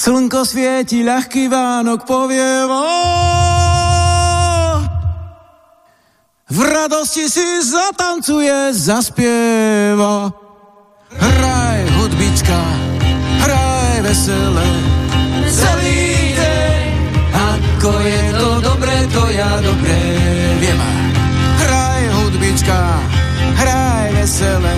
Slnko svieti, ľahký Vánok povieva. V radosti si zatancuje, zaspieva. Hraj hudbička, hraj veselé, celý deň. Ako je to dobré, to ja dobre viem. Hraj hudbička, hraj veselé,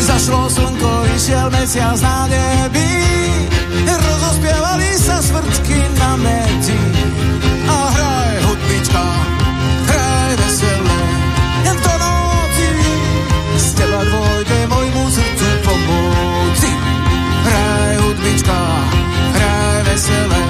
Zašlo slnko, vyšiel mesiac na nebi, rozospievali sa svrčky na meti. A hraj hudbička, hraj veselé, jen to noci, z teba dvojde môjmu srdcu pomôci. Hraj hudbička, hraj veselé,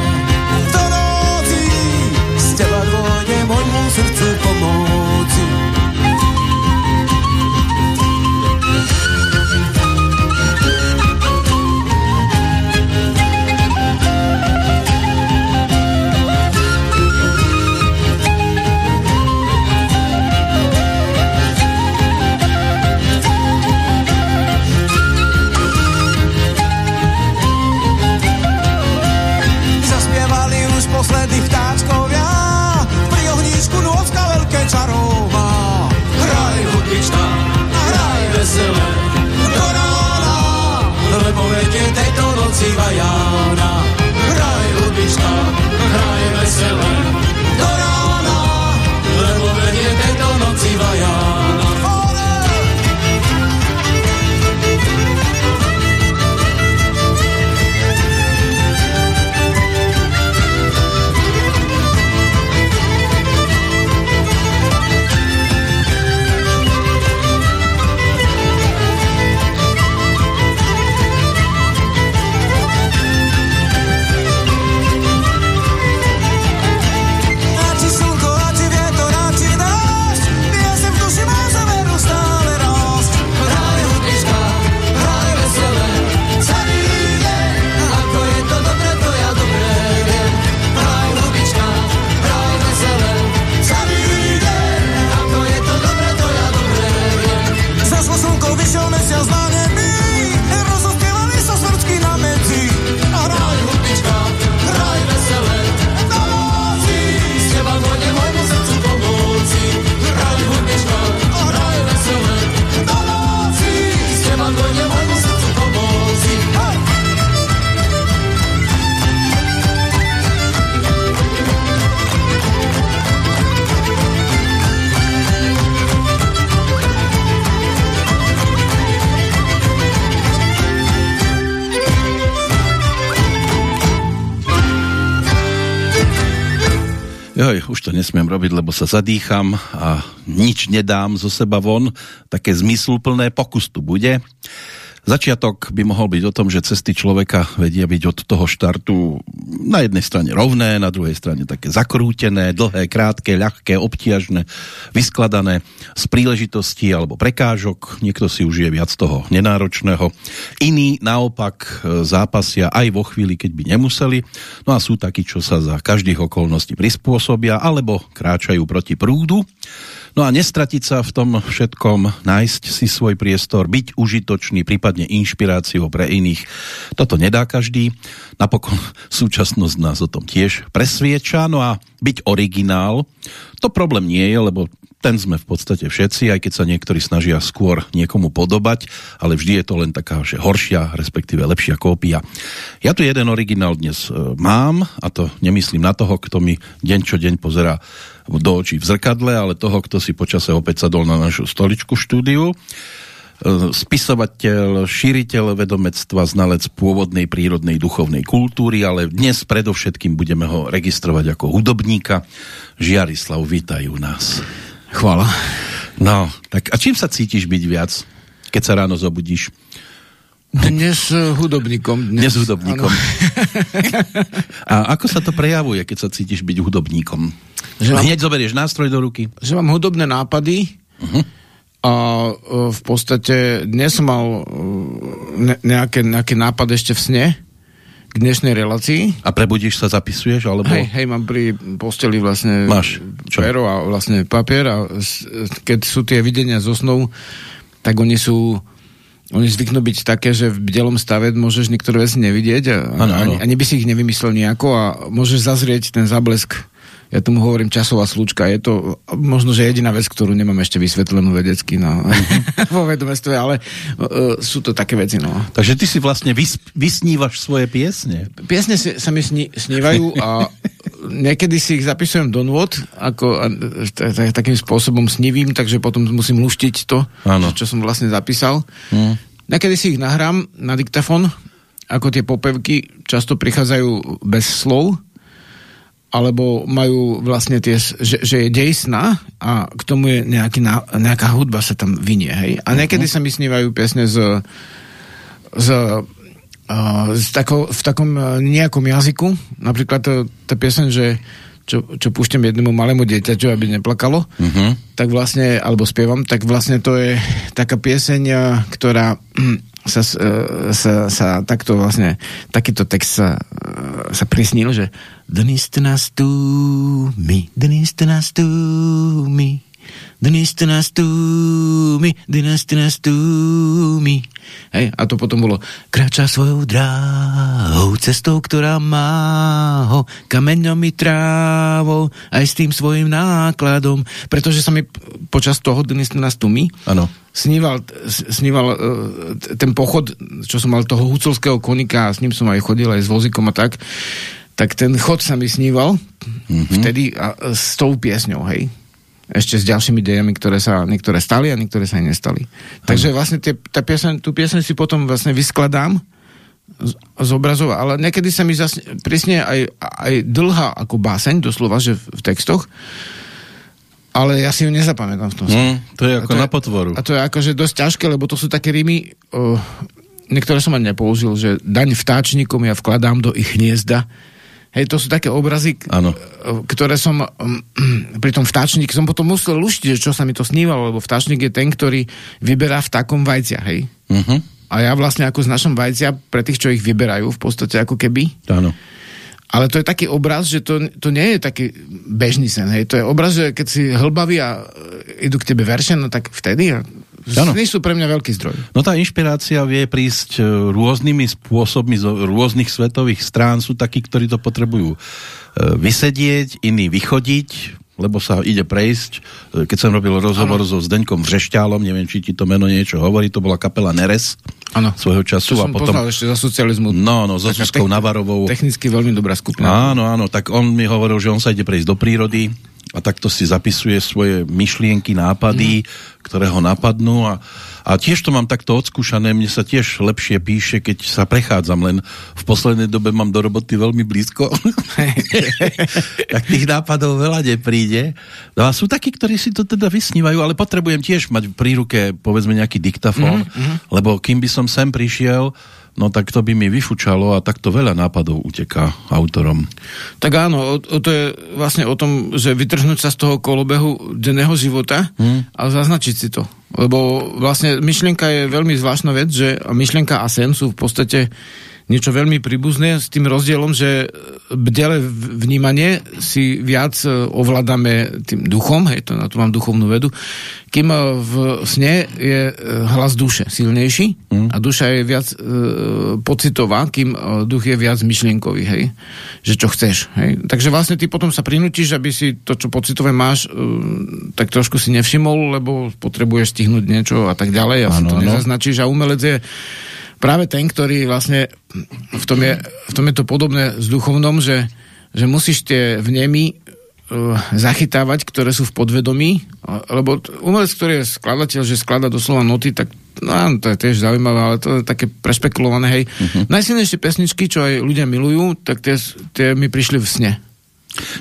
Joj, už to nesmiem robiť, lebo sa zadýcham a nič nedám zo seba von. Také zmysluplné pokus tu bude. Začiatok by mohol byť o tom, že cesty človeka vedia byť od toho štartu na jednej strane rovné, na druhej strane také zakrútené, dlhé, krátke, ľahké, obtiažné, vyskladané z príležitostí alebo prekážok. Niekto si užije viac toho nenáročného. Iní naopak e, zápasia aj vo chvíli, keď by nemuseli. No a sú takí, čo sa za každých okolností prispôsobia alebo kráčajú proti prúdu. No a nestratiť sa v tom všetkom, nájsť si svoj priestor, byť užitočný, prípadne inšpiráciou pre iných. Toto nedá každý. Napokon súčasnosť nás o tom tiež presvieča. No a byť originál, to problém nie je, lebo ten sme v podstate všetci, aj keď sa niektorí snažia skôr niekomu podobať, ale vždy je to len taká, že horšia, respektíve lepšia kópia. Ja tu jeden originál dnes e, mám, a to nemyslím na toho, kto mi deň čo deň pozera do očí v zrkadle, ale toho, kto si počase opäť sadol na našu stoličku štúdiu. E, Spisovateľ, šíriteľ vedomectva, znalec pôvodnej prírodnej duchovnej kultúry, ale dnes predovšetkým budeme ho registrovať ako hudobníka. Žiarislav, vítajú nás. Chvála. No, tak a čím sa cítiš byť viac, keď sa ráno zobudíš? Dnes uh, hudobníkom. Dnes hudobníkom. A ako sa to prejavuje, keď sa cítiš byť hudobníkom? Že mám- Hneď zoberieš nástroj do ruky? že mám hudobné nápady Mhm. a e, v podstate dnes som mal e, ne, nejaké, nejaký nápad ešte v sne k dnešnej relácii. A prebudíš sa, zapisuješ? Alebo... Hej, hej, mám pri posteli vlastne Máš, čo? pero a vlastne papier a keď sú tie videnia zo snov, tak oni sú oni zvyknú byť také, že v bdelom stave môžeš niektoré veci nevidieť a, Áno, a, áno. a neby si ich nevymyslel nejako a môžeš zazrieť ten zablesk ja tomu hovorím časová slučka. Je to možno, že jediná vec, ktorú nemám ešte vysvetlenú vedecky na, vo vedomestve, ale uh, sú to také veci. No. Takže ty si vlastne vys, vysnívaš svoje piesne. Piesne si, sa mi sní, snívajú a niekedy si ich zapisujem do nôd, ako, takým spôsobom snivím, takže potom musím luštiť to, Áno. čo som vlastne zapísal. Hm. Niekedy si ich nahrám na diktafon, ako tie popevky často prichádzajú bez slov, alebo majú vlastne tie, že, že je dej sna a k tomu je nejaký, nejaká hudba sa tam vynie, hej. A niekedy sa mi snívajú piesne z, z, z tako, v takom uh, nejakom jazyku. Napríklad to, tá piesen, že čo, čo púšťam jednému malému dieťaťu, aby neplakalo, Mhm. tak vlastne, alebo spievam, tak vlastne to je taká pieseň, uh, ktorá sa, uh, sa, sa takto vlastne, takýto text sa, uh, sa prisnil, že Dnes nás tu mi, dnes nás tu mi, dnes nás tu mi, dnes nás tu mi. Hej, a to potom bolo Kráča svojou dráhou, cestou, ktorá má ho kameňom i trávou, aj s tým svojim nákladom. Pretože sa mi počas toho dnes nás tu mi Áno. sníval, sníval t- ten pochod, čo som mal toho hucelského konika a s ním som aj chodil aj s vozíkom a tak, tak ten chod sa mi sníval mm-hmm. vtedy a, a s tou piesňou, hej. Ešte s ďalšími dejami, ktoré sa niektoré stali a niektoré sa aj nestali. Takže vlastne tie, tá pieseň, tú pieseň si potom vlastne vyskladám z, z obrazov, ale niekedy sa mi zase prísne aj, aj dlhá ako báseň, doslova, že v, textoch, ale ja si ju nezapamätám v tom Hm, to je A ako to je- na potvoru. a to je akože dosť ťažké, lebo to sú také rímy, uh, niektoré som ani nepoužil, že daň vtáčnikom ja vkladám do ich hniezda. Hej, to sú také obrazy, Áno. uh, ktoré som um, pri tom vtáčnik som potom musel luštiť, že čo sa mi to snívalo, lebo vtáčnik je ten, ktorý vyberá v takom vajcia, hej. Mhm. A ja vlastne ako znašam vajcia pre tých, čo ich vyberajú, v podstate ako keby. Áno. Ale to je taký obraz, že to, to nie je taký bežný sen. Hej. To je obraz, že keď si hlbavý a e, idú k tebe verše, no tak vtedy. A Áno. sny sú pre mňa veľký zdroj. No tá inšpirácia vie prísť e, rôznymi spôsobmi z rôznych svetových strán. Sú takí, ktorí to potrebujú e, vysedieť, iní vychodiť, lebo sa ide prejsť. E, Keď som robil rozhovor so Zdeňkom Vřešťálom, neviem, či ti to meno niečo hovorí, to bola kapela Neres Áno. svojho To času. a som potom, poznal ešte za socializmu. no, no, so Zuzkou techni- Navarovou. Technicky veľmi dobrá skupina. Áno, áno, tak on mi hovoril, že on sa ide prejsť do prírody a takto si zapisuje svoje myšlienky, nápady, ktoré ho napadnú a, a tiež to mám takto odskúšané, mne sa tiež lepšie píše, keď sa prechádzam, len v poslednej dobe mám do roboty veľmi blízko, tak tých nápadov veľa nepríde. No a sú takí, ktorí si to teda vysnívajú, ale potrebujem tiež mať pri ruke, povedzme, nejaký diktafón, lebo kým by som sem prišiel, no tak to by mi vyfučalo a takto veľa nápadov uteká autorom. Tak áno, to je vlastne o tom, že vytrhnúť sa z toho kolobehu denného života Hmm. a zaznačiť si to. Lebo vlastne myšlienka je veľmi zvláštna vec, že myšlienka a sen sú v podstate niečo veľmi príbuzné s tým rozdielom, že bdele v- vnímanie si viac e, ovládame tým duchom, hej, to, na to mám duchovnú vedu, kým e, v sne je e, hlas duše silnejší a duša je viac e, pocitová, kým e, duch je viac myšlienkový, hej, že čo chceš. Hej. Takže vlastne ty potom sa prinútiš, aby si to, čo pocitové máš, e, tak trošku si nevšimol, lebo potrebuješ stihnúť niečo a tak ďalej a si Áno, to nezaznačíš a umelec je práve ten, ktorý vlastne v tom je, v tom je to podobné s duchovnom, že, že musíš tie vnemy uh, zachytávať, ktoré sú v podvedomí, lebo umelec, ktorý je skladateľ, že sklada doslova noty, tak no áno, to je tiež zaujímavé, ale to je také prešpekulované, hej. Uh-huh. Najsilnejšie pesničky, čo aj ľudia milujú, tak tie, tie mi prišli v sne.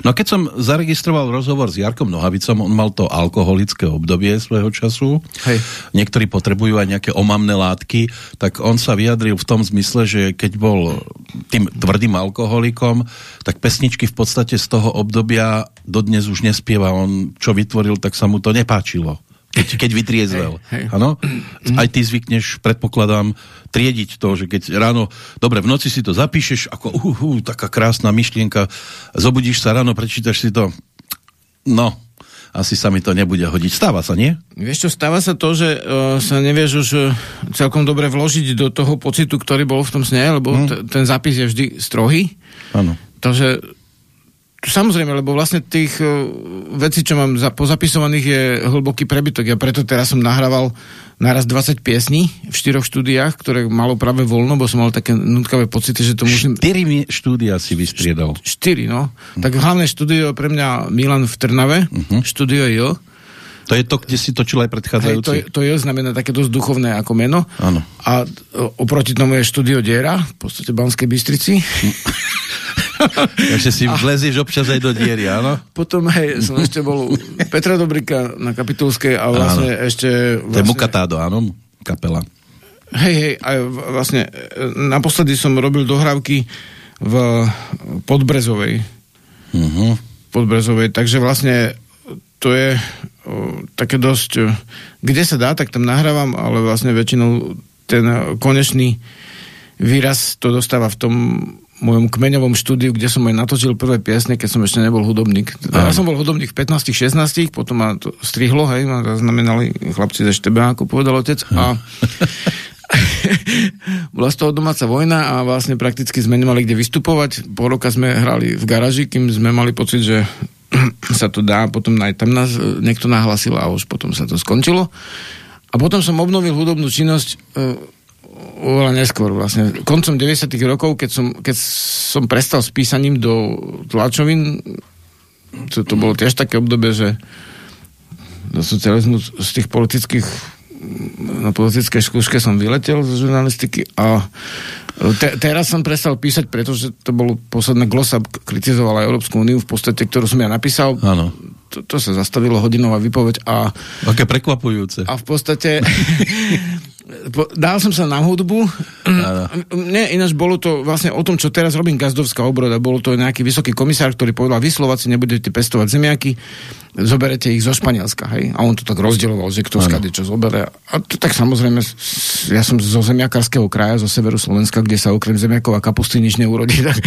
No keď som zaregistroval rozhovor s Jarkom Nohavicom, on mal to alkoholické obdobie svojho času. Hej. Niektorí potrebujú aj nejaké omamné látky, tak on sa vyjadril v tom zmysle, že keď bol tým tvrdým alkoholikom, tak pesničky v podstate z toho obdobia dodnes už nespieva. On čo vytvoril, tak sa mu to nepáčilo. Keď, keď vytriezvel. Áno? Aj ty zvykneš, predpokladám, triediť to, že keď ráno, dobre, v noci si to zapíšeš, ako uh, uh, taká krásna myšlienka, zobudíš sa ráno, prečítaš si to, no, asi sa mi to nebude hodiť. Stáva sa, nie? Vieš čo, stáva sa to, že uh, sa nevieš už uh, celkom dobre vložiť do toho pocitu, ktorý bol v tom sne, lebo t- ten zápis je vždy strohý. Áno. Takže samozrejme, lebo vlastne tých uh, vecí, čo mám za, pozapisovaných, je hlboký prebytok. Ja preto teraz som nahrával naraz 20 piesní v štyroch štúdiách, ktoré malo práve voľno, bo som mal také nutkavé pocity, že to musím... Štyri štúdia si vystriedal. 4, no. Tak hlavné štúdio je pre mňa Milan v Trnave, uh-huh. štúdio Jo. To je to, kde si točil aj Hej, predchádzajúci? to, je- to Jo znamená také dosť duchovné ako meno. Áno. A oproti tomu je štúdio Diera, v podstate Banskej Bystrici. Takže si vlezieš občas aj do diery, áno? Potom hej, som ešte bol Petra Dobrika na Kapitulskej a vlastne ešte... To je Vlastne, Mukatádo, áno? Kapela. Hej, hej, a vlastne e, naposledy som robil dohrávky v Podbrezovej. Uh-huh. Podbrezovej, takže vlastne to je o, také dosť, o, kde sa dá, tak tam nahrávam, ale vlastne väčšinou ten konečný výraz to dostáva v tom mojom kmeňovom štúdiu, kde som aj natočil prvé piesne, keď som ešte nebol hudobník. Teda ja som bol hudobník v 15 16 potom ma to strihlo, hej, ma zaznamenali chlapci ze Šteba, ako povedal otec. A bola z toho domáca vojna a vlastne prakticky sme nemali kde vystupovať. Po roka sme hrali v garáži, kým sme mali pocit, že sa to dá, potom aj tam nás niekto nahlasil a už potom sa to skončilo. A potom som obnovil hudobnú činnosť e, oveľa neskôr vlastne. Koncom 90 rokov, keď som, keď som prestal s písaním do tlačovín, to, to bolo tiež také obdobie, že do socializmu z tých politických na politickej skúške som vyletel z žurnalistiky a te, teraz som prestal písať, pretože to bolo posledné glosa, kritizovala Európsku úniu v podstate, ktorú som ja napísal. Áno. To, to sa zastavilo hodinová výpoveď a Aké prekvapujúce. a v podstate po, dal som sa na hudbu. Áno. Nie, ináč bolo to vlastne o tom, čo teraz robím Gazdovská obroda. Bolo to nejaký vysoký komisár, ktorý povedal, vy Slováci nebudete pestovať zemiaky, zoberete ich zo Španielska. Hej? A on to tak rozdieloval, že kto skade čo zobere. A to tak samozrejme, ja som zo zemiakarského kraja, zo severu Slovenska, kde sa okrem zemiakov a kapusty nič neurodí, tak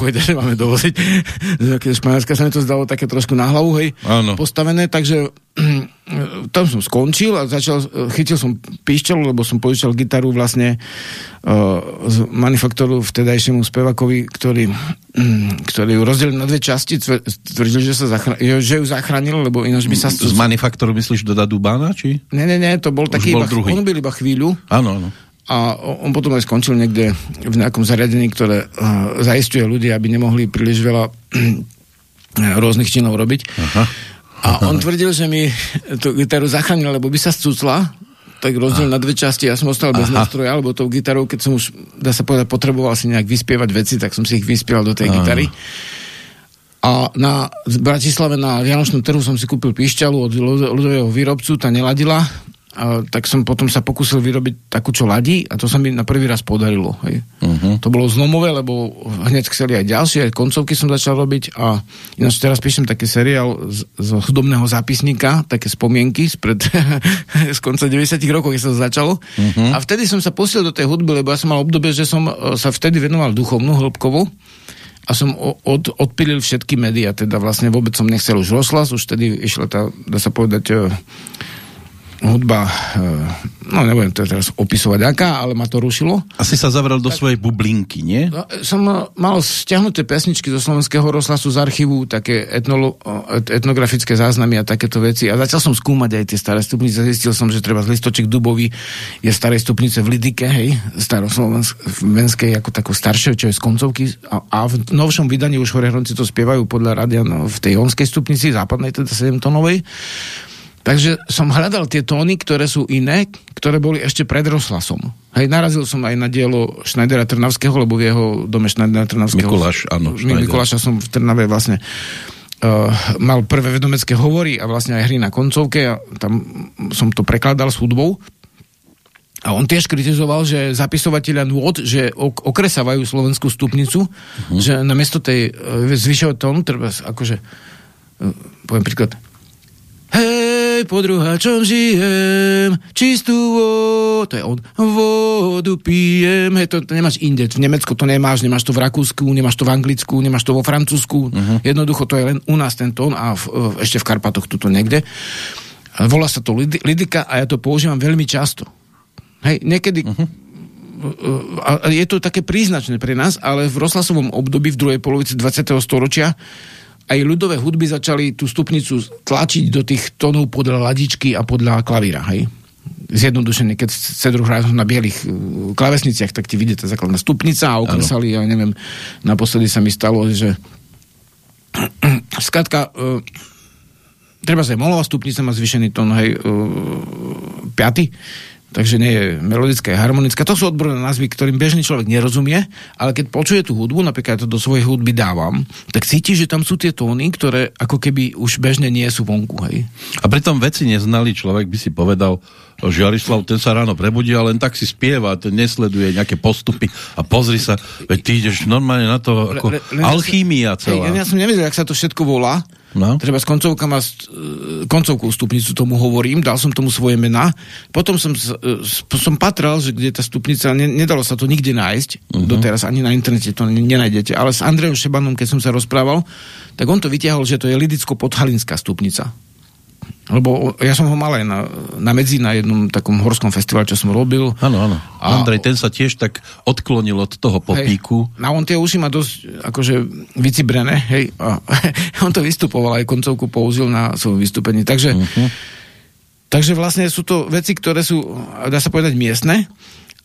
povedal, že máme dovoziť zemiaky zo Španielska. Sa mi to zdalo také trošku na hlavu, hej, Áno. postavené, takže tam som skončil a začal, chytil som píšťalu, lebo som požičal gitaru vlastne uh, z manufaktoru vtedajšiemu spevakovi, ktorý, ktorý ju rozdelil na dve časti, tvrdil, že, sa zachra- že ju zachránil, lebo ináč by sa... Z manufaktoru myslíš do Dadubána, či? Ne, ne, ne, to bol taký bol iba, druhý. on byl iba chvíľu Áno, áno. a on potom aj skončil niekde v nejakom zariadení, ktoré uh, zaistuje ľudí, aby nemohli príliš veľa rôznych činov robiť. Aha. A on tvrdil, že mi tú gitaru zachránil, lebo by sa stúcla, tak rozdiel na dve časti. Ja som ostal bez Aha. nástroja, alebo tou gitarou, keď som už, dá sa povedať, potreboval si nejak vyspievať veci, tak som si ich vyspieval do tej Áno. gitary. A na v Bratislave na Vianočnom trhu som si kúpil píšťalu od ľud- ľudového výrobcu, tá neladila, a tak som potom sa pokúsil vyrobiť takú, čo ladí a to sa mi na prvý raz podarilo. Hej. Uh-huh. To bolo zlomové, lebo hneď chceli aj ďalšie, aj koncovky som začal robiť a ináč teraz píšem taký seriál z, z hudobného zápisníka, také spomienky spred, z konca 90 rokov, keď sa to začalo. Uh-huh. A vtedy som sa posiel do tej hudby, lebo ja som mal obdobie, že som e, sa vtedy venoval duchovnú, hĺbkovú a som od, odpilil všetky médiá, teda vlastne vôbec som nechcel už rozhlas, už vtedy išla tá, dá sa povedať, e, hudba, e, no nebudem to teraz opisovať aká, ale ma to rušilo. Asi sa zavrel do svojej bublinky, nie? No, som mal stiahnuté pesničky zo slovenského rozhlasu z archívu, také etnolo, et- etnografické záznamy a takéto veci. A začal som skúmať aj tie staré stupnice. Zistil som, že treba z listoček dubový je starej stupnice v Lidike, hej, staroslovenskej ako takú staršie, čo je z koncovky. A, a v novšom vydaní už Horehronci to spievajú podľa radia no, v tej jonskej stupnici, západnej, teda 7 tonovej. Takže som hľadal tie tóny, ktoré sú iné, ktoré boli ešte pred rozhlasom. Hej, narazil som aj na dielo Schneidera Trnavského, lebo v jeho dome Schneidera Trnavského... Mikuláš, áno, Schneider. Mikuláša som v Trnave vlastne uh, mal prvé vedomecké hovory a vlastne aj hry na koncovke a tam som to prekladal s hudbou. A on tiež kritizoval, že zapisovateľia nôd, že ok- okresávajú slovenskú stupnicu, uh-huh. že namiesto tej uh, zvyšového tónu, treba akože, uh, poviem príklad, Hej, pod ruhačom žijem, čistú to je on. Vodu pijem, hej, to, to nemáš inde. V Nemecku to nemáš, nemáš to v Rakúsku, nemáš to v Anglicku, nemáš to vo Francúzsku. Uh-huh. Jednoducho to je len u nás ten tón a v, v, ešte v Karpatoch tuto niekde. Volá sa to lid, lidika a ja to používam veľmi často. Hej, niekedy uh-huh je to také príznačné pre nás, ale v rozhlasovom období v druhej polovici 20. storočia aj ľudové hudby začali tú stupnicu tlačiť do tých tónov podľa ladičky a podľa klavíra, hej? Zjednodušene, keď cedru hrajú na bielých uh, klavesniciach, tak ti vidíte základná stupnica a okresali, ja neviem, naposledy sa mi stalo, že skratka, uh, treba sa molová stupnica má zvyšený tón, hej, uh, piaty, takže nie je melodická, je harmonická. To sú odborné názvy, ktorým bežný človek nerozumie, ale keď počuje tú hudbu, napríklad to do svojej hudby dávam, tak cíti, že tam sú tie tóny, ktoré ako keby už bežne nie sú vonku. Hej. A pritom veci neznalý človek by si povedal, Žiarislav, ten sa ráno prebudí a len tak si spieva, ten nesleduje nejaké postupy a pozri sa, veď ty ideš normálne na to ako le, le, alchímia celá. Ja, ja som nevedel, ak sa to všetko volá, No. Treba s koncovka má, e, koncovkou stupnicu tomu hovorím, dal som tomu svoje mená. Potom som, e, som patral, že kde tá stupnica, ne, nedalo sa to nikde nájsť, uh-huh. doteraz ani na internete to nenájdete, ale s Andrejom Šebanom, keď som sa rozprával, tak on to vytiahol, že to je Lidicko-Podhalinská stupnica. Lebo ja som ho mal aj na, na medzi na jednom takom horskom festivale, čo som robil. Áno, áno. A Andrej, ten sa tiež tak odklonil od toho popíku. Hej, a on tie uši má dosť akože vycibrené, hej. A on to vystupoval, aj koncovku použil na svojom vystúpení. Takže, uh-huh. takže vlastne sú to veci, ktoré sú, dá sa povedať, miestne.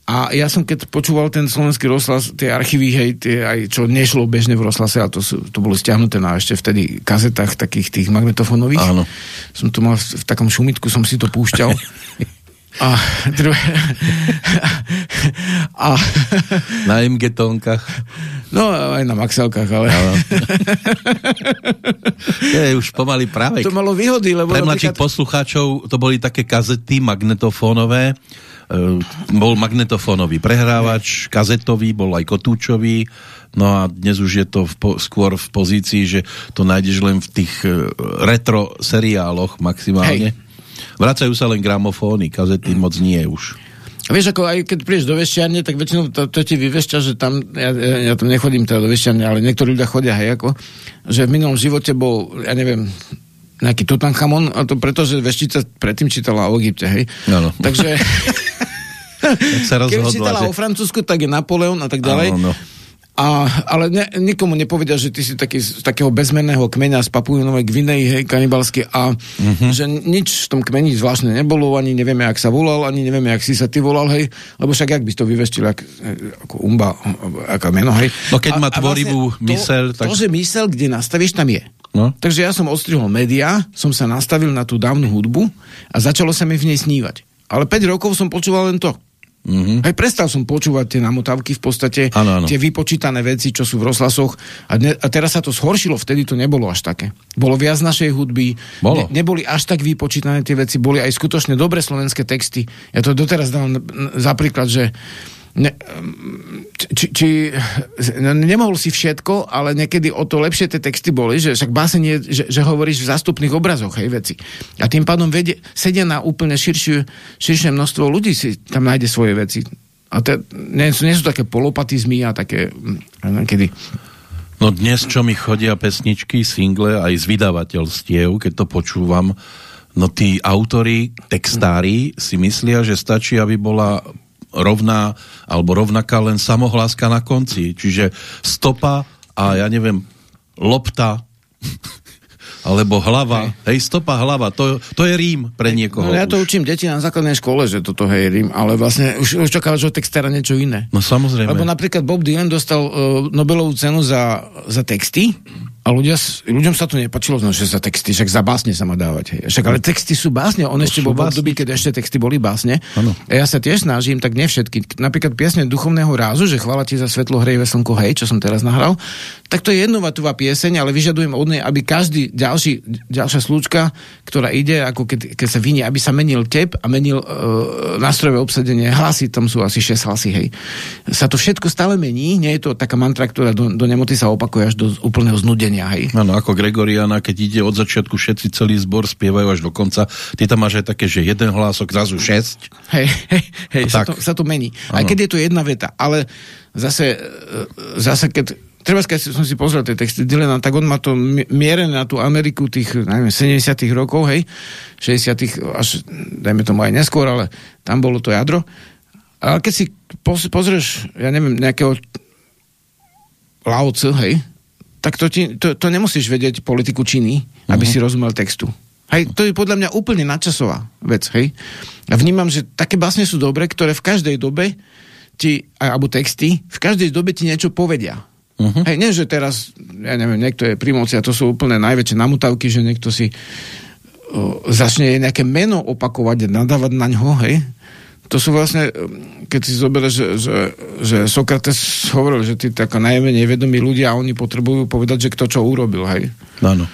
A ja som, keď počúval ten slovenský rozhlas, tie archívy, hej, tie aj čo nešlo bežne v rozhlase, a to, to bolo stiahnuté na ešte vtedy kazetách takých tých magnetofónových. Áno. Som to mal v, v takom šumitku, som si to púšťal. a, a, na MG tónkach. No, aj na Maxelkách, ale... je už pomaly práve. To malo výhody, lebo... Pre mladších napríklad... poslucháčov to boli také kazety magnetofónové, Ehm, bol magnetofónový prehrávač, kazetový, bol aj kotúčový, no a dnes už je to v po, skôr v pozícii, že to nájdeš len v tých uh, retro seriáloch maximálne. Hej. Vracajú sa len gramofóny, kazety moc nie už. Vieš, ako aj keď prídeš do vešťarne, tak väčšinou to, to ti vyvešťa, že tam, ja, ja, tam nechodím teda do vešťarne, ale niektorí ľudia chodia, hej, ako, že v minulom živote bol, ja neviem, nejaký Tutanchamon, a to preto, že veštica predtým čítala o Egypte, hej. Ano. Takže... sa rozhodla, Keď čítala že... o Francúzsku, tak je Napoleon a tak ďalej. Ano, no. A, ale ne, nikomu nepovedia, že ty si taký, z takého bezmenného kmeňa z Papujonovej Gvinej, hej, kanibalsky, a uh-huh. že nič v tom kmeni zvláštne nebolo, ani nevieme, jak sa volal, ani nevieme, jak si sa ty volal, hej, lebo však jak by to vyveštil, ak, ako umba, aká meno, hej. No keď má tvorivú vlastne mysel, tak... To, že mysel, kde nastavíš, tam je. No. Takže ja som odstrihol médiá, som sa nastavil na tú dávnu hudbu a začalo sa mi v nej snívať. Ale 5 rokov som počúval len to. Mm-hmm. Aj prestal som počúvať tie namotávky v podstate, ano, ano. tie vypočítané veci, čo sú v rozhlasoch a, ne, a teraz sa to zhoršilo, vtedy to nebolo až také. Bolo viac našej hudby, Bolo. Ne, neboli až tak vypočítané tie veci, boli aj skutočne dobré slovenské texty. Ja to doteraz dám za príklad, že ne, či, či no, nemohol si všetko, ale niekedy o to lepšie tie texty boli, že však báseň že, že hovoríš v zástupných obrazoch, hej, veci. A tým pádom vedie, sedia na úplne širšie, širšie množstvo ľudí si tam nájde svoje veci. A to nie, nie sú také polopatizmy a také niekedy No dnes, čo mi chodia pesničky, single aj z vydavateľstiev, keď to počúvam, no tí autory, textári si myslia, že stačí, aby bola rovná alebo rovnaká len samohláska na konci. Čiže stopa a ja neviem, lopta alebo hlava. Hej, hej stopa, hlava, to, to je rím pre niekoho. No, ja to už. učím deti na základnej škole, že toto je rím, ale vlastne už, už čakávaš od textára niečo iné. No samozrejme. Lebo napríklad Bob Dylan dostal uh, Nobelovú cenu za, za texty a ľudia, ľuďom sa to nepačilo, no, že za texty, však za básne sa má dávať. Hej. Však ale texty sú básne, on to ešte bol v období, keď ešte texty boli básne. Ano. A ja sa tiež snažím, tak ne všetky. Napríklad piesne duchovného rázu, že chvála ti za svetlo, hrej veselko, hej, čo som teraz nahral, tak to je jednovatová pieseň, ale vyžadujem od nej, aby každý ďalší, ďalšia slúčka, ktorá ide, ako keď, keď sa vynie, aby sa menil tep a menil uh, nástrojové obsadenie, hlasy, tam sú asi 6 hlasy, hej. Sa to všetko stále mení, nie je to taká mantra, ktorá do, do nemoty sa opakuje až do úplného znudenia vedenia, hej. Áno, ako Gregoriana, keď ide od začiatku všetci celý zbor spievajú až do konca. Ty tam máš aj také, že jeden hlások, zrazu šesť. Hej, hej, hej sa, tak. to, sa to mení. Aj Áno. keď je to jedna veta, ale zase, e, zase keď Treba, keď som si pozrel tie texty Dylana, tak on má to mi- mierené na tú Ameriku tých, neviem, 70 rokov, hej, 60 až, dajme tomu aj neskôr, ale tam bolo to jadro. Ale keď si poz- pozrieš, ja neviem, nejakého Lao hej, tak to, ti, to, to nemusíš vedieť politiku Číny, aby si rozumel textu. Hej, to je podľa mňa úplne nadčasová vec, hej. A vnímam, že také básne sú dobré, ktoré v každej dobe ti, alebo texty, v každej dobe ti niečo povedia. Uh-huh. Hej, nie, že teraz, ja neviem, niekto je pri moci a to sú úplne najväčšie namutavky, že niekto si o, začne nejaké meno opakovať nadávať na ňo, hej. To sú vlastne, keď si zoberieš, že, že, že Sokrates hovoril, že tí tak najmenej vedomí ľudia a oni potrebujú povedať, že kto čo urobil, hej. Áno.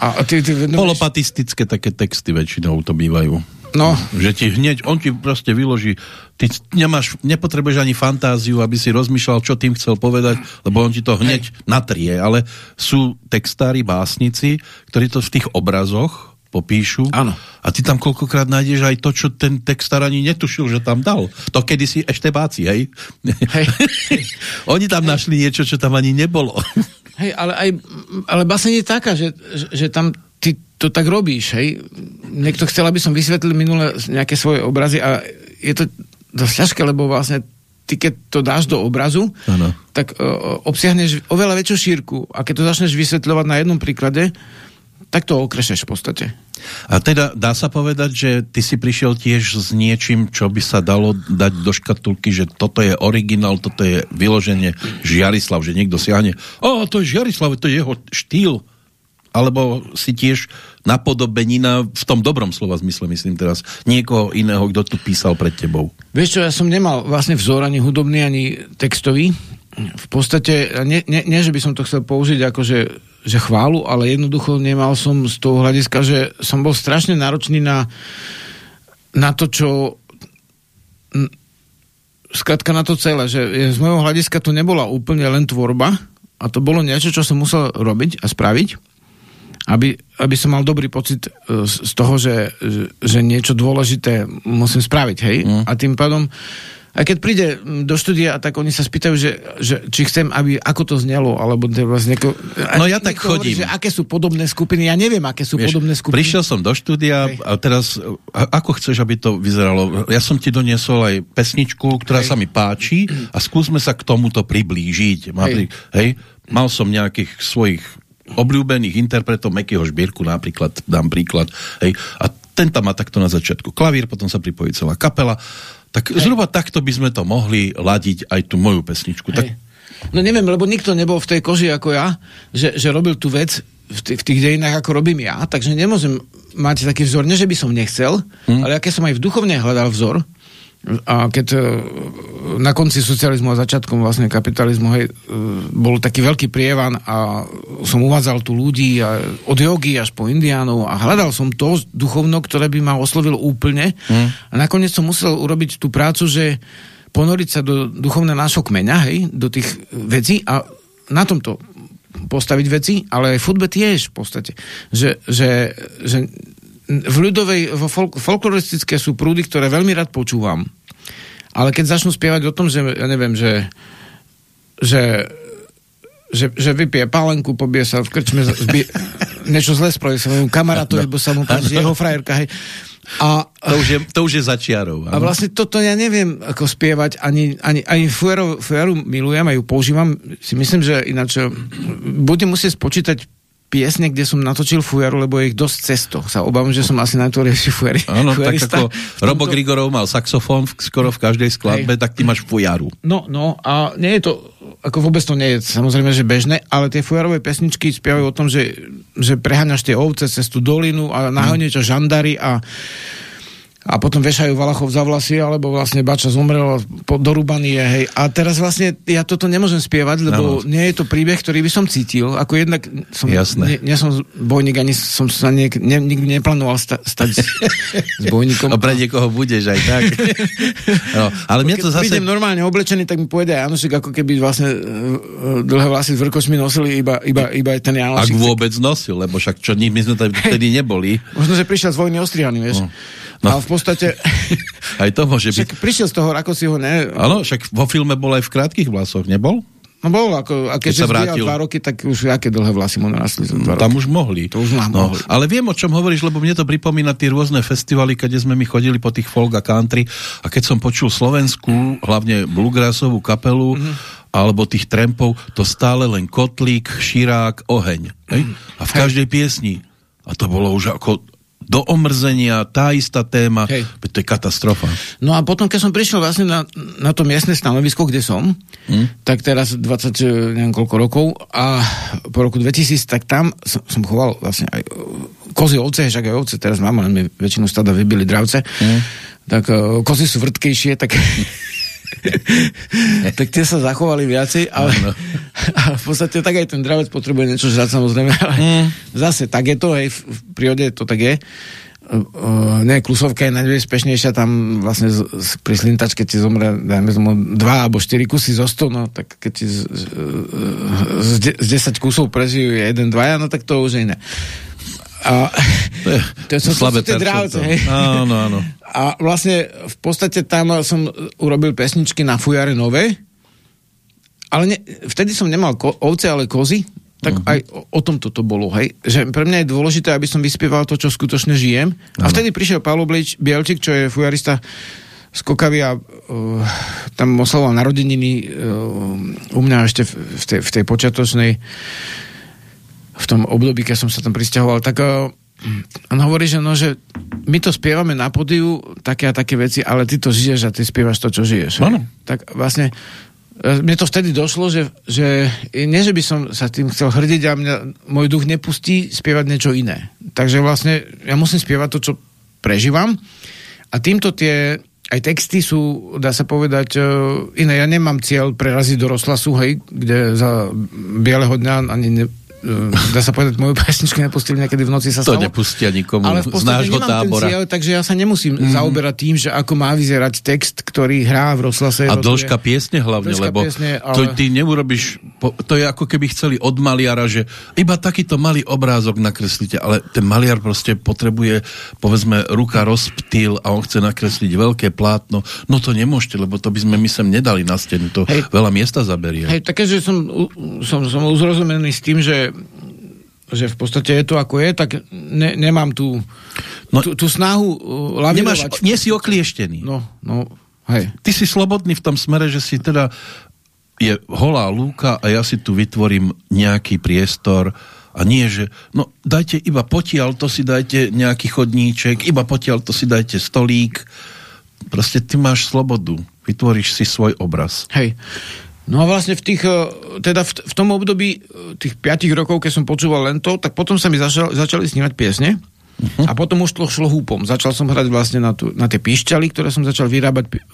A, a ty, ty vedomíš... Polopatistické také texty väčšinou to bývajú. No, Že ti hneď, on ti proste vyloží, ty nemáš, nepotrebuješ ani fantáziu, aby si rozmýšľal, čo tým chcel povedať, lebo on ti to hneď natrie, ale sú textári, básnici, ktorí to v tých obrazoch popíšu Áno. a ty tam koľkokrát nájdeš aj to, čo ten textár ani netušil, že tam dal. To kedysi ešte báci, hej? Hej. Oni tam našli niečo, čo tam ani nebolo. hej, ale aj, ale baseň je taká, že, že, že tam ty to tak robíš, hej. Niekto chcel, aby som vysvetlil minule nejaké svoje obrazy a je to dosť ťažké, lebo vlastne ty keď to dáš do obrazu, Áno. tak uh, obsiahneš oveľa väčšiu šírku a keď to začneš vysvetľovať na jednom príklade, tak to okrešeš v podstate. A teda dá sa povedať, že ty si prišiel tiež s niečím, čo by sa dalo dať do škatulky, že toto je originál, toto je vyloženie Žiarislav, že niekto siahne, o, to je Žiarislav, to je jeho štýl. Alebo si tiež napodobenina v tom dobrom slova zmysle, myslím teraz, niekoho iného, kto tu písal pred tebou. Vieš čo, ja som nemal vlastne vzor ani hudobný, ani textový. V podstate, nie, nie, nie že by som to chcel použiť ako že, chválu, ale jednoducho nemal som z toho hľadiska, že som bol strašne náročný na, na to, čo skratka na to celé, že z môjho hľadiska to nebola úplne len tvorba a to bolo niečo, čo som musel robiť a spraviť aby, aby som mal dobrý pocit e, z toho, že, že, že niečo dôležité musím spraviť, hej? Mm. A tým pádom, aj keď príde mm, do štúdia, tak oni sa spýtajú, že, že či chcem, aby, ako to znelo, alebo vlastne nieko, No ja tak chodím. Hovorí, že aké sú podobné skupiny, ja neviem, aké sú Vieš, podobné skupiny. Prišiel som do štúdia Hej. a teraz, a- ako chceš, aby to vyzeralo? Ja som ti doniesol aj pesničku, ktorá Hej. sa mi páči a skúsme sa k tomuto priblížiť. Napri- hej. Mal som nejakých svojich obľúbených interpretov, Mekyho Žbírku napríklad, dám príklad. Hej. A ten tam má takto na začiatku klavír, potom sa pripojí celá kapela. Tak hej. zhruba takto by sme to mohli ladiť aj tú moju pesničku. Tak. No neviem, lebo nikto nebol v tej koži ako ja, že, že robil tú vec v, v tých dejinách, ako robím ja, takže nemôžem mať taký vzor, nie že by som nechcel, hm. ale aké som aj v duchovne hľadal vzor, a keď e, na konci socializmu a začiatkom vlastne kapitalizmu hej, e, bol taký veľký prievan a som uvádzal tu ľudí a od jogy až po indiánov a hľadal som to duchovno, ktoré by ma oslovilo úplne a nakoniec som musel urobiť tú prácu, že ponoriť sa do duchovného nášho kmeňa, hej, do tých vecí a na tomto postaviť veci, ale aj futbe tiež v podstate. Že, že, že v ľudovej, vo folk, folkloristické sú prúdy, ktoré veľmi rád počúvam. Ale keď začnú spievať o tom, že, ja neviem, že, že, že, že vypije pálenku, pobije sa v krčme, zbie, niečo zle spraví svojmu kamarátovi, bo sa mu páči jeho frajerka, hej. A, to už je, to už je začiarov. a vlastne toto ja neviem ako spievať, ani, ani, ani fujaru, fujaru milujem a ju používam. Si myslím, že ináč eh, budem musieť spočítať piesne, kde som natočil fujaru, lebo je ich dosť cesto. Sa obávam, že som asi najtvorejší fujari, Áno, tak ako tomto- Robo Grigorov mal saxofón v, skoro v každej skladbe, tak ty máš fujaru. No, no, a nie je to, ako vôbec to nie je samozrejme, že bežné, ale tie fujarové pesničky spievajú o tom, že, že preháňaš tie ovce cez tú dolinu a nahoní ťa žandary a a potom vešajú Valachov za vlasy, alebo vlastne Bača zomrel dorúbaný je, hej. A teraz vlastne ja toto nemôžem spievať, lebo no. nie je to príbeh, ktorý by som cítil. Ako jednak som, Jasné. Nie, nie som bojník, ani som sa nie, ne, nikdy neplánoval sta, stať s, s bojníkom. A pre niekoho budeš aj tak. no, ale mne to zase... prídem normálne oblečený, tak mi povede aj ako keby vlastne uh, dlhé vlasy s vrkočmi nosili iba, iba, iba ten Ak Janošik. vôbec nosil, lebo však čo, my sme tam vtedy neboli. Možno, že prišiel z vojny ostrihaný, vieš. No. No. A v podstate, Aj to môže byť. prišiel z toho Rakosiho, ne? Áno, však vo filme bol aj v krátkých vlasoch, nebol? No bol, ako, a Keď keďže sa zbíjal vrátil. dva roky, tak už aké dlhé vlasy mu narastli za dva Tam roky. už mohli. To už nám no. Ale viem, o čom hovoríš, lebo mne to pripomína tie rôzne festivaly, kde sme my chodili po tých folk a country a keď som počul slovenskú, hlavne bluegrassovú kapelu, Mhm. alebo tých trampov, to stále len kotlík, širák, oheň. Hej? A v každej piesni. A to bolo už ako do omrzenia, tá istá téma. Hej. To je katastrofa. No a potom, keď som prišiel vlastne na, na to miestne stanovisko, kde som, Hm? tak teraz 20, eh, neviem koľko rokov a po roku 2000, tak tam som, som choval vlastne aj eh, kozy, ovce, však aj ovce teraz mám, len mi väčšinu stada vybili dravce, Hm? tak uh, kozy sú vrtkejšie, tak tak tie sa zachovali viacej, ale, ale v podstate tak aj ten dravec potrebuje niečo žrať samozrejme, ale Mm. zase tak je to, hej, v, prírode to tak je. Uh, ne, klusovka je najbezpečnejšia, tam vlastne z, z, pri slintačke ti zomre, dajme tomu, dva alebo štyri kusy zo sto, no tak keď ti z, z, z 10 kusov prežijú jeden, dvaja, no tak to už je iné. A, To je, to slabé to sú tie hej. Áno, áno. A vlastne v podstate tam som urobil pesničky na fujare nové, ale ne, vtedy som nemal ko, ovce, ale kozy, tak uh-huh. aj o, o tom toto bolo, hej. Že pre mňa je dôležité, aby som vyspieval to, čo skutočne žijem. A Áno. vtedy prišiel Paolo Blič, Bielčík, čo je fujarista z Kokavy a uh, tam oslavoval narodeniny uh, u mňa ešte v, v, tej, v tej počiatočnej v tom období, keď som sa tam pristahoval, tak uh, on hovorí, že, no, že my to spievame na podiu, také a také veci, ale ty to žiješ a ty spievaš to, čo žiješ. Áno. Tak vlastne e, mne to vtedy došlo, že, že nie, že by som sa tým chcel hrdiť a mňa, môj duch nepustí spievať niečo iné. Takže vlastne ja musím spievať to, čo prežívam a týmto tie aj texty sú, dá sa povedať, e, iné. Ja nemám cieľ preraziť do rozhlasu, hej, kde za bieleho dňa ani ne, dá sa povedať, moju pesničku nepustili niekedy v noci sa To stalo. nepustia nikomu Ale v z nášho tábora. cieľ, takže ja sa nemusím mm. zaoberať tým, že ako má vyzerať text, ktorý hrá v rozhlase. A dĺžka piesne hlavne, Dĺžka lebo piesne, ale- to ty neurobiš, to je ako keby chceli od maliara, že iba takýto malý obrázok nakreslíte, ale ten maliar proste potrebuje, povedzme, ruka rozptýl a on chce nakresliť veľké plátno. No to nemôžete, lebo to by sme my sem nedali na stenu, to Hej. veľa miesta zaberie. Hej, také, že som, som, som uzrozumený s tým, že že v podstate je to ako je, tak ne, nemám tú, No, tú, tú snahu uh, Nemáš, lavirovať. nie si oklieštený. No, no, hej. Ty si slobodný v tom smere, že si teda je holá lúka a ja si tu vytvorím nejaký priestor a nie, že no dajte iba potiaľ, to si dajte nejaký chodníček, iba potiaľ, to si dajte stolík. Proste ty máš slobodu, vytvoríš si svoj obraz. Hej. No a vlastne v tých, eh, teda v, v tom období eh, tých 5 rokov, keď som počúval len to, tak potom sa mi začal, začali snívať piesne uh-huh. a potom už to šlo húpom. Začal som hrať vlastne na, tú, na tie píšťaly, ktoré som začal vyrábať pi-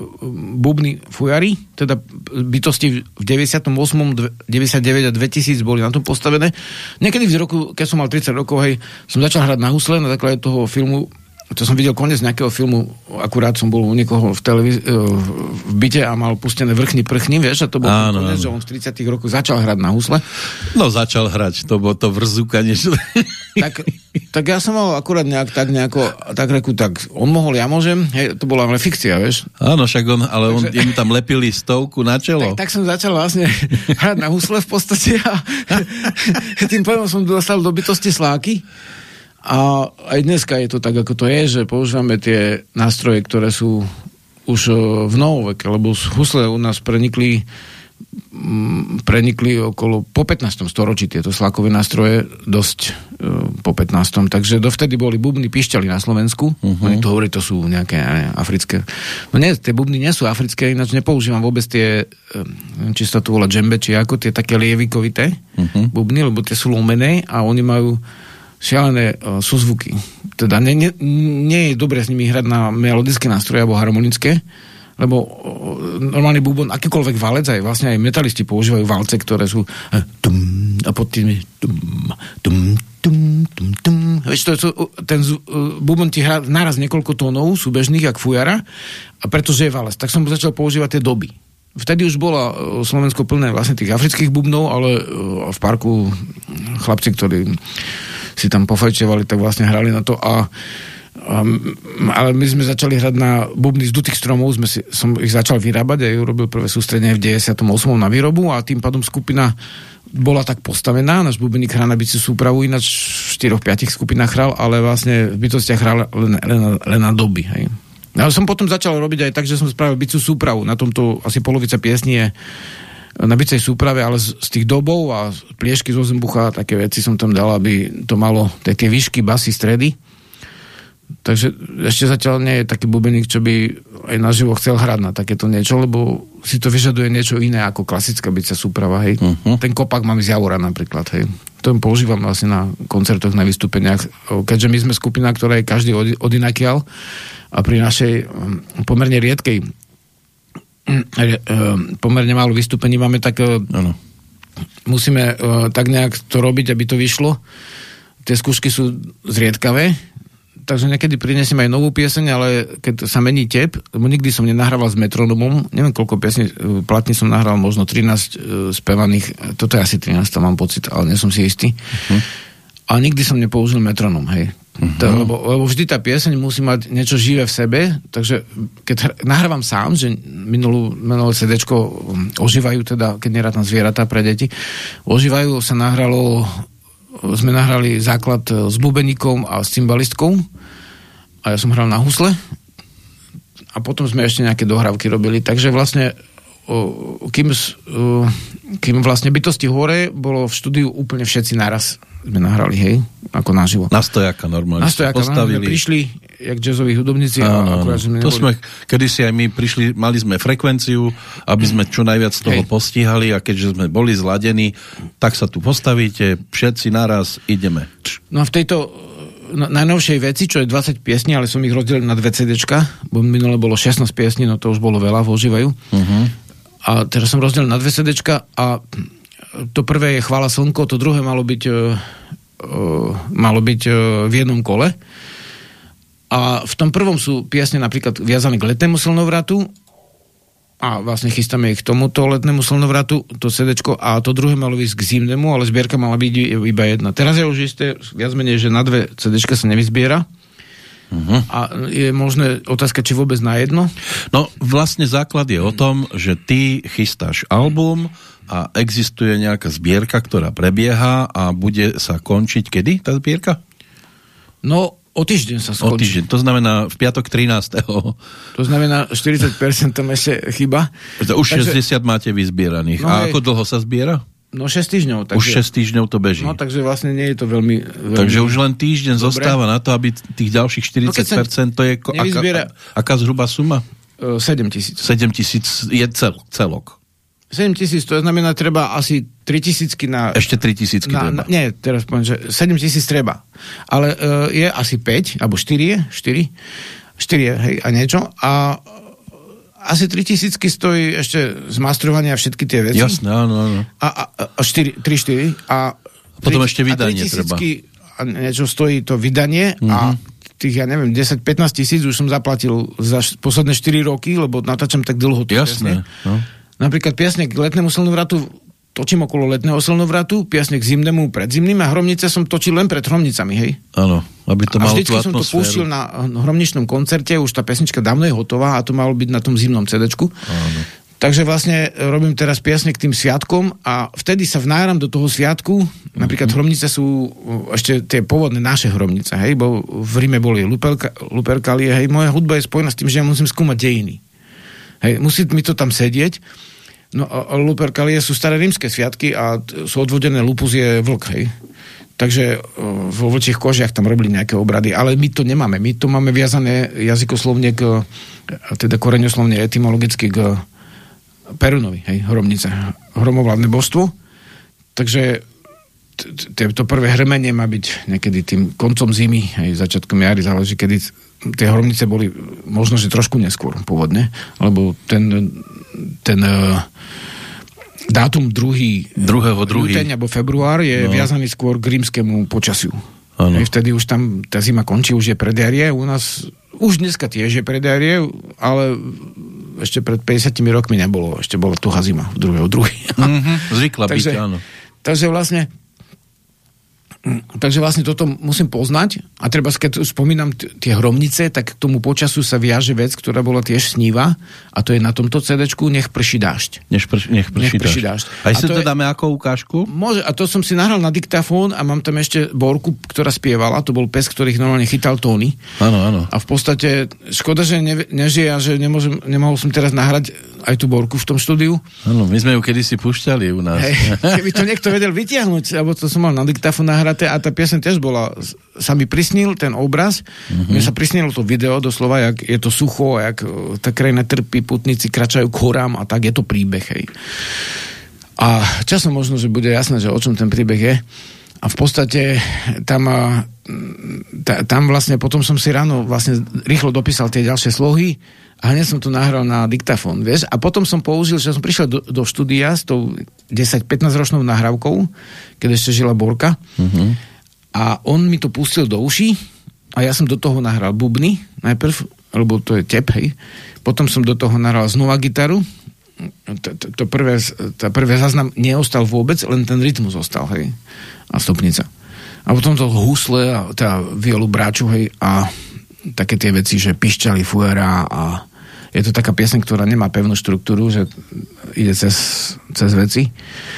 bubny fujary, teda bytosti v 98, dve- 99 a 2000 boli na tom postavené. Niekedy v roku, keď som mal 30 rokov, hej, som začal hrať na husle na základe toho filmu to som videl koniec nejakého filmu, akurát som bol u niekoho v, televíz- eh, v byte a mal pustené vrchný prchný, vieš, a to bol Áno, koniec, že on v 30 rokoch začal hrať na husle. No začal hrať, to bolo to vrzúkanie. Tak, tak ja som mal akurát nejak tak nejako, tak reku, tak on mohol, ja môžem, hej, to bola ale fikcia, vieš. Áno, však on, ale on, Takže- jemu tam lepili stovku na čelo. Tak, tak som začal vlastne hrať na husle v podstate a tým pojmom som dostal do bytosti sláky. A aj dneska je to tak, ako to je, že používame tie nástroje, ktoré sú už e, v novoveke, lebo husle u nás prenikli mm, prenikli okolo po 15. storočí tieto slákové nástroje dosť e, po 15. Takže dovtedy boli bubny pišťali na Slovensku. Uh-huh. Oni to hovorí, to sú nejaké ja neviem, africké. No nie, tie bubny nie sú africké, ináč nepoužívam vôbec tie, e, či sa to volá džembe, či ako, tie také lievikovité uh-huh. bubny, lebo tie sú lomené a oni majú šialené uh, súzvuky. Teda nie, nie, nie je dobré s nimi hrať na melodické nástroje alebo harmonické, lebo uh, normálny bubon, akýkoľvek valec, aj vlastne aj metalisti používajú valce, ktoré sú uh, tum, a pod tými tum, tum, tum, tum, tum. Vieš, to, to, ten uh, bubon ti hrá naraz niekoľko tónov súbežných, jak fujara, a pretože je valec. Tak som začal používať tie doby. Vtedy už bola Slovensko plné vlastne tých afrických bubnov, ale v parku chlapci, ktorí si tam pofajčovali, tak vlastne hrali na to a ale my sme začali hrať na bubny z dutých stromov, sme si, som ich začal vyrábať a urobil prvé sústredenie v 98. na výrobu a tým pádom skupina bola tak postavená, náš bubeník hrá na bicie súpravu, ináč v 4-5 skupinách hral, ale vlastne v bytostiach hral len, len, len na doby. Hej. Ja som potom začal robiť aj tak, že som spravil bicu súpravu. Na tomto asi polovica piesní je na bicej súprave, ale z, z tých dobov a pliešky zo zembucha, také veci som tam dal, aby to malo tie, tie výšky, basy, stredy. Takže ešte zatiaľ nie je taký bubeník, čo by aj naživo chcel hrať na takéto niečo, lebo si to vyžaduje niečo iné ako klasická bicia súprava, hej. Uh-huh. Ten kopak mám z Javora napríklad, hej. To používam vlastne na koncertoch, na vystúpeniach, keďže my sme skupina, ktorá je každý od, odinakial a pri našej mm, pomerne riedkej pomerne málo vystúpení máme tak ano. musíme e, tak nejak to robiť, aby to vyšlo. Tie skúšky sú zriedkavé, takže niekedy prinesiem aj novú pieseň, ale keď sa mení tep, lebo nikdy som nenahrával s metronomom, neviem koľko piesní, e, platní som nahral, možno 13 uh, spevaných, toto je asi 13, mám pocit, ale nie som si istý. Uh-huh. A nikdy som nepoužil metronom, hej. Uh-huh. To, lebo, lebo vždy tá pieseň musí mať niečo živé v sebe, takže keď nahrávam sám, že minulú, minulé CD um, ožívajú teda, keď nerátam zvieratá pre deti, ožívajú sa nahralo sme nahrali základ e, s bubeníkom a s cymbalistkou a ja som hral na husle a potom sme ešte nejaké dohrávky robili, takže vlastne kým, kým vlastne bytosti hore bolo v štúdiu úplne všetci naraz sme nahrali, hej, ako naživo. Na stojaka normálne. Na stojaka, postavili. No, prišli, jak jazzoví hudobníci. Áno, a sme to sme, kedysi aj my prišli, mali sme frekvenciu, aby sme čo najviac z toho hej. postihali a keďže sme boli zladení, tak sa tu postavíte, všetci naraz ideme. No a v tejto no, najnovšej veci, čo je 20 piesní, ale som ich rozdelil na dve CDčka, bo minule bolo 16 piesní, no to už bolo veľa, vožívajú. Uh-huh. A teraz som rozdelil na dve CDčka a to prvé je Chvála slnko, to druhé malo byť, uh, uh, malo byť uh, v jednom kole. A v tom prvom sú piesne napríklad viazané k letnému slnovratu a vlastne chystáme ich k tomuto letnému slnovratu, to CD a to druhé malo ísť k zimnému, ale zbierka mala byť iba jedna. Teraz je už isté, viac menej, že na dve CD sa nevyzbiera. Uh-huh. A je možné otázka, či vôbec na jedno? No vlastne základ je o tom, že ty chystáš album a existuje nejaká zbierka, ktorá prebieha a bude sa končiť kedy tá zbierka? No O týždeň sa skončí. O týždeň, to znamená v piatok 13. To znamená 40% tam ešte chyba. Už takže, 60 máte vyzbieraných. No A aj, ako dlho sa zbiera? No 6 týždňov. Takže, už 6 týždňov to beží. No takže vlastne nie je to veľmi... veľmi takže už len týždeň dobre. zostáva na to, aby tých ďalších 40% no to je... Aká, aká zhruba suma? 7 tisíc. 7 tisíc je cel, celok. 7 tisíc, to znamená, treba asi 3 tisícky na... Ešte 3 tisícky na, treba. Na, nie, teraz poviem, že 7 tisíc treba. Ale uh, je asi 5, alebo 4 je, 4, 4 je, hej, a niečo. A asi 3 tisícky stojí ešte zmastrovanie a všetky tie veci. Jasné, áno, áno. A, a, a 4, 3, 4. A, a potom 3, ešte vydanie a treba. A niečo stojí to vydanie mm-hmm. a mhm. tých, ja neviem, 10-15 tisíc už som zaplatil za posledné 4 roky, lebo natáčam tak dlho. Jasné. No. Napríklad piesne k letnému slnovratu točím okolo letného slnovratu, piesne k zimnému pred zimným a hromnice som točil len pred hromnicami, hej? Áno, aby to malo tú som to púštil na hromničnom koncerte, už tá pesnička dávno je hotová a to malo byť na tom zimnom CD-čku. Áno. Takže vlastne robím teraz piesne k tým sviatkom a vtedy sa vnáram do toho sviatku. Napríklad mm-hmm. hromnice sú ešte tie pôvodné naše hromnice, hej, bo v Ríme boli luperka, luperkalie, hej. Moja hudba je spojená s tým, že ja musím skúmať dejiny. Hej, musí mi to tam sedieť. No a Lupercalie sú staré rímske sviatky a sú odvodené lupus je vlk, hej. Takže vo vlčích kožiach tam robili nejaké obrady, ale my to nemáme. My to máme viazané jazykoslovne k, teda koreňoslovne etymologicky k Perunovi, hej, hromnice. Hromovládne božstvo. Takže to prvé hrmenie má byť niekedy tým koncom zimy, aj začiatkom jary, záleží, kedy tie hromnice boli možno, že trošku neskôr pôvodne, lebo ten, ten uh, dátum druhý, Druhého druhý. ľúteň alebo február je no. viazaný skôr k rímskému počasiu. Hej, vtedy už tam tá zima končí, už je predjarie. U nás už dneska tiež je predjarie, ale ešte pred 50 rokmi nebolo. Ešte bola tuhá zima v druhého druhý. Mhm, zvykla byť, Takže- áno. Takže vlastne Takže vlastne toto musím poznať a treba, keď spomínam tie hromnice, tak k tomu počasu sa viaže vec, ktorá bola tiež sníva a to je na tomto cd Nech prší dážď. Nech, prš, nech prší, Nech prší dážď. Aj A si to je- dáme ako ukážku? Môže, a to som si nahral na diktafón a mám tam ešte Borku, ktorá spievala, to bol pes, ktorý ich normálne chytal tóny. Áno, áno. A v podstate, škoda, že ne, nežije a že nemôžem, nemohol som teraz nahrať aj tú Borku v tom štúdiu. Áno, my sme ju kedysi pušťali u nás. Hej, keby to niekto vedel vytiahnuť, alebo to som mal na diktafón nahraté a tá piesen tiež bola, sa mi prisnil ten obraz, mm-hmm. mne sa prisnilo to video doslova, jak je to sucho, jak e, tá krajina trpí, putníci kračajú k horám a tak je to príbeh, hej. A časom možno, že bude jasné, že o čom ten príbeh je. A v podstate tam, ta, tam vlastne potom som si ráno vlastne rýchlo dopísal tie ďalšie slohy a hneď som to nahral na diktafón, vieš. A potom som použil, že som prišiel do, do štúdia s tou 10-15 ročnou nahrávkou, keď ešte žila Borka. Mhm. A on mi to pustil do uší a ja som do toho nahral bubny najprv, lebo to je tep, hej. Potom som do toho nahral znova gitaru. To, to, to prvé, tá prvé záznam neostal vôbec, len ten rytmus ostal, hej. A stupnica. A potom to husle a tá violu bráču, hej, a také tie veci, že pišťali fuera a je to taká piesň, ktorá nemá pevnú štruktúru, že ide cez, cez veci.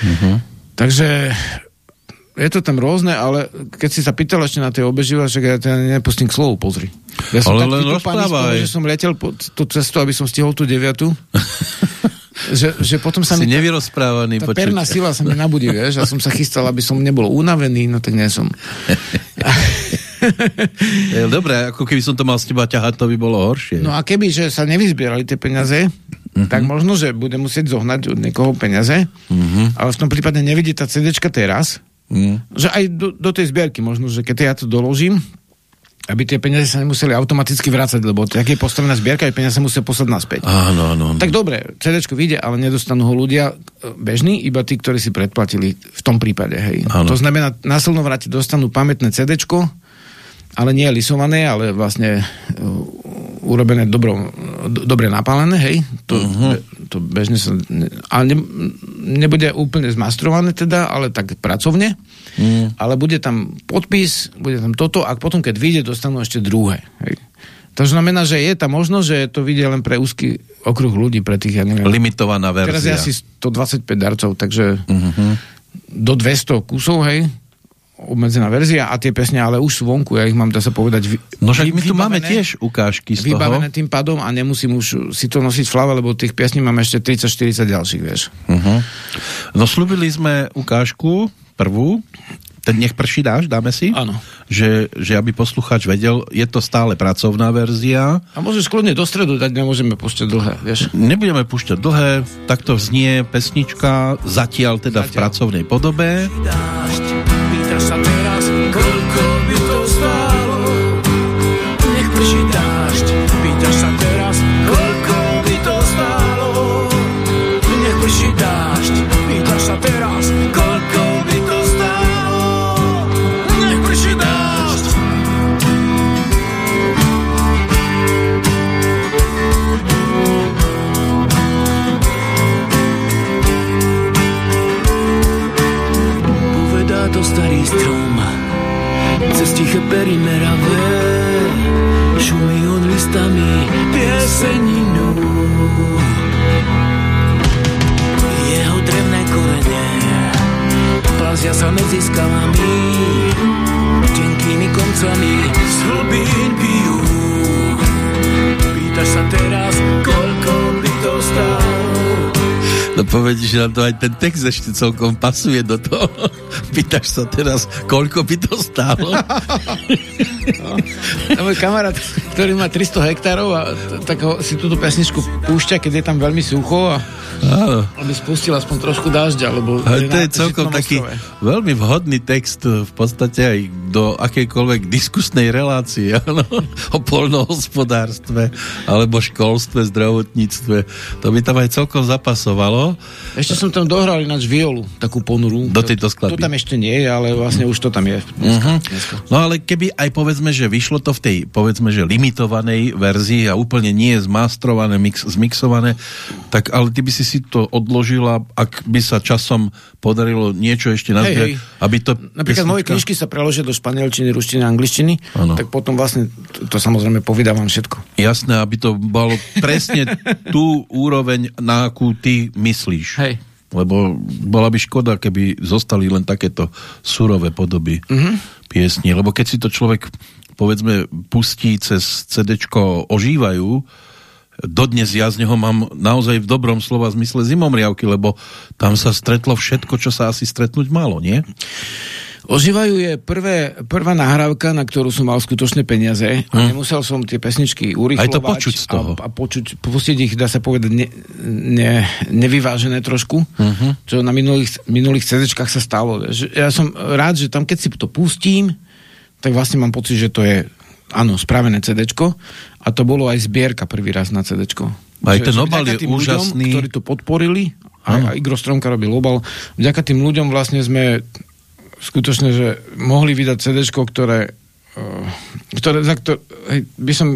Mhm. Takže je to tam rôzne, ale keď si sa pýtal ešte na tie obeživa, že ja teda nepustím k slovu, pozri. Ja som Ale len rozprávaj. že som letel po tú cestu, aby som stihol tú deviatu. že, že potom sa Si mi... tá- nevyrozprávaný tá počuť. perná sila sa mi nabudí, vieš, a som sa chystal, aby som nebol unavený, no tak nie som. Je, Dobre, ako keby som to mal s teba ťahať, to by bolo horšie. No a keby, že sa nevyzbierali tie peniaze, Mhm. tak možno, že bude musieť zohnať od niekoho peniaze, ale v tom prípade nevidí tá CDčka teraz, Mm. že aj do, do tej zbierky možno, že keď ja to doložím, aby tie peniaze sa nemuseli automaticky vrácať, lebo tak je postavená zbierka, aj peniaze musia poslať naspäť. Áno, áno. Tak dobre, CDčko vyjde, ale nedostanú ho ľudia e, bežní, iba tí, ktorí si predplatili v tom prípade. Hej. Áno. To znamená, na slnovrate dostanú pamätné CDčko, ale nie lisované, ale vlastne uh, urobené dobro, do, dobre napálené, hej. To, uh-huh. to bežne sa... Ale ne, nebude úplne zmastrované teda, ale tak pracovne. Mm. Ale bude tam podpis, bude tam toto a potom, keď vyjde, dostanú ešte druhé. Hej. To znamená, že je tá možnosť, že to vidia len pre úzky okruh ľudí, pre tých, ja neviem, Limitovaná verzia. Teraz je asi 125 darcov, takže Mhm. do 200 kusov, hej, obmedzená verzia a tie pesne ale už sú vonku, ja ich mám, dá sa povedať, vy, No však my tu máme tiež ukážky z toho. vybavené tým pádom a nemusím už si to nosiť v hlave, lebo tých piesní mám ešte 30-40 ďalších, vieš. Uh-huh. No slúbili sme ukážku, prvú, ten nech prší dáš, dáme si? Áno. Že, že aby posluchač vedel, je to stále pracovná verzia. A môžeš kľudne do stredu dať, nemôžeme pušťať dlhé, vieš. Nebudeme púšťať dlhé, takto znie pesnička, zatiaľ teda v Zatiaľ. pracovnej podobe. dážď. Sa teraz, koľko by povedz, že nám to aj ten text ešte celkom pasuje do toho. Pýtaš sa teraz, koľko by to stálo? A môj kamarát, ktorý má 300 hektárov a tak si túto pesničku púšťa, keď je tam veľmi sucho a Áno. aby spustil aspoň trošku dažďa, lebo Ale to je celkom taký ostrove. veľmi vhodný text eh, v podstate aj do akejkoľvek diskusnej relácie áno, o polnohospodárstve alebo školstve, zdravotníctve. To by tam aj celkom zapasovalo. Ešte som tam dohral ináč violu, takú ponurú. Do tejto skladby. To tam ešte nie je, ale vlastne už to tam je. Dneska, Mhm. dneska. No ale keby aj povedzme, že vyšlo to v tej povedzme, že limitovanej verzii a úplne nie je zmastrované, mix, zmixované, tak ale ty by si si to odložila, ak by sa časom podarilo niečo ešte nazbierať, hej. aby to... Napríklad moje pesnička- knižky sa preložia do španielčiny, ruštiny a angličtiny, Áno. tak potom vlastne to, to samozrejme povydávam všetko. Jasné, aby to bolo presne tú úroveň, na akú ty myslíš. Hej. Lebo bola by škoda, keby zostali len takéto surové podoby mm-hmm. piesní. Lebo keď si to človek, povedzme, pustí cez CDčko Ožívajú, dodnes ja z neho mám naozaj v dobrom slova zmysle zimomriavky, lebo tam sa stretlo všetko, čo sa asi stretnúť malo, nie? Ožívajú je prvé, prvá nahrávka, na ktorú som mal skutočné peniaze a nemusel som tie pesničky urychlovať. Hm. Aj to počuť z toho. A, a počuť, pustiť ich, dá sa povedať, ne, ne, nevyvážené trošku, Mhm. čo na minulých, minulých CD-čkách sa stalo. Ja som rád, že tam keď si to pustím, tak vlastne mám pocit, že to je áno, spravené CD-čko a to bolo aj zbierka prvý raz na CD-čko. Aj Že- ten obal je tým ľuďom, úžasný. ktorí to podporili, a, a Igor Stromka robil obal, vďaka tým ľuďom vlastne sme skutočne, že mohli vydať CD, ktoré, eh, ktoré, za ktor- hej, by som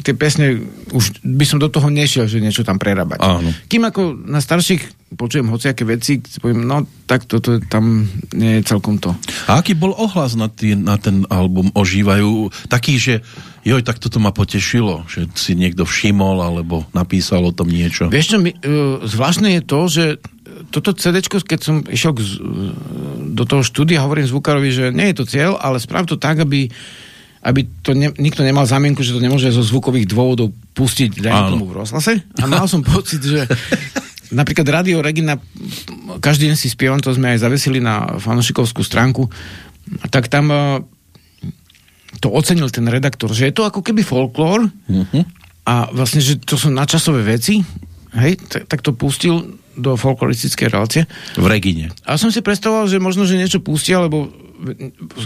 tie pesne, už by som do toho nešiel, že niečo tam prerábať. Áno. Kým ako na starších počujem hociaké veci, poviem, no tak toto tam nie je celkom to. A aký bol ohlas na, tý, na ten album Ožívajú? Taký, že joj, tak toto ma potešilo, že si niekto všimol alebo napísal o tom niečo. Vieš čo, my, uh, zvláštne je to, že toto CD, keď som išiel k, do toho štúdia, hovorím zvukárovi, že nie je to cieľ, ale sprav to tak, aby, aby to ne, nikto nemal zámienku, že to nemôže zo zvukových dôvodov pustiť, dajme tomu v rozhlase. A mal som pocit, že napríklad Radio Regina, každý deň si spievam, to sme aj zavesili na fanošikovskú stránku, tak tam uh, to ocenil ten redaktor, že je to ako keby folklór, Mhm. a vlastne, že to sú nadčasové veci, hej, tak to pustil do folkloristickej relácie. V Regine. A som si predstavoval, že možno, že niečo pustia, lebo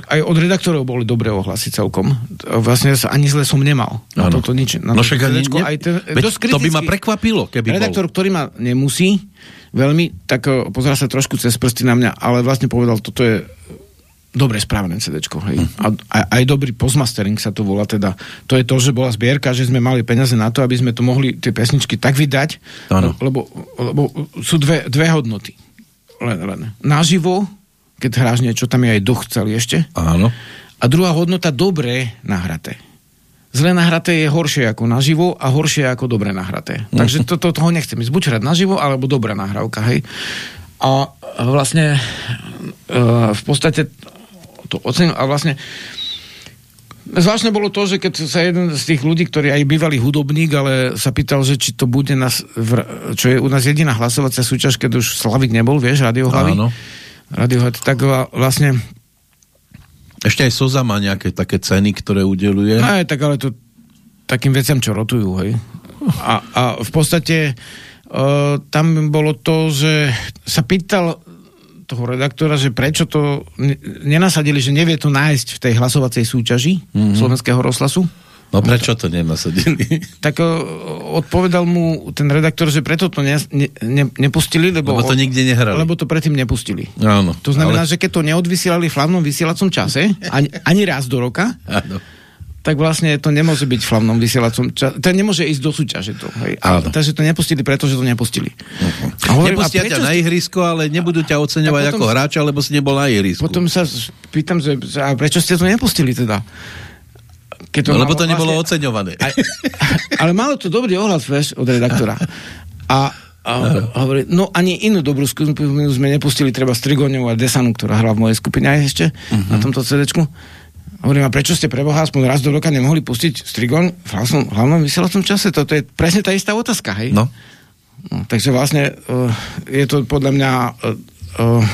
aj od redaktorov boli dobré ohlasy celkom. Vlastne sa ani zle som nemal. Na Áno. toto nič. Na No však ani ne- aj ten, to by ma prekvapilo, keby bol. Redaktor, ktorý ma nemusí veľmi, tak eh, pozerá sa trošku cez prsty na mňa, ale vlastne povedal, toto je dobre správené CDčko, hej. A, a, aj dobrý postmastering sa to volá teda. To je to, že bola zbierka, že sme mali peniaze na to, aby sme to mohli tie pesničky tak vydať, Áno. lebo, lebo sú dve, dve hodnoty. Len, len. Naživo, keď hráš niečo, tam je aj duch celý ešte. Áno. A druhá hodnota, dobre nahraté. Zle nahraté je horšie ako naživo a horšie ako dobre nahraté. Takže to, to, toho nechcem ísť. Buď hrať naživo, alebo dobrá nahrávka, hej. A vlastne e, v podstate to ocenil a vlastne Zvláštne bolo to, že keď sa jeden z tých ľudí, ktorý aj bývalý hudobník, ale sa pýtal, že či to bude nás, čo je u nás jediná hlasovacia súťaž, keď už Slavik nebol, vieš, radiohlavy. Áno. Radiohlavy, tak vlastne Ešte aj Soza má nejaké také ceny, ktoré udeluje. No aj tak, ale to takým veciam, čo rotujú, hej. A, a v podstate uh, tam bolo to, že sa pýtal toho redaktora, že prečo to ne- nenasadili, že nevie to nájsť v tej hlasovacej súťaži mm-hmm. slovenského rozhlasu. No prečo to nenasadili? Tak uh, odpovedal mu ten redaktor, že preto to ne, ne, nepustili, lebo, Lebo to nikde nehrali. lebo to predtým nepustili. Áno. To znamená, ale... že keď to neodvysielali v hlavnom vysielacom čase, ani, ani raz do roka, Áno. Tak vlastne to nemôže byť v hlavnom vysielacom čase. To nemôže ísť do súťaže to. Hej. A, Áno. takže to nepustili, pretože to nepustili. A Nepustia a ťa na ihrisko, ale nebudú ťa oceňovať potom- ako hráča, lebo si nebol na ihrisku. Potom sa pýtam, že, a prečo ste to nepustili teda? Keď no, lebo to nebolo vlastne- oceňované. Aj, ale malo to dobrý ohľad, vieš, od redaktora. A, a hovorí, no ani inú dobrú skupinu sme nepustili, treba Strigoňovú a Desanu, ktorá hrala v mojej skupine aj ešte uh-huh. na tomto CD-čku. Hovorím, a prečo ste pre Boha aspoň raz do roka nemohli pustiť Strigoň v hlavnom, hlavnom vysielacom čase? Toto je presne tá istá otázka, hej? No. No, takže vlastne uh, je to podľa mňa uh, uh,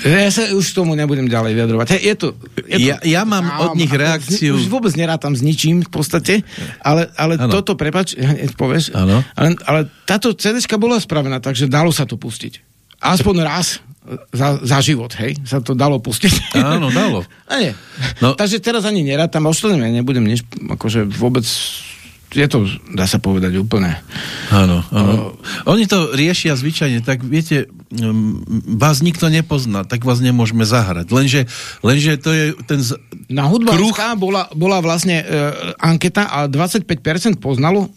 Ja sa už tomu nebudem ďalej vyjadrovať. Hej, je to, je to, Ja- ja mám od nich reakciu- Už vôbec nerátam s ničím v podstate, ale, ale Áno. toto, prepač, hneď povieš, ale, ale táto CDčka bola spravená, takže dalo sa to pustiť. Aspoň raz za, za život, hej, sa to dalo pustiť. Áno, dalo. A nie. No. Takže teraz ani nerátam, už to neviem, nebudem nič, akože vôbec, je to, dá sa povedať, úplne. Áno, áno. Oni to riešia zvyčajne, tak viete, mm, vás nikto nepozná, tak vás nemôžeme zahrať. Lenže, lenže to je ten... Z... Na hudbarská bola, bola vlastne e, anketa a 25% poznalo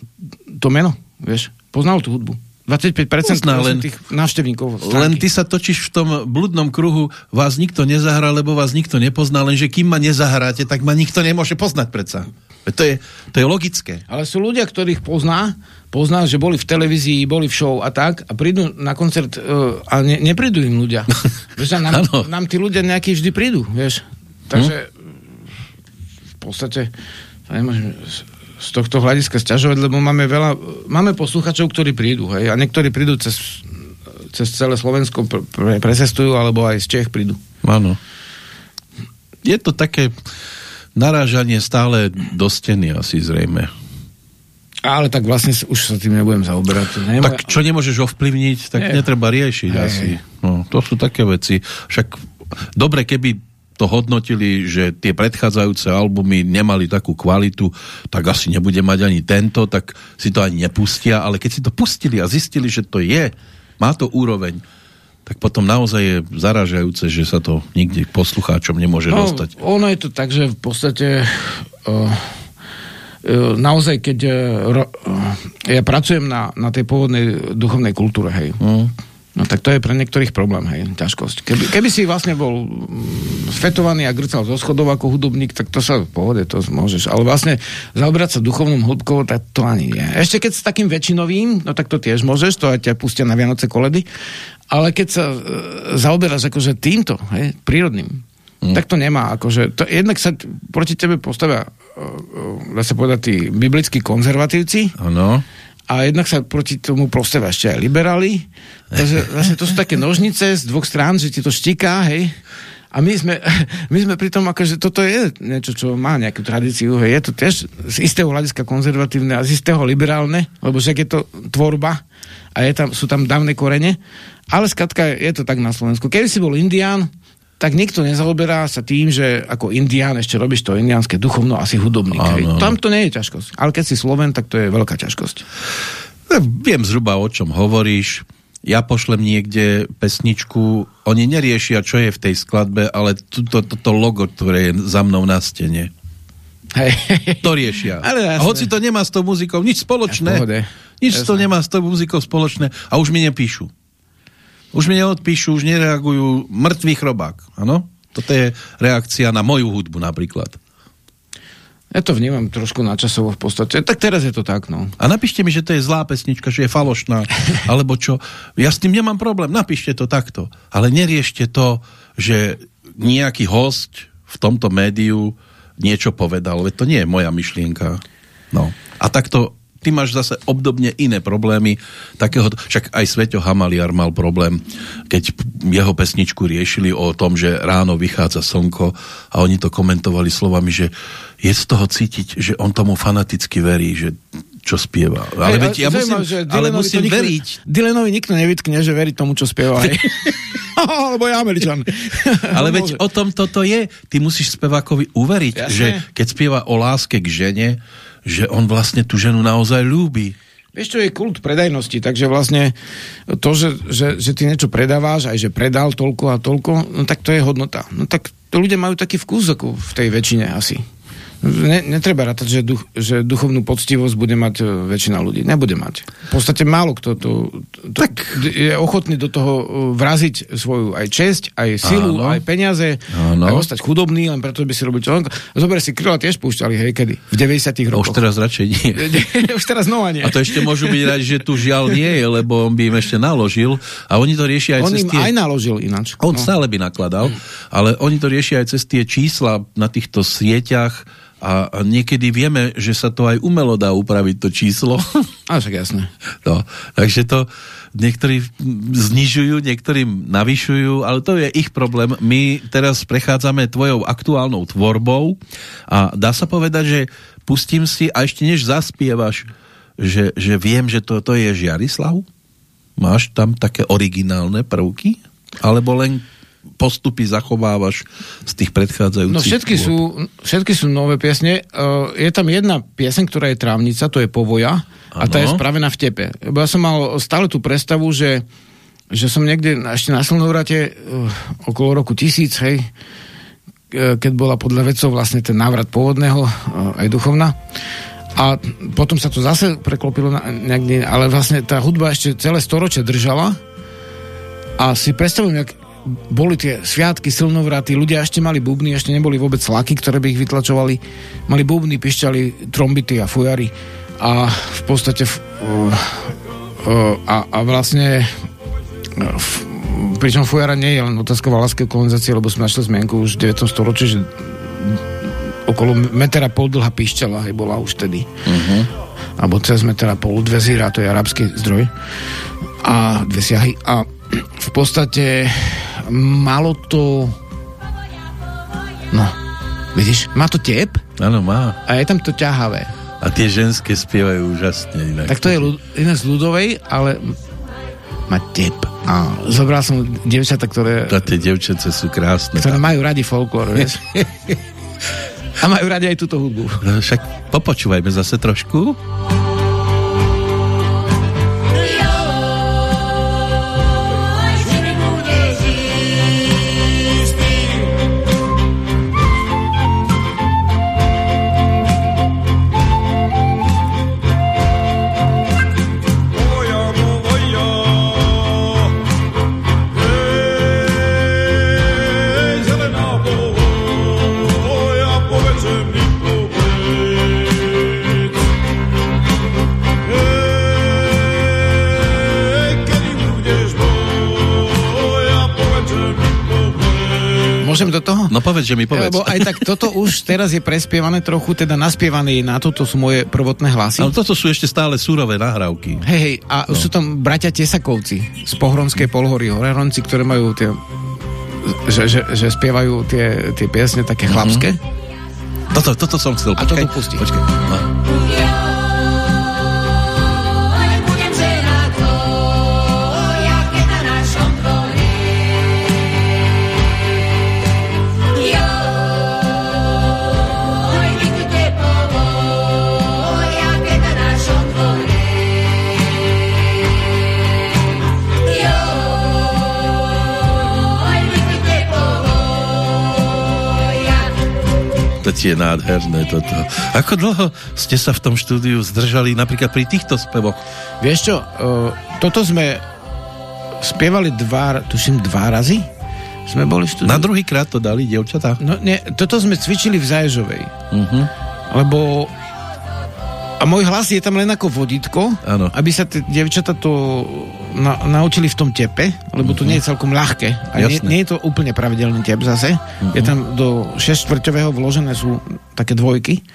to meno, vieš, poznalo tú hudbu. 25% Pozná, vlastne len- tých návštevníkov stránky. Len ty sa točíš v tom bludnom kruhu, vás nikto nezahrá, lebo vás nikto nepozná, lenže kým ma nezahráte, tak ma nikto nemôže poznať predsa. To je, to je logické. Ale sú ľudia, ktorých pozná, pozná, že boli v televízii, boli v show a tak a prídu na koncert uh, a ne, neprídu im ľudia. a nám, nám tí ľudia nejakí vždy prídu, vieš. Takže v podstate sa nemôžeme z- tohto hľadiska sťažovať, lebo máme veľa, máme posluchačov, ktorí prídu, hej, a niektorí prídu cez, cez celé Slovensko, pre, pre, presestujú, alebo aj z Čech prídu. Áno. Je to také narážanie stále do steny asi zrejme. Ale tak vlastne už sa tým nebudem zaoberať. Je Tak čo nemôžeš ovplyvniť, tak Nie. netreba riešiť Hej, asi. No, to sú také veci. Však dobre, keby to hodnotili, že tie predchádzajúce albumy nemali takú kvalitu, tak asi nebude mať ani tento, tak si to ani nepustia, ale keď si to pustili a zistili, že to je, má to úroveň, tak potom naozaj je zaražajúce, že sa to nikde k poslucháčom nemôže No, dostať. ono je to tak, že v podstate uh, naozaj, keď uh, ja pracujem na, na tej pôvodnej duchovnej kultúre, hej. Mm. No tak to je pre niektorých problém, hej, ťažkosť. Keby, keby si vlastne bol mm, sfetovaný a grcal zo schodov ako hudobník, tak to sa v pohode, to môžeš. Ale vlastne zaobrať sa duchovnou hudbou, tak to ani nie. Ešte keď s takým väčšinovým, no tak to tiež môžeš, to aj ťa pustia na Vianoce koledy. Ale keď sa e, zaoberáš akože týmto, hej, prírodným, mm. tak to nemá. Akože, to, jednak sa proti tebe postavia, e, e, dá sa povedať, tí biblickí konzervatívci, Áno. A jednak sa proti tomu proste ešte aj liberáli. Takže vlastne to sú také nožnice z dvoch strán, že ti to štíká, hej. A my sme, my sme pri tom, akože toto je niečo, čo má nejakú tradíciu, hej. Je to tiež z istého hľadiska konzervatívne a z istého liberálne, lebo však je to tvorba a je tam, sú tam dávne korene. Ale skratka, je to tak na Slovensku. Keby si bol indián, tak nikto nezaoberá sa tým, že ako indián ešte robíš to indiánske duchovno, asi hudobník. áno. Tam to nie je ťažkosť. Ale keď si Sloven, tak to je veľká ťažkosť. Ja Viem zhruba, o čom hovoríš. Ja pošlem niekde pesničku, oni neriešia, čo je v tej skladbe, ale toto to, to logo, ktoré je za mnou na stene. Hej. To riešia. Ale a hoci to nemá s tou muzikou nič spoločné, pohode. nič to Jasné. nemá s tou muzikou spoločné a už mi nepíšu. Už mi neodpíšu, už nereagujú mŕtvý chrobák. Áno? Toto je reakcia na moju hudbu napríklad. Ja to vnímam trošku načasovo v podstate. Tak teraz je to tak, no. A napíšte mi, že to je zlá pesnička, že je falošná, alebo čo. Ja s tým nemám problém, napíšte to takto. Ale neriešte to, že nejaký host v tomto médiu niečo povedal, veď to nie je moja myšlienka. No. A takto ty máš zase obdobne iné problémy. Takého, však aj Sveťo Hamaliar mal problém, keď jeho pesničku riešili o tom, že ráno vychádza slnko a oni to komentovali slovami, že je z toho cítiť, že on tomu fanaticky verí, že čo spieva. Ale veď ja musím, že ale musím nikto, veriť. Dylanovi nikto nevytkne, že verí tomu, čo spieva. hej. Lebo je Američan. Ale veď o tom toto je. Ty musíš spevákovi uveriť, Jasné. že keď spieva o láske k žene, že on vlastne tú ženu naozaj ľúbi. Vieš, čo je kult predajnosti, takže vlastne to, že, že, že ty niečo predáváš, aj že predal toľko a toľko, no tak to je hodnota. No tak to ľudia majú taký vkus v tej väčšine asi. Ne, netreba rátať, že, duch, že duchovnú poctivosť bude mať e, väčšina ľudí. Nebude mať. V podstate málo kto to, to tak. je ochotný do toho e, vraziť svoju aj česť, aj silu, Áno. aj peniaze, Áno. aj ostať chudobný, len preto by si robil čo. Zober si, Kryla tiež púšťali, hej, kedy? V 90 A rokoch. už teraz radšej nie. Už teraz znova nie. A to ešte môžu byť radi, že tu žiaľ nie je, lebo on by im ešte naložil. A oni to riešia aj On cez tie... aj naložil ináč. On No. stále by nakladal, ale oni to riešia aj cez tie čísla na týchto sieťach a, niekedy vieme, že sa to aj umelo dá upraviť to číslo. A však jasné. No, takže to niektorí znižujú, niektorí navyšujú, ale to je ich problém. My teraz prechádzame tvojou aktuálnou tvorbou a dá sa povedať, že pustím si a ešte než zaspievaš, že, že viem, že toto je Žiarislav? Máš tam také originálne prvky? Alebo len postupy zachovávaš z tých predchádzajúcich? No všetky sú, všetky sú nové piesne. Uh, je tam jedna pieseň, ktorá je Trávnica, to je Povoja a tá je spravená v tepe. Lebo ja som mal stále tú predstavu, že, že som niekde ešte na Slnovrate uh, okolo roku tisíc, hej, eh, keď bola podľa vedcov vlastne ten návrat pôvodného, aj duchovná. A potom sa to zase preklopilo na, nejak, ale vlastne tá hudba ešte celé storočie držala a si predstavujem, jak boli tie sviatky, silnovraty, ľudia ešte mali bubny, ešte neboli vôbec slaky, ktoré by ich vytlačovali. Mali bubny, pišťali trombity a fujary a v podstate uh, uh, a, a vlastne uh, v, pričom fujara nie je len otázka valaskej kolonizácie, lebo sme našli zmienku už v 9. storočí, že okolo metra pol dlhá pišťala hej, bola už tedy. Uh-huh. Alebo cez metra pol, dve zíra, to je arabský zdroj. A dve siahy. A v podstate malo to... No, vidíš, má to tep Áno, má. a je tam to ťahavé. A tie ženské spievajú úžasne inak. Tak to je iné z ľudovej, ale má tep. A zobral som devčata, ktoré, A tie devčence sú krásne. ktoré majú radi folklór, vieš. A majú radi aj túto hudbu. No, však popočúvajme zase trošku. Môžem do toho? No povedz, že mi povedz. Lebo aj tak toto už teraz je prespievané trochu, teda naspievané na toto sú moje prvotné hlasy. Ale toto sú ešte stále súrové nahrávky. Hej, hej, a no. sú tam bratia Tesakovci z Pohronskej polhory, Horeronci, ktoré majú tie že, že, že spievajú tie, tie piesne také chlapské. Toto, toto som chcel. A Počkaj, toto pustí. Počkaj. No. Je nádherné toto. Ako dlho ste sa v tom štúdiu zdržali napríklad pri týchto spevoch? Vieš čo, uh, toto sme spievali dva, tuším dva razy. Sme boli v štúdiu. Na druhý krát to dali, dievčatá? No nie, toto sme cvičili v Zaježovej. Uh-huh. Lebo a môj hlas je tam len ako vodítko, Áno. aby sa tie devčata to na, naučili v tom tepe, lebo to nie je celkom ľahké. A nie, nie je to úplne pravidelný tep zase. Je tam do 6 štvrťového vložené sú také dvojky.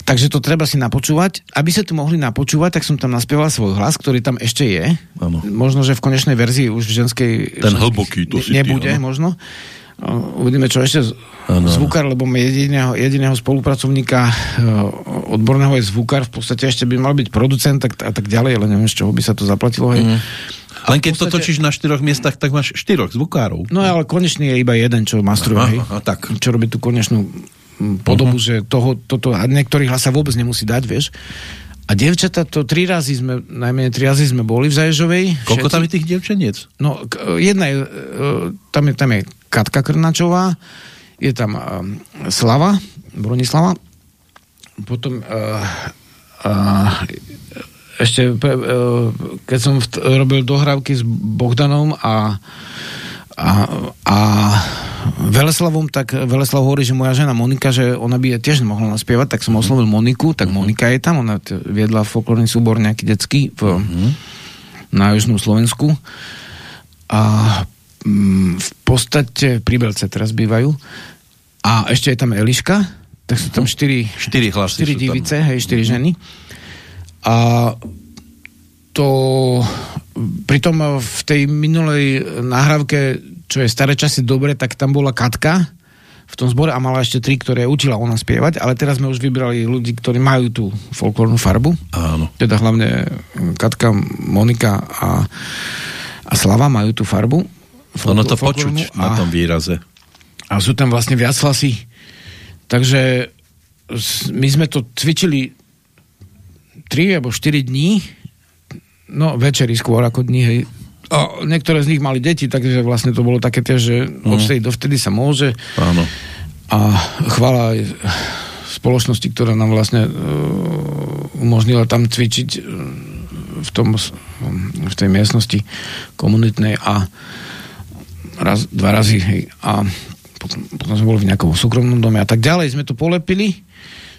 Takže to treba si napočúvať. Aby sa to mohli napočúvať, tak som tam naspieval svoj hlas, ktorý tam ešte je. Áno. Možno, že v konečnej verzii už v ženskej... Ten ženskej- hlboký, to si ty, Nebude, áno. možno. Uvidíme, čo ešte áno. zvukár, lebo jediného, jediného spolupracovníka e, odborného je zvukár, v podstate ešte by mal byť producent tak, a tak ďalej, ale neviem, z čoho by sa to zaplatilo. Hej. Mhm. Len v keď to podstate- točíš na štyroch miestach, tak máš štyroch zvukárov. No ale konečný je iba jeden, čo mastruje, Aha, aha, tak. Čo robí tú konečnú mm, podobu, že toho, toto, a niektorý hlas sa vôbec nemusí dať, vieš. A devčata, to tri razy sme, najmenej tri razy sme boli v Zaježovej. Koľko Všetci- tam je tých dievčeniec? No, jedna je, e, tam je, tam je Katka Krnačová, je tam e, Slava, Bronislava, potom e, e, ešte, pe- e, keď som v, robil dohrávky s Bohdanom a a, a Veleslavom, tak Veleslav hovorí, že moja žena Monika, že ona by tiež mohla naspievať, tak som oslovil Moniku, tak Monika je tam, ona viedla folklórny súbor nejaký detský v, na južnom Slovensku. A v podstate pri Belce teraz bývajú a ešte je tam Eliška, tak sú tam štyri, Štyri hlasy štyri sú tam. divice, hej, štyri ženy. A to pritom v tej minulej nahrávke, čo je staré časy dobre, tak tam bola Katka v tom zbore a mala ešte tri, ktoré učila ona spievať, ale teraz sme už vybrali ľudí, ktorí majú tú folklórnu farbu. Áno. Teda hlavne Katka, Monika a, a Slava majú tú farbu. Ono to počuť na a- tom výraze. a sú tam vlastne viac hlasy. Takže my sme to cvičili 3 alebo 4 dní, no večeri skôr ako dní, hej. A niektoré z nich mali deti, takže vlastne to bolo také tiež, že od vtedy do vtedy sa môže. Áno. A chvála aj spoločnosti, ktorá nám vlastne uh, umožnila tam cvičiť uh, v, tom, v tej miestnosti komunitnej a raz, dva razy, hej, a potom, potom sme boli v nejakom súkromnom dome a tak ďalej. Sme to polepili,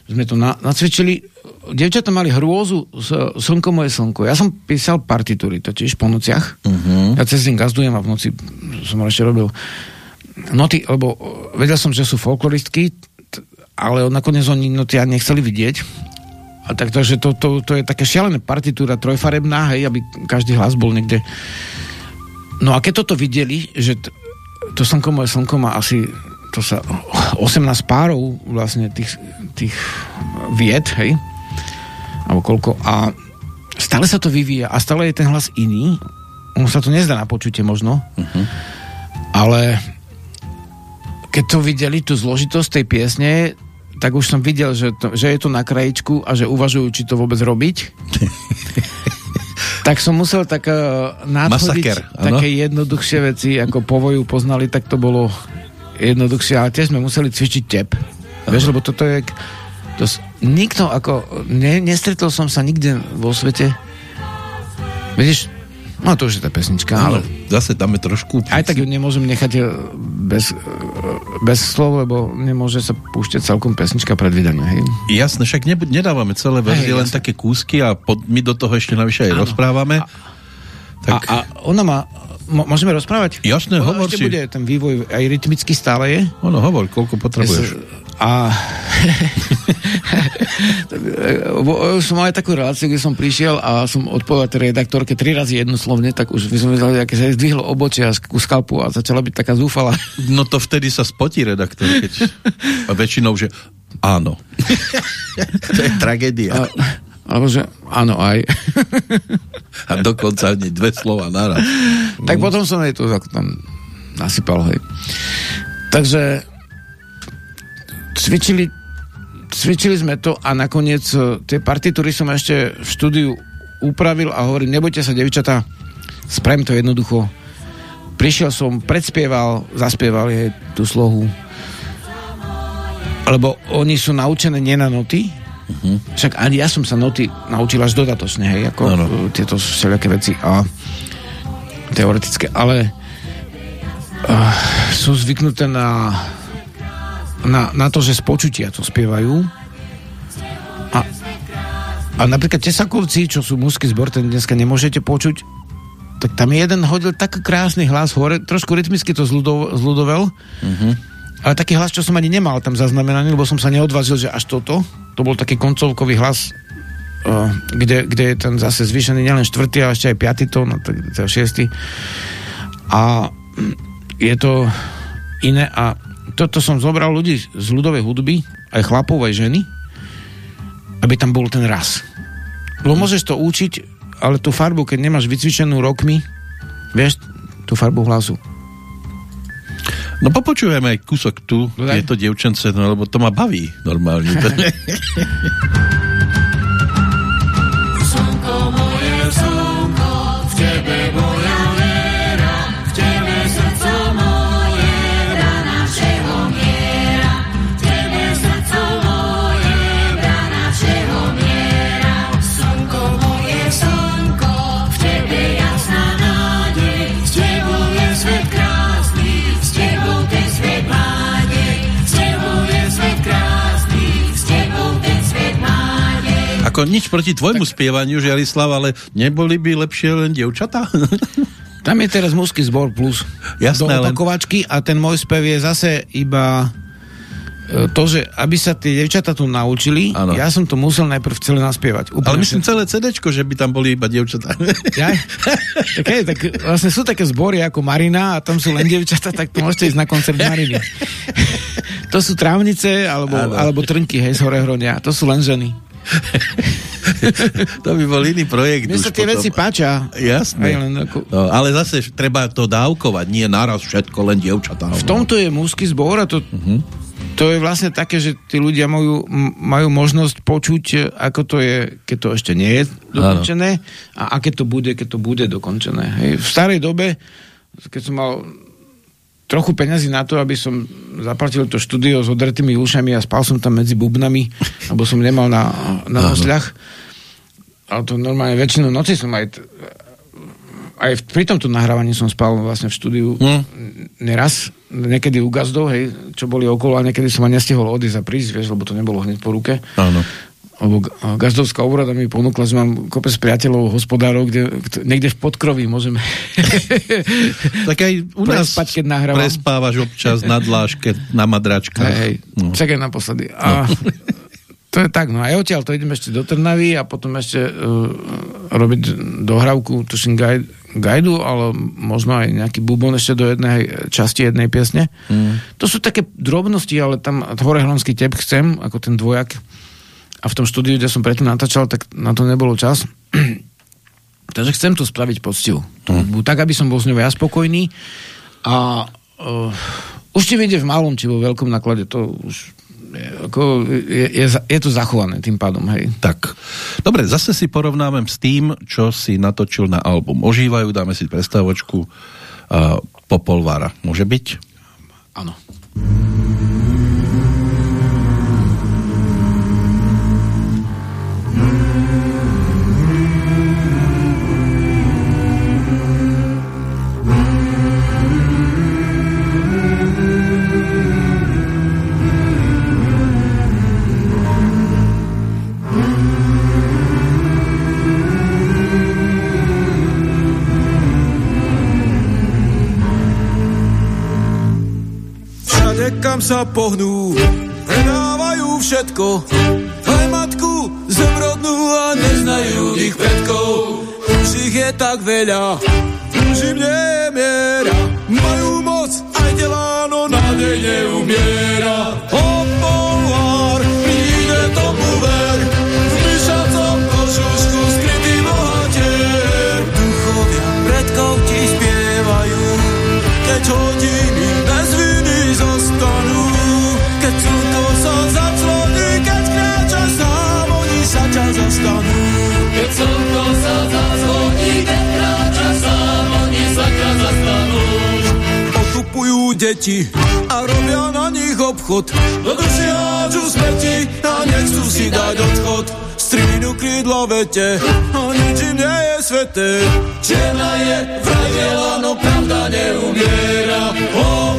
sme to na, nacvičili. Devčatá mali hrôzu s Slnko moje slnko. Ja som písal partitúry totiž po nociach. Uh-huh. Ja cez deň gazdujem a v noci som ešte robil noty, lebo vedel som, že sú folkloristky, t- ale nakoniec oni noty ani nechceli vidieť. A tak, takže to, to, to je také šialené partitúra trojfarebná, hej, aby každý hlas bol niekde. No a keď toto videli, že t- to slnko moje slnko má asi to sa 18 párov vlastne tých, tých vied, hej, alebo koľko, a stále sa to vyvíja a stále je ten hlas iný. On sa to nezdá na počutie možno, uh-huh. ale keď to videli, tú zložitosť tej piesne, tak už som videl, že, to, že je to na krajičku a že uvažujú, či to vôbec robiť. tak som musel tak uh, nadhodiť Masaker, také jednoduchšie veci, ako povoju poznali, tak to bolo jednoduchšie, ale tiež sme museli cvičiť tep. Vieš, lebo toto je... To, nikto ako... Ne, nestretol som sa nikde vo svete. Vidíš, no to už je tá pesnička, ale... Áno. Zase dáme trošku... Aj tak ju nemôžem nechať e, bez, e, bez slov, lebo nemôže sa púšťať celkom pesnička pred vydaním, hej? Jasné, však ne, nedávame celé verzie, len jasné. také kúsky a pod, my do toho ešte navyše aj rozprávame. Tak, A, a ona má... Môžeme rozprávať? Jasné, hovor ešte si. bude ten vývoj aj rytmicky stále je. ono, hovor, koľko potrebuješ. A už som mal aj takú reláciu, kde som prišiel a som odpovedal tej redaktorke tri razy jednoslovne, tak už by som vedel, aké sa zdvihlo obočie a ku skalpu a začala byť taká zúfala. No to vtedy sa spotí redaktor, keď... A väčšinou, že áno. to je tragédia. A, alebo že áno aj. A dokonca ani dve slova naraz. tak potom som jej to tam nasypal, hej. Takže cvičili, cvičili sme to a nakoniec e, tie partitúry som ešte v štúdiu upravil a hovorím, nebojte sa, devčatá, spravím to jednoducho. Prišiel som, predspieval, zaspieval jej tú slohu, lebo oni sú naučené nie na noty, však ani ja som sa noty naučil až dodatočne, hej, ako Áno. uh, tieto všelijaké veci a teoretické, ale uh, sú zvyknuté na, na, na to, že z počutia to spievajú a, a napríklad Tesakovci, čo sú mužský zbor, ten dneska nemôžete počuť, tak tam jeden hodil tak krásny hlas hore, trošku rytmicky to zľudo, zľudovel, ale taký hlas, čo som ani nemal tam zaznamenaný, lebo som sa neodvážil, že až toto. To bol taký koncovkový hlas, uh, kde, kde je ten zase zvýšený nielen štvrtý, ale ešte aj piatý tón, je šiestý. A je to iné a toto som zobral ľudí z ľudovej hudby, aj chlapov, aj ženy, aby tam bol ten raz. Lebo môžeš to učiť, ale tú farbu, keď nemáš vycvičenú rokmi, vieš, tú farbu hlasu. No popočujeme aj kúsok tu, Dodaj. je to dievčence, no lebo to ma baví normálne. Ako nič proti tvojmu spievaniu, Žiarislav, ale neboli by lepšie len dievčatá? Tam je teraz mužský zbor plus Jasné, do opakovačky a ten môj spev je zase iba e, to, že aby sa tie devčata tu naučili, Áno. ja som to musel najprv celé naspievať. Ale myslím celé CD, že by tam boli iba dievčatá. Ja? tak, hej, tak vlastne sú také zbory ako Marina a tam sú len devčata, tak to môžete ísť na koncert Mariny. to sú trávnice alebo, Áno. alebo trnky, hej, z Horehronia. To sú len ženy. to by bol iný projekt. Mne sa tie potom. veci páčia. Jasné. Hej, len ako, No, ale zase treba to dávkovať, nie naraz všetko len dievčatá. v tomto je mužský zbor a to, to je vlastne také, že tí ľudia majú, majú možnosť počuť, ako to je, keď to ešte nie je dokončené a aké to bude, keď to bude dokončené. Hej. V starej dobe, keď som mal trochu peňazí na to, aby som zaplatil to štúdio s odretými ušami a spal som tam medzi bubnami, lebo som nemal na, na Áno. hosľach. Ale to normálne väčšinu noci som aj aj v- pri tomto nahrávaní som spal vlastne v štúdiu Hm. neraz, niekedy u gazdov, hej, čo boli okolo a niekedy som ma nestihol odísť a prísť, vieš, lebo to nebolo hneď po ruke. Áno. Lebo gazdovská úrada mi ponúkla, že mám kopec priateľov, hospodárov, kde, niekde v podkroví môžeme Tak aj u nás prespať, keď nahrávam. prespávaš občas na dláške, na madračkách. Hej, No. čakaj naposledy. A to je tak, no a odtiaľ to ideme ešte do Trnavy a potom ešte uh, robiť dohrávku, tuším, gaj, gajdu, ale možno aj nejaký bubon ešte do jednej časti jednej piesne. Mm. To sú také drobnosti, ale tam horehronský tep chcem, ako ten dvojak. A v tom štúdiu, kde som predtým natáčal, tak na to nebolo čas. Takže chcem to spraviť poctivo. Mm. Tak, aby som bol s ňou ja spokojný. A uh, už ti vyjde v malom či vo veľkom naklade, to už je, ako, je, je, je to zachované tým pádom, hej. Tak. Dobre, zase si porovnávam s tým, čo si natočil na album. Ožívajú, dáme si prestávočku uh, Popolvára. Môže byť? Áno. Kam sa pohnú, predávajú všetko. Aj matku zemrodnú a neznajú ich predkov. Už ich je tak veľa, už im nie je miera. Majú moc aj delá, no nádej neumiera. O polvár, príde tomu ver, Deti a robia na nich obchod. Do duši hádžu smeti a nechcú si dať odchod. Strinu krídla vete a nič im nie je sveté. Čierna je vraj biela, no pravda neumiera. O,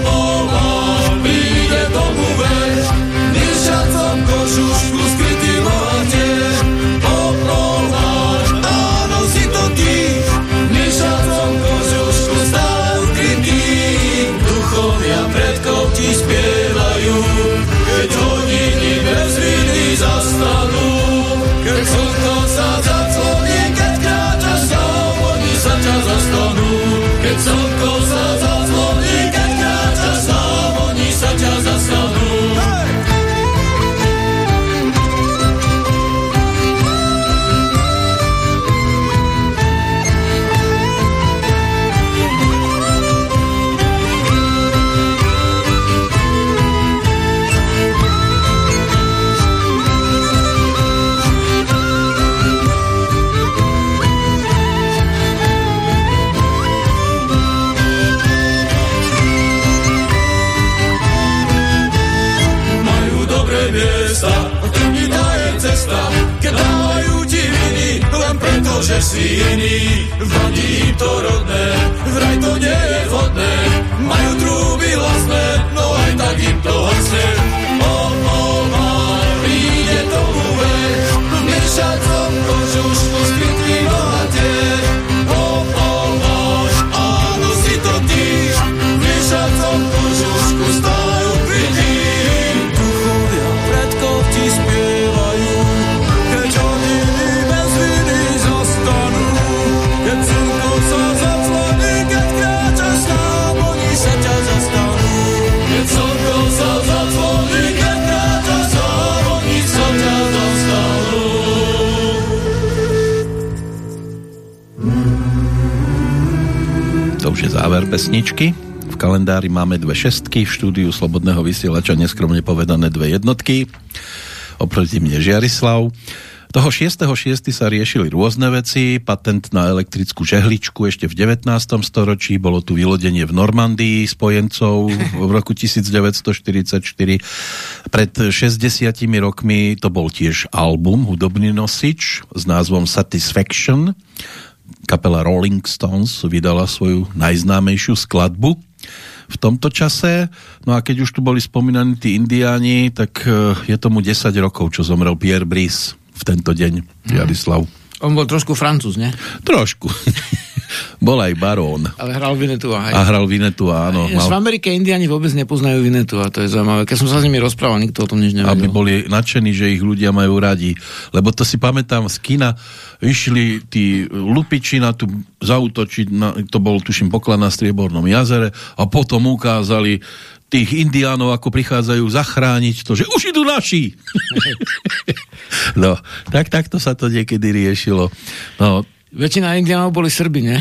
že si iný. Vadí im to rodné, vraj to nie je vhodné, majú trúby vlastné, no aj tak im to hasne. O, o, o, príde tomu ver, myšacom záver pesničky. V kalendári máme dve šestky, v štúdiu Slobodného vysielača neskromne povedané dve jednotky. Oproti mne Žiarislav. Toho 6.6. sa riešili rôzne veci, patent na elektrickú žehličku ešte v 19. storočí, bolo tu vylodenie v Normandii spojencov v roku 1944. Pred 60 rokmi to bol tiež album, hudobný nosič s názvom Satisfaction. Kapela Rolling Stones vydala svoju najznámejšiu skladbu v tomto čase. No a keď už tu boli spomínaní tí indiáni, tak eh, je tomu 10 rokov, čo zomrel Pierre Brice v tento deň, Jarislav. On bol trošku francúz, ne? Trošku. bol aj barón. Ale hral Vinetu a A hral Vinetu, áno. Mal... V Amerike Indiani vôbec nepoznajú Vinetu a to je zaujímavé. Keď som sa s nimi rozprával, nikto o tom nič aby nevedel. boli nadšení, že ich ľudia majú radi. Lebo to si pamätám z kina, išli tí lupiči na tu zautočiť, na, to bol tuším poklad na Striebornom jazere a potom ukázali tých indiánov, ako prichádzajú zachrániť to, že už idú naši. no, tak takto sa to niekedy riešilo. No, Väčšina Indianov boli Srbi, ne?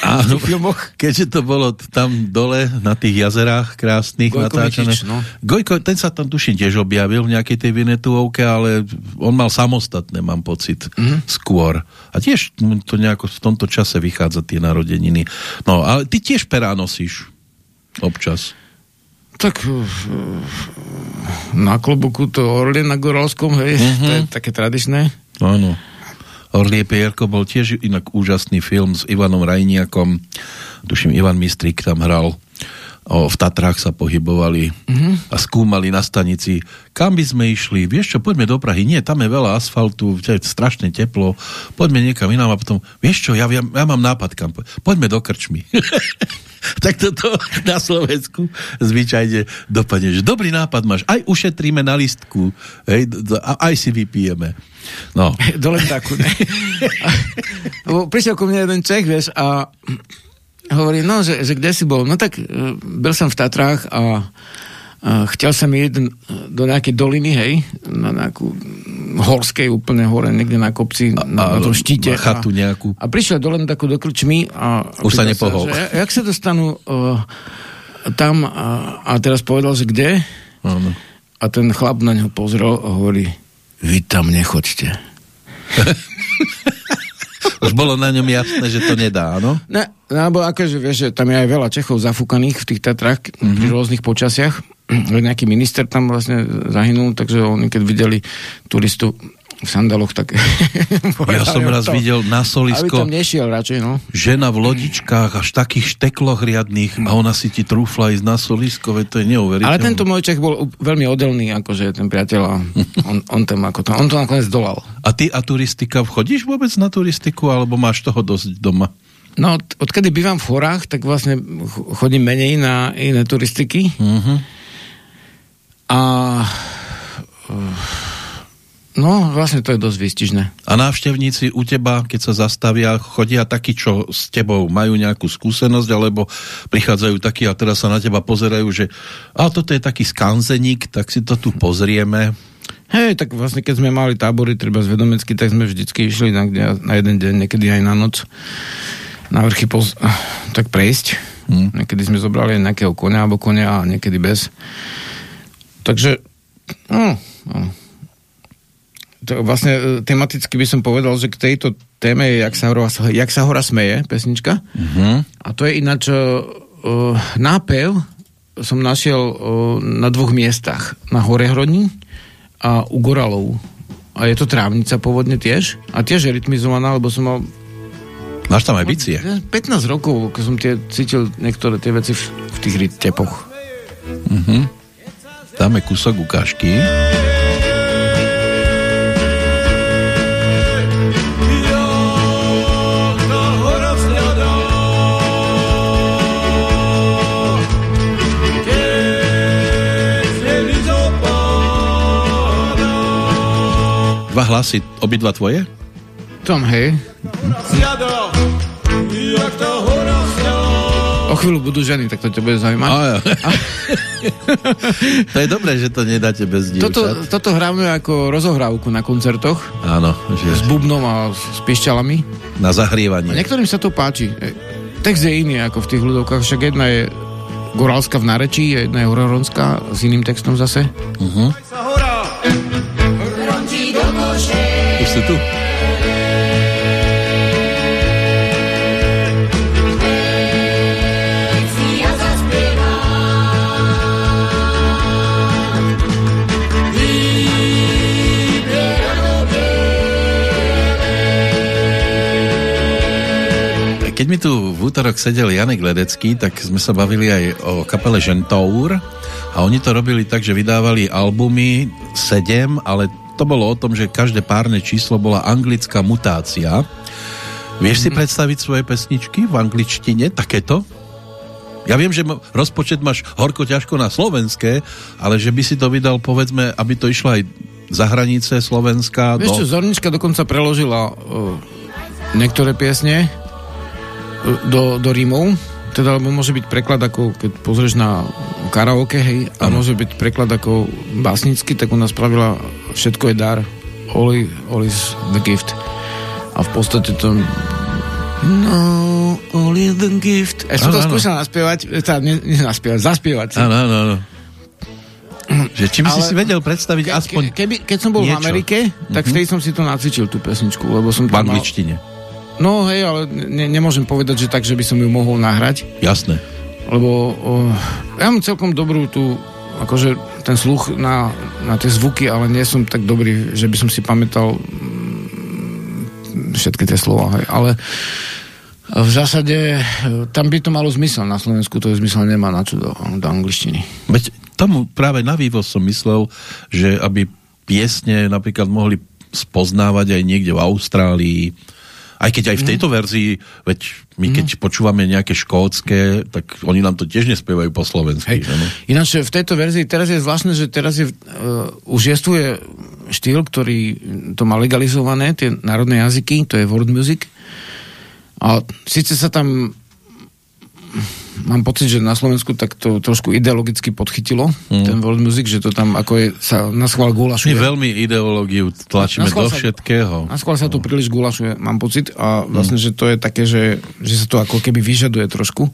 Áno, filmoch. keďže to bolo tam dole na tých jazerách krásnych Gojko natáčané. Mičič, no. Gojko, ten sa tam tuším tiež objavil v nejakej tej Vinetuovke, ale on mal samostatné, mám pocit, Mhm. mm-hmm. skôr. A tiež to nejako v tomto čase vychádza tie narodeniny. No, ale ty tiež perá nosíš občas. Tak uh, na klobuku to orlie na Goralskom, hej, Mhm. to je také tradičné. Áno. Orlie Pierko bol tiež inak úžasný film s Ivanom Rajniakom. Tuším, Ivan Mistrik tam hral. O, v Tatrách sa pohybovali a skúmali na stanici, kam by sme išli. Vieš čo, poďme do Prahy. Nie, tam je veľa asfaltu, je strašne teplo. Poďme niekam inám a potom, vieš čo, ja, ja, ja mám nápad kam. po- Poďme do krčmy. tak toto na Slovensku zvyčajne dopadne, že dobrý nápad máš, aj ušetríme na listku, hej, aj si vypijeme. No, Do Lendaku, ne? Prišiel ku mne jeden Čech, vieš, a hovorí, no, že, že kde si bol? No tak uh, byl som v Tatrách a uh, chcel som ísť do nejakej doliny, hej, na nejakú horskej úplne hore, niekde na kopci, na, na tom štíte. na chatu nejakú. A, a prišiel do Lendaku do krčmy a... Už sa nepohol. Že, jak sa dostanú uh, tam a, a teraz povedal, že kde? áno. A ten chlap na neho pozrel a hovorí, vy tam nechoďte. Už bolo na ňom jasné, že to nedá, áno? Ne, no, alebo akože vieš, že tam je aj veľa Čechov zafúkaných v tých Tatrách mm-hmm. Mhm. pri rôznych počasiach. Nejaký minister tam vlastne zahynul, takže oni keď videli turistu v sandaloch, tak... Ja som raz to, videl na Aby solisko tam nešiel radšej, no. žena v lodičkách až takých štekloch riadných a ona si ti trúfla ísť na solisko, veď to je neuveriteľné. Ale tento môj Čech bol veľmi odelný, akože ten priateľ a on, on, tam ako to, on to nakoniec dolal. A ty a turistika, chodíš vôbec na turistiku, alebo máš toho dosť doma? No, od- odkedy bývam v horách, tak vlastne ch- chodím menej na iné turistiky. Uh-huh. A... uh, No, vlastne to je dosť výstižné. A návštevníci u teba, keď sa zastavia, chodia takí, čo s tebou majú nejakú skúsenosť, alebo prichádzajú takí a teraz sa na teba pozerajú, že a toto je taký skanzeník, tak si to tu pozrieme. Hej, tak vlastne keď sme mali tábory treba zvedomecky, tak sme vždycky išli na, na jeden deň, niekedy aj na noc na vrchy poz, tak prejsť. Hmm. Niekedy sme zobrali nejakého konia alebo konia a niekedy bez. Takže no, no. To vlastne e, tematicky by som povedal, že k tejto téme je Jak sa hora, jak sa hora smeje, pesnička. Uh-huh. A to je ináč uh, nápev som našiel uh, na dvoch miestach. Na Hore Hrodni a u Goralov. A je to trávnica pôvodne tiež. A tiež je rytmizovaná, lebo som mal Máš tam aj bicie? 15 rokov, keď som tie, cítil niektoré tie veci v, v tých tepoch. Uh-huh. Dáme kúsok ukážky. Hlasy, obidva tvoje? Tom, hej. O chvíľu budú ženy, tak to ťa bude zaujímať. A, ja. to je dobré, že to nedáte bez dievčat. Toto, toto hráme ako rozohrávku na koncertoch Áno, s že bubnom a s, s pišťalami. na A zahrievanie. niektorým sa to páči. E, text je iný ako v tých ľudovkách, však jedna je Gorálska v nárečí, a jedna je Hororonská s iným textom zase. Už ste tu? Keď mi tu v útorok sedel Janek Ledecký, tak sme sa bavili aj o kapele Žentour a oni to robili tak, že vydávali albumy 7, ale to bolo o tom, že každé párne číslo bola anglická mutácia. Vieš si predstaviť svoje pesničky v angličtine, takéto? Ja viem, že rozpočet máš horko ťažko na slovenské, ale že by si to vydal, povedzme, aby to išlo aj za hranice Slovenska. Vieš čo, do... Zornička dokonca preložila uh, niektoré piesne uh, do, do rímov, teda lebo môže byť preklad ako, keď pozrieš na karaoke, hej, a Áno. môže byť preklad ako básnicky, tak ona spravila Všetko je dar, i- all is the gift. A v podstate to No, is the gift. Ja som Áno, to skúšal naspievať, teda ne, ne naspievať, zaspievať. Áno, áno, áno. Že či by si Ale- si vedel predstaviť Ke, aspoň ke, keby, keď som bol v niečo. Amerike, tak vtedy som si to nacvičil, tú pesničku, lebo som v tam mal- angličtine. No hej, ale ne, nemôžem povedať, že tak, že by som ju mohol nahrať, Jasné. lebo o, ja mám celkom dobrú tú, akože ten sluch na, na tie zvuky, ale nie som tak dobrý, že by som si pamätal mm, všetky tie slova, hej. ale v zásade e, tam by to malo zmysel, na Slovensku to zmysel nemá na čo do, do angličtiny. Veď tomu práve na vývoz som myslel, že aby piesne napríklad mohli spoznávať aj niekde v Austrálii, aj keď aj v tejto verzii, veď my keď počúvame nejaké škótske, tak oni nám to tiež nespievajú po slovensky. Hej. no? Ináč v tejto verzii, teraz je zvláštne, že teraz je, uh, už jestuje štýl, ktorý to má legalizované, tie národné jazyky, to je world music. A síce sa tam mám pocit, že na Slovensku tak to trošku ideologicky podchytilo, mm. ten world music, že to tam ako je, sa na schvál My gulašuje. veľmi ideológiu tlačíme schvál do sa- všetkého. Na skôr sa to príliš gulašuje, mám pocit. A vlastne, že to je také, že, že sa to ako keby vyžaduje trošku.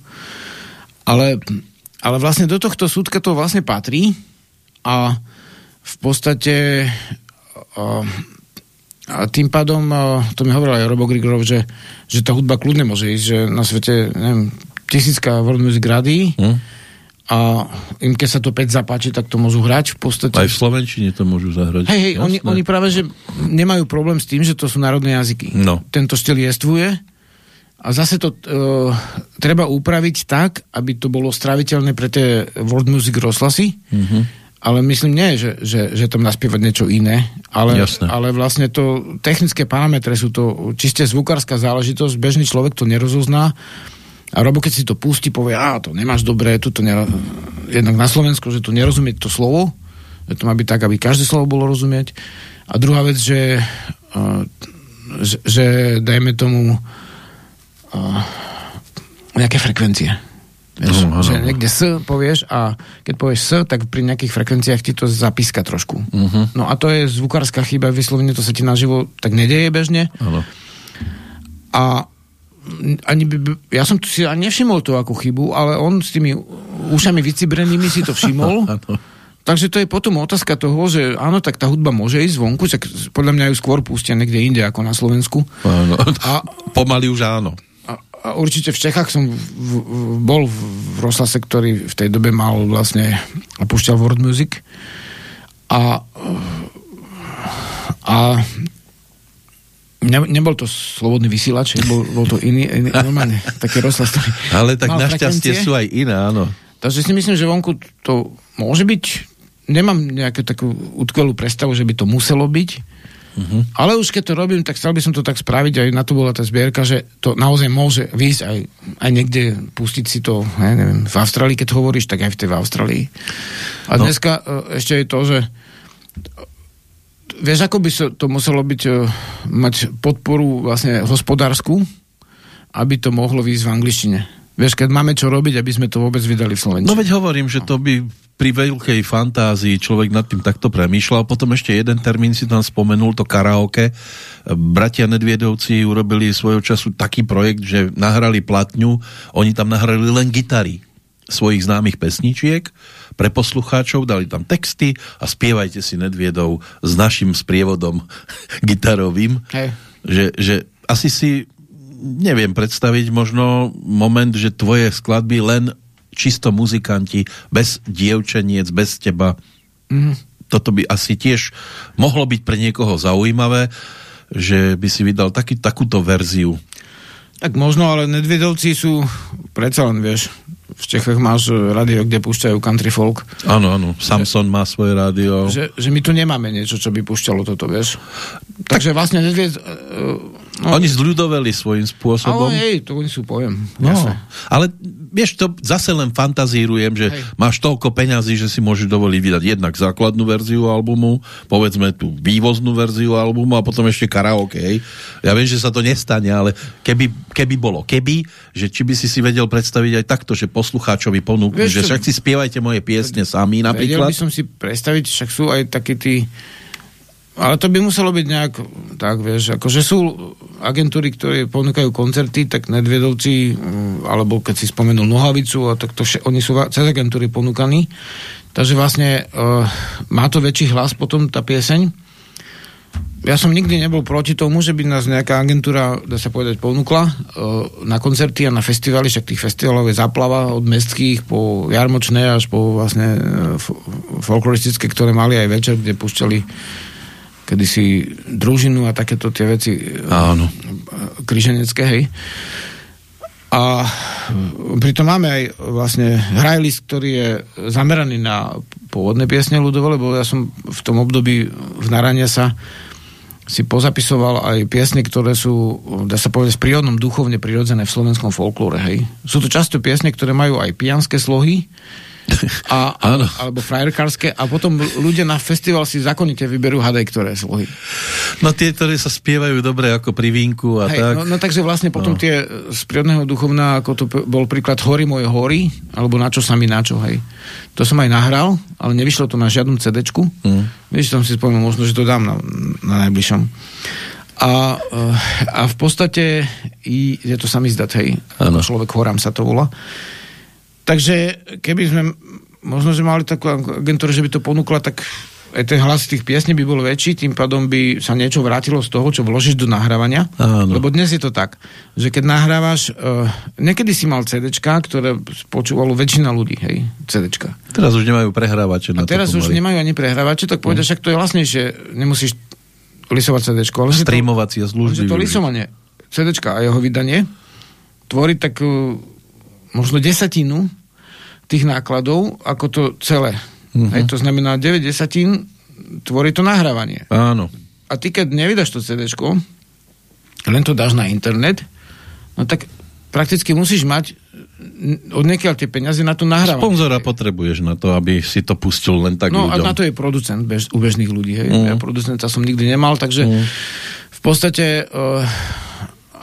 Ale, ale vlastne do tohto súdka to vlastne patrí a v podstate a, a tým pádom, a, to mi hovoril aj Robo Grigorov, že, že tá hudba kľudne môže ísť, že na svete, neviem, tisícka World Music Rady Hm? a im keď sa to 5 zapáči, tak to môžu hrať v podstate. Aj v Slovenčine to môžu zahrať. Hej, hej, oni, Jasné. oni práve, že nemajú problém s tým, že to sú národné jazyky. No. Tento štýl jestvuje a zase to uh, treba upraviť tak, aby to bolo stráviteľné pre tie world music rozhlasy, mm-hmm. ale myslím nie, že, že, že tam naspievať niečo iné, ale, Jasné. ale vlastne to technické parametre sú to čiste zvukárska záležitosť, bežný človek to nerozozná a Robo, keď si to pustí, povie, a to nemáš dobré, tu to nero... jednak na Slovensku, že tu nerozumieť to slovo, že to má byť tak, aby každé slovo bolo rozumieť. A druhá vec, že, uh, že, že dajme tomu uh, nejaké frekvencie. Vieš, No, že niekde S povieš a keď povieš S, tak pri nejakých frekvenciách ti to zapíska trošku. Mhm. No a to je zvukárska chyba, vyslovene to sa ti naživo tak nedeje bežne. Áno. A ani by, ja som si ani nevšimol to ako chybu, ale on s tými ušami vycibrenými si to všimol. Takže to je potom otázka toho, že áno, tak tá hudba môže ísť vonku, tak podľa mňa ju skôr pustia niekde inde ako na Slovensku. Áno. A, Pomaly už áno. a, a určite v Čechách som v, v, bol v rozhlase, ktorý v tej dobe mal vlastne a púšťal world music. A, a ne, nebol to slobodný vysielač, bol, bol to iný, iný normálne taký rozhlas, Ale tak našťastie sú aj iné, áno. Takže si myslím, že vonku to môže byť, nemám nejakú takú utkvelú predstavu, že by to muselo byť, uh-huh. ale už keď to robím, tak chcel by som to tak spraviť, aj na to bola tá zbierka, že to naozaj môže výjsť aj, aj niekde, pustiť si to, ja neviem, v Austrálii, keď hovoríš, tak aj v tej v Austrálii. A No. dneska e, ešte je to, že vieš, ako by to muselo byť, e, mať podporu vlastne hospodárskú, aby to mohlo výjsť v angličtine. Vieš, keď máme čo robiť, aby sme to vôbec vydali v Slovensku. No veď hovorím, že to by pri veľkej fantázii človek nad tým takto premýšľal. Potom ešte jeden termín si tam spomenul, to karaoke. Bratia Nedviedovci urobili svojho času taký projekt, že nahrali platňu, oni tam nahrali len gitary svojich známych pesničiek pre poslucháčov, dali tam texty a spievajte si Nedviedov s našim sprievodom gitarovým. Hej. Že, že asi si neviem predstaviť možno moment, že tvoje skladby len čisto muzikanti, bez dievčeniec, bez teba. Mm. Toto by asi tiež mohlo byť pre niekoho zaujímavé, že by si vydal taký, takúto verziu. Tak možno, ale Nedviedovci sú predsa len, vieš, v Čechách máš rádio, kde púšťajú country folk. Áno, áno. Samson má svoje rádio. Že, že my tu nemáme niečo, čo by púšťalo toto, vieš. Takže vlastne Nedvied... No, oni zľudoveli svojím spôsobom. Ale hej, to oni sú pojem. No, ale vieš, to zase len fantazírujem, že Hej. máš toľko peňazí, že si môžeš dovoliť vydať jednak základnú verziu albumu, povedzme tú vývoznú verziu albumu a potom ešte karaoke. Hej. Ja viem, že sa to nestane, ale keby, keby bolo keby, že či by si si vedel predstaviť aj takto, že poslucháčovi ponúknu, že však si spievajte moje piesne sami Vedel napríklad. by som si predstaviť, však sú aj takí tí... Ale to by muselo byť nejak, tak vieš, akože sú agentúry, ktoré ponúkajú koncerty, tak Nedviedovci, mm, alebo keď si spomenul Nohavicu, a tak to vše, oni sú cez agentúry ponúkaní. Takže vlastne uh, má to väčší hlas potom tá pieseň. Ja som nikdy nebol proti tomu, že by nás nejaká agentúra, dá sa povedať, ponúkla uh, na koncerty a na festivaly, však tých festivalov je zaplava od mestských po jarmočné až po vlastne uh, folkloristické, ktoré mali aj večer, kde púšťali kedysi družinu a takéto tie veci Áno. križenecké, hej. A pritom máme aj vlastne hrajlist, ktorý je zameraný na pôvodné piesne ľudové, lebo ja som v tom období v Narania sa si pozapisoval aj piesne, ktoré sú, dá sa povedať, v prírodnom duchovne prirodzené v slovenskom folklóre, hej. Sú to často piesne, ktoré majú aj pijanské slohy, a, a, alebo frajerkárske a potom ľudia na festival si zákonite vyberú hadej, ktoré slohy. No tie, ktoré sa spievajú dobre ako pri vínku a Hej, tak. No, no takže vlastne potom No. tie z prírodného duchovna, ako to bol príklad Hory moje hory, alebo na čo sa mi na čo, hej. To som aj nahral, ale nevyšlo to na žiadnom CD-čku. Mm. Vieš, som si spomenul, možno, že to dám na, na najbližšom. A, eh, a v podstate je to samizdat, hej. Áno. Človek horám sa to volá. Takže keby sme možno, že mali takú agentúru, že by to ponúkla, tak aj ten hlas tých piesní by bol väčší, tým pádom by sa niečo vrátilo z toho, čo vložíš do nahrávania. Áno. Lebo dnes je to tak, že keď nahrávaš, uh, niekedy si mal CDčka, ktoré počúvalo väčšina ľudí, hej, CDčka. Teraz už nemajú prehrávače A na teraz už pomaly. nemajú ani prehrávače, tak povedia, však to je vlastnejšie, nemusíš lisovať CDčko. Ale Streamovacie služby. že to lisovanie CDčka a jeho vydanie tvorí tak uh, možno desatinu tých nákladov, ako to celé. Uh-huh. Hej, to znamená 9 desatín tvorí to nahrávanie. Áno. A ty, keď nevydaš to CDčko, len to dáš na internet, no tak prakticky musíš mať n- od niekiaľ tie peniaze na to nahrávanie. Sponzora potrebuješ na to, aby si to pustil len tak No a ľuďom. na to je producent bež, u bežných ľudí. Hej. Mm. Ja producenta som nikdy nemal, takže v podstate uh,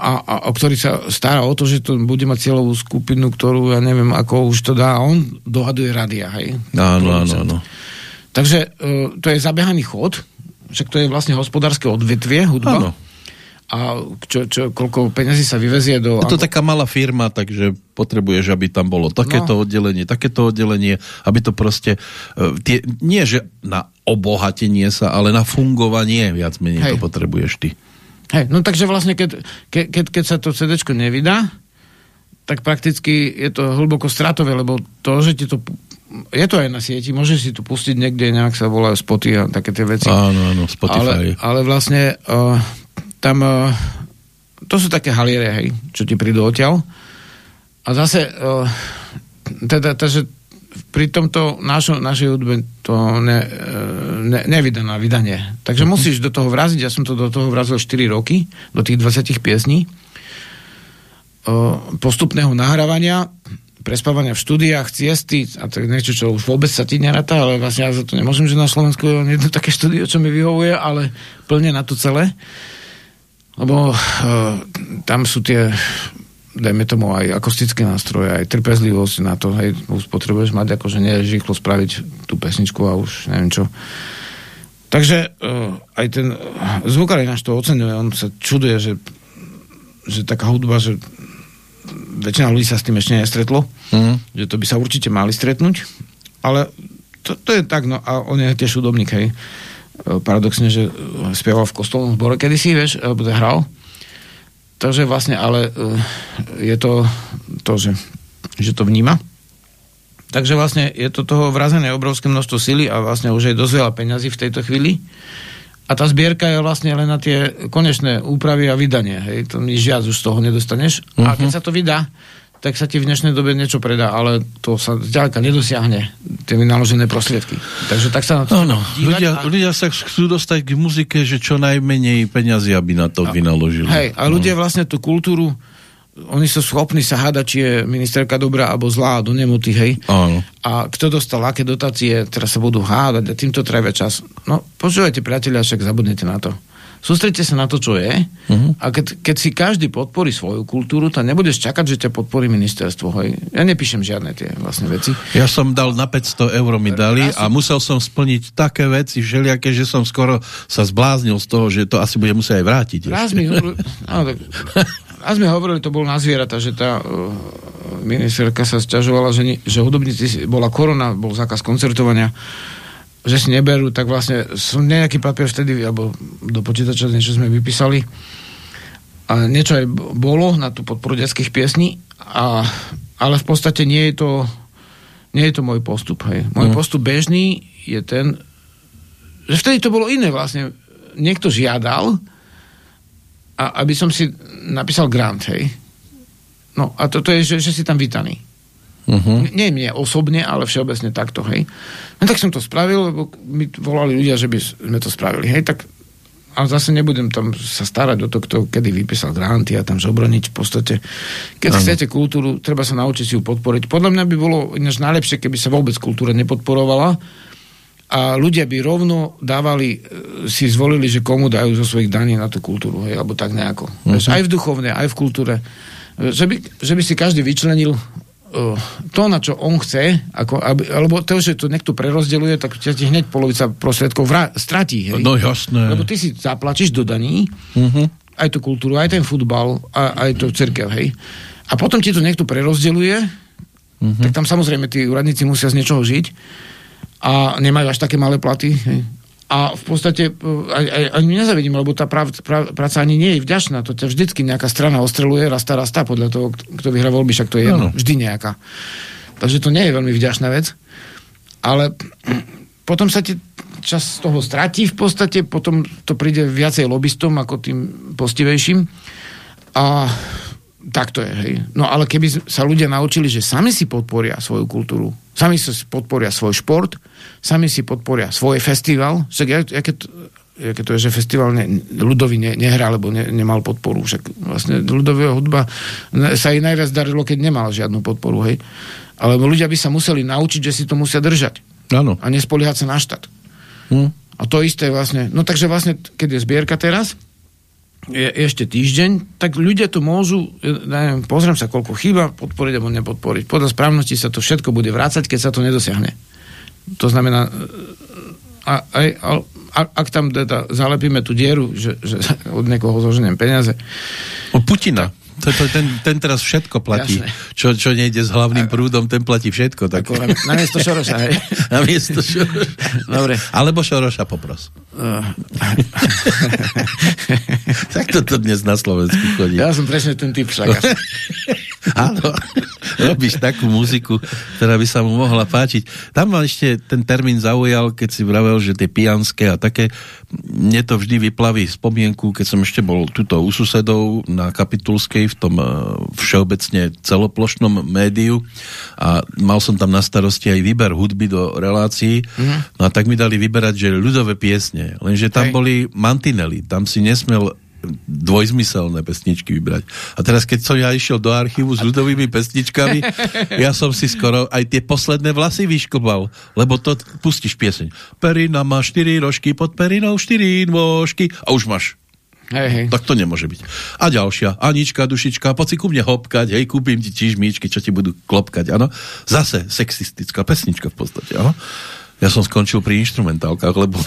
a, a, a ktorý sa stará o to, že to bude mať cieľovú skupinu, ktorú ja neviem, ako už to dá, on dohaduje radia, hej. Áno, áno, áno. Takže uh, to je zabehaný chod, však to je vlastne hospodárske odvetvie, hudba. Áno. A čo, čo, koľko peňazí sa vyvezie do... Je to taká malá firma, takže potrebuješ, aby tam bolo takéto No. oddelenie, takéto oddelenie, aby to proste, e, tie, nie že na obohatenie sa, ale na fungovanie viac menej Hej. to potrebuješ ty. Hej, no takže vlastne, keď, ke, keď, keď sa to CD nevydá, tak prakticky je to hlboko stratové, lebo to, že ti to... Je to aj na sieti, môžeš si to pustiť niekde, nejak sa volajú spoty a také tie veci. Áno, áno, Spotify. Ale, ale vlastne uh, tam uh, to sú také haliere, hej, čo ti prídu odtiaľ. A zase uh, teda, takže pri tomto našo, našej hudbe to ne, eh, ne, nevydá na vydanie. Takže musíš do toho vraziť, ja som to do toho vrazil 4 roky, do tých 20 piesní uh, postupného nahrávania prespávania v štúdiách, ciesty a je niečo, čo už vôbec sa ti neráta, ale vlastne ja za to nemôžem, že na Slovensku je jedno také štúdio, čo mi vyhovuje, ale plne na to celé. Lebo uh, tam sú tie dajme tomu aj akustické nástroje, aj trpezlivosť na to, hej, už potrebuješ mať akože nie rýchlo spraviť tú pesničku a už neviem čo. Takže uh, aj ten uh, zvukár náš to oceňuje, on sa čuduje, že, že taká hudba, že väčšina ľudí sa s tým ešte nestretlo, Mhm. že to by sa určite mali stretnúť, ale to, to je tak, no a on je tiež hudobník, hej. E, Paradoxne, že spieval v kostolnom zbore kedysi, vieš, hral. Takže vlastne, ale e, je to to, že, že to vníma. Takže vlastne je to toho vrazené obrovské množstvo sily a vlastne už je dosť veľa peňazí v tejto chvíli. A tá zbierka je vlastne len na tie konečné úpravy a vydanie. Hej, to nič viac už z toho nedostaneš. Uh-huh. A keď sa to vydá, tak sa ti v dnešnej dobe niečo predá, ale to sa zďaleka nedosiahne, tie vynaložené prostriedky. Takže tak sa na to Áno, ľudia, a- ľudia sa chcú dostať k muzike, že čo najmenej peňazí, aby na to vynaložili. Hej, a ľudia vlastne tú kultúru, oni sú schopní sa hádať, či je ministerka dobrá alebo zlá do nemoty, hej. Áno. A kto dostal aké dotácie, teraz sa budú hádať a týmto trávia čas. No, počúvajte, priatelia, však zabudnete na to. Sústredte sa na to, čo je. Uh-huh. A keď, keď si každý podporí svoju kultúru, tak nebudeš čakať, že ťa podporí ministerstvo. Hej. Ja nepíšem žiadne tie vlastne veci. Ja som dal na 500 eur mi dali a musel som splniť také veci všelijaké, že som skoro sa zbláznil z toho, že to asi bude musieť aj vrátiť. Raz mi, hovorili, áno, tak, raz mi hovorili, to bol na zvieratá, že tá uh, ministerka sa sťažovala, že, ni, že hudobníci, bola korona, bol zákaz koncertovania, že si neberú, tak vlastne som nejaký papier vtedy, alebo do počítača niečo sme vypísali a niečo aj bolo na tú podporu detských piesní, a, ale v podstate nie je to nie je to môj postup. Hej. Môj Mhm. postup bežný je ten, že vtedy to bolo iné vlastne. Niekto žiadal, a aby som si napísal grant, hej. No a toto je, že, že si tam vítaný. Uh-huh. Nie mne osobne, ale všeobecne takto, hej. No tak som to spravil, lebo mi volali ľudia, že by sme to spravili, hej, tak a zase nebudem tam sa starať o to, kto kedy vypísal granty a tam žobroniť v podstate. Keď Áno. chcete kultúru, treba sa naučiť si ju podporiť. Podľa mňa by bolo ináč najlepšie, keby sa vôbec kultúra nepodporovala a ľudia by rovno dávali, e, si zvolili, že komu dajú zo svojich daní na tú kultúru, hej, alebo tak nejako. Uh-huh. Aj v duchovne, aj v kultúre. E, Že by, že by si každý vyčlenil to, na čo on chce, ako, aby, alebo to, že to niekto prerozdeľuje, tak ťa ti hneď polovica prostriedkov vrá, stratí. Hej? No jasné. Lebo ty si zaplačíš do daní, Uh-huh. aj tú kultúru, aj ten futbal, a, aj to cerkev, hej. A potom ti to niekto prerozdeľuje, uh-huh. tak tam samozrejme tí úradníci musia z niečoho žiť a nemajú až také malé platy, hej. A v podstate aj, ani nezavidím, lebo tá prav, prav, práca ani nie je vďačná. To ťa vždycky nejaká strana ostreluje, rastá, rastá podľa toho, kto vyhrá voľby, však to je jedno. Vždy nejaká. Takže to nie je veľmi vďačná vec. Ale potom sa ti čas z toho stratí v podstate, potom to príde viacej lobbystom ako tým postivejším. A tak to je, hej. No ale keby sa ľudia naučili, že sami si podporia svoju kultúru, sami si podporia svoj šport, sami si podporia svoj festival, však ja, ja keď, ja keď to je, že festival ne, ľudový ne, nehrá, lebo ne, nemal podporu, však vlastne ľudová hudba sa jej najviac darilo, keď nemal žiadnu podporu, hej. Ale ľudia by sa museli naučiť, že si to musia držať Áno. a nespoliehať sa na štát. Hm. A to isté vlastne, no takže vlastne, keď je zbierka teraz, je ešte týždeň, tak ľudia to môžu, neviem, pozriem sa, koľko chýba, podporiť alebo nepodporiť. Podľa správnosti sa to všetko bude vrácať, keď sa to nedosiahne. To znamená, a, aj, a, a, ak tam teda zalepíme tú dieru, že, že od niekoho zoženiem peniaze, Od Putina. To, to, ten, ten teraz všetko platí. Čo, čo nejde s hlavným prúdom, ten platí všetko. Tak... ako na, na miesto Šoroša, hej. Na miesto Šoroša. Dobre. Alebo Šoroša popros. Uh, tak toto dnes na Slovensku chodí. ja som presne ten typ však. Áno, robíš takú muziku, ktorá by sa mu mohla páčiť. Tam ma ešte ten termín zaujal, keď si vravel, že tie pijanské a také, mne to vždy vyplaví spomienku, keď som ešte bol tuto u susedov na Kapitulskej v tom eh, všeobecne celoplošnom médiu a mal som tam na starosti aj výber hudby do relácií, mm-hmm. no a tak mi dali vyberať, že ľudové piesne, lenže tam Hej. boli mantinely, tam si nesmel dvojzmyselné pesničky vybrať. A teraz, keď som ja išiel do archívu s ľudovými pesničkami, ja som si skoro aj tie posledné vlasy vyšklbal, lebo to pustíš pieseň. Perina má štyri rožky, pod perinou štyri nôžky a už máš Hej, hej. Tak to nemôže byť. A ďalšia, Anička, dušička, poď si ku mne hopkať, hej, kúpim ti čižmičky, čo ti budú klopkať, áno. Zase sexistická pesnička v podstate, áno. Ja som skončil pri instrumentálkach, lebo...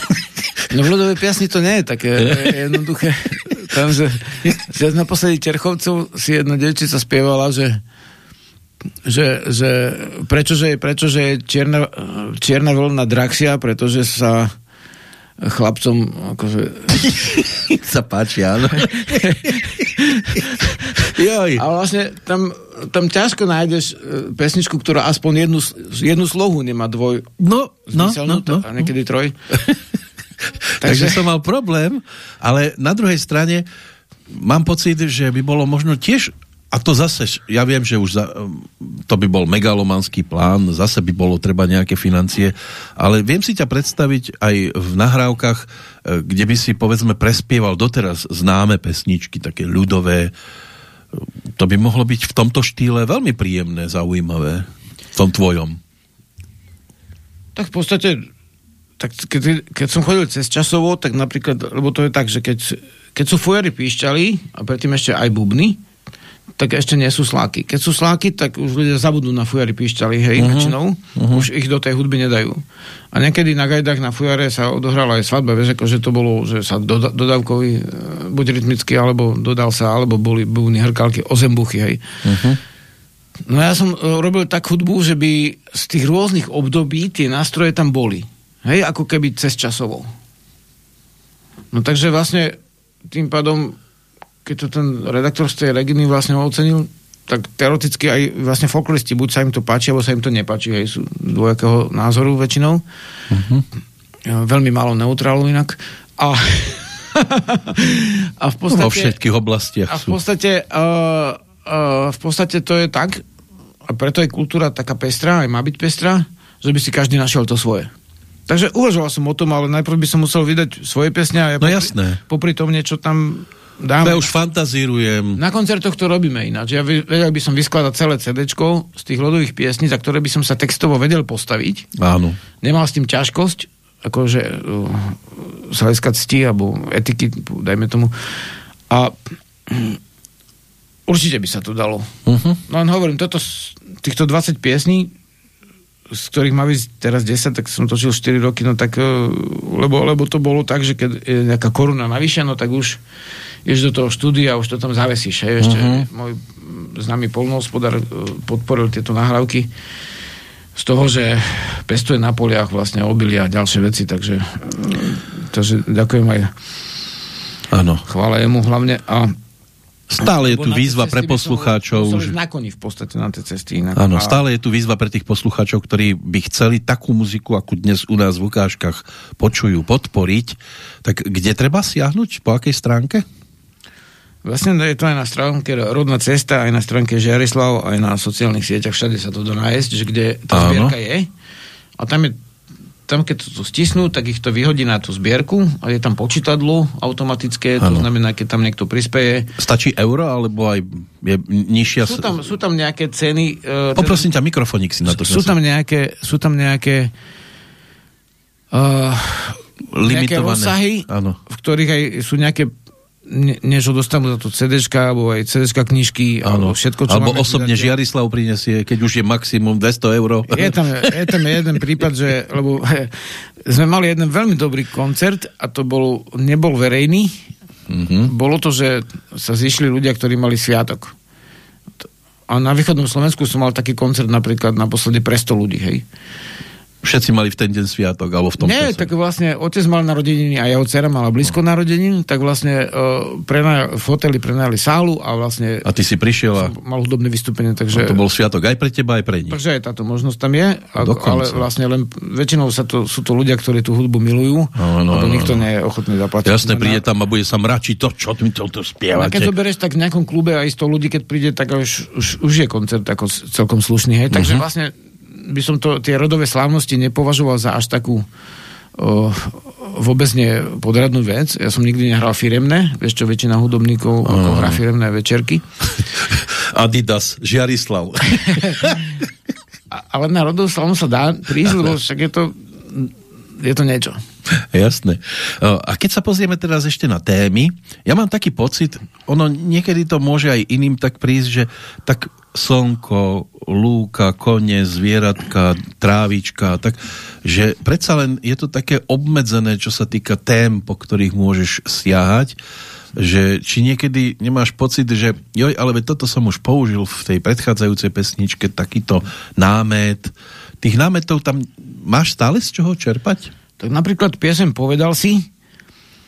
No v ľudovej piasni to nie je také jednoduché. Tam, že, že naposledy Čerchovcov si jedna devčica spievala, že že, že prečože, prečože je čierna, čierna vlna drahšia, pretože sa chlapcom akože... sa páči, áno. Joj. Ale vlastne tam, tam ťažko nájdeš e, pesničku, ktorá aspoň jednu, jednu slohu nemá dvoj No, no, no, no. a niekedy troj. Takže som mal problém, ale na druhej strane mám pocit, že by bolo možno tiež a to zase, ja viem, že už za, to by bol megalomanský plán, zase by bolo treba nejaké financie, ale viem si ťa predstaviť aj v nahrávkach, e, kde by si povedzme prespieval doteraz známe pesničky, také ľudové. To by mohlo byť v tomto štýle veľmi príjemné, zaujímavé. V tom tvojom. Tak v podstate, tak keď, keď som chodil cez časovo, tak napríklad, lebo to je tak, že keď, keď sú fujery píšťali a predtým ešte aj bubny, tak ešte nie sú sláky. Keď sú sláky, tak už ľudia zabudnú na fujary píšťali, hej, uh-huh. väčšinou. Uh-huh. Už ich do tej hudby nedajú. A niekedy na gajdách na fujare sa odohrala aj svadba, vieš, ako, že to bolo, že sa doda- dodávkový, e, buď rytmicky, alebo dodal sa, alebo boli búny, hrkalky, ozembuchy, hej. Uh-huh. No ja som e, robil tak hudbu, že by z tých rôznych období tie nástroje tam boli. Hej, ako keby cez časovo. No takže vlastne tým pádom keď to ten redaktor z tej Reginy vlastne ocenil, tak teoreticky aj vlastne folkloristi, buď sa im to páči, alebo sa im to nepáči, hej, sú dvojakého názoru väčšinou. Uh-huh. Veľmi málo neutrálu inak. A, a v podstate... Vo všetkých oblastiach A v podstate, uh, uh, v podstate to je tak, a preto je kultúra taká pestrá, aj má byť pestrá, že by si každý našiel to svoje. Takže uvažoval som o tom, ale najprv by som musel vydať svoje pesne a ja No popri, jasné. popri tom niečo tam dám. ja už fantazírujem. Na koncertoch to robíme ináč. Ja ve- vedel by som vyskladať celé CD z tých ľudových piesní, za ktoré by som sa textovo vedel postaviť. Áno. Nemal s tým ťažkosť, akože uh, z hľadiska cti alebo etiky, dajme tomu. A mm, určite by sa to dalo. Uh-huh. No len hovorím, toto, týchto 20 piesní, z ktorých má byť teraz 10, tak som točil 4 roky, no tak, eh, lebo, lebo to bolo tak, že keď je nejaká koruna navyše, no tak už ješ do toho štúdia, už to tam zavesíš. Hej, ešte Mhm. môj známy polnohospodár eh, podporil tieto nahrávky z toho, že pestuje na poliach vlastne obilia a ďalšie veci, takže, eh, takže ďakujem aj Áno. chvála jemu hlavne a Stále je tu výzva pre som poslucháčov. ísť na koni v podstate na tie cesty. Inak. Áno, stále je tu výzva pre tých poslucháčov, ktorí by chceli takú muziku, ako dnes u nás v ukážkach počujú, podporiť. Tak kde treba siahnuť? Po akej stránke? Vlastne je to aj na stránke Rodná cesta, aj na stránke Žiarislav, aj na sociálnych sieťach, všade sa to dá nájsť, že kde tá zbierka je. A tam je tam keď to stisnú, tak ich to vyhodí na tú zbierku a je tam počítadlo automatické, to Áno. znamená, keď tam niekto prispeje. Stačí euro, alebo aj je nižšia... Sú tam, sú tam nejaké ceny... Uh, Poprosím ťa, mikrofonik si na to. sú tam nejaké, sú tam nejaké uh, nejaké limitované. rozsahy, Áno. v ktorých aj sú nejaké ne, než ho dostanú za to CDčka, alebo aj CDčka knižky, alebo Áno. všetko, čo Alebo osobne vydaté. Žiarislav prinesie, keď už je maximum 200 eur. Je tam, je tam jeden prípad, že lebo sme mali jeden veľmi dobrý koncert a to bol, nebol verejný. Mhm. Bolo to, že sa zišli ľudia, ktorí mali sviatok. A na východnom Slovensku som mal taký koncert napríklad naposledy pre 100 ľudí, hej. Všetci mali v ten deň sviatok, alebo v tom Nie, čase. tak vlastne otec mal narodeniny a jeho dcera mala blízko narodenín, tak vlastne uh, prenaj, v hoteli prenajali sálu a vlastne A ty si prišiel a mal hudobné vystúpenie, takže... to bol sviatok aj pre teba, aj pre nich. Takže aj táto možnosť tam je, Dokonca. ale vlastne len väčšinou sa to, sú to ľudia, ktorí tú hudbu milujú, Áno, lebo áno, nikto áno. nie je ochotný zaplatiť. Jasne, No, príde na- tam a bude sa mračiť to, čo mi to, to A keď spievate. zoberieš tak v nejakom klube aj 100 ľudí, keď príde, tak už, už, už je koncert ako celkom slušný. Hej? Takže Mhm. vlastne by som to, tie rodové slávnosti nepovažoval za až takú o, vôbec nie podradnú vec. Ja som nikdy nehral firemné, vieš čo, väčšina hudobníkov ako hrá firemné večerky. Adidas, Žiarislav. Ale na rodovú slávnosť sa dá prísť, lebo však je to, je to niečo. Jasné. A keď sa pozrieme teraz ešte na témy, ja mám taký pocit, ono niekedy to môže aj iným tak prísť, že tak slnko, lúka, kone, zvieratka, trávička, tak, že predsa len je to také obmedzené, čo sa týka tém, po ktorých môžeš siahať, že či niekedy nemáš pocit, že joj, ale toto som už použil v tej predchádzajúcej pesničke, takýto námet. Tých námetov tam máš stále z čoho čerpať? Tak napríklad piesem Povedal si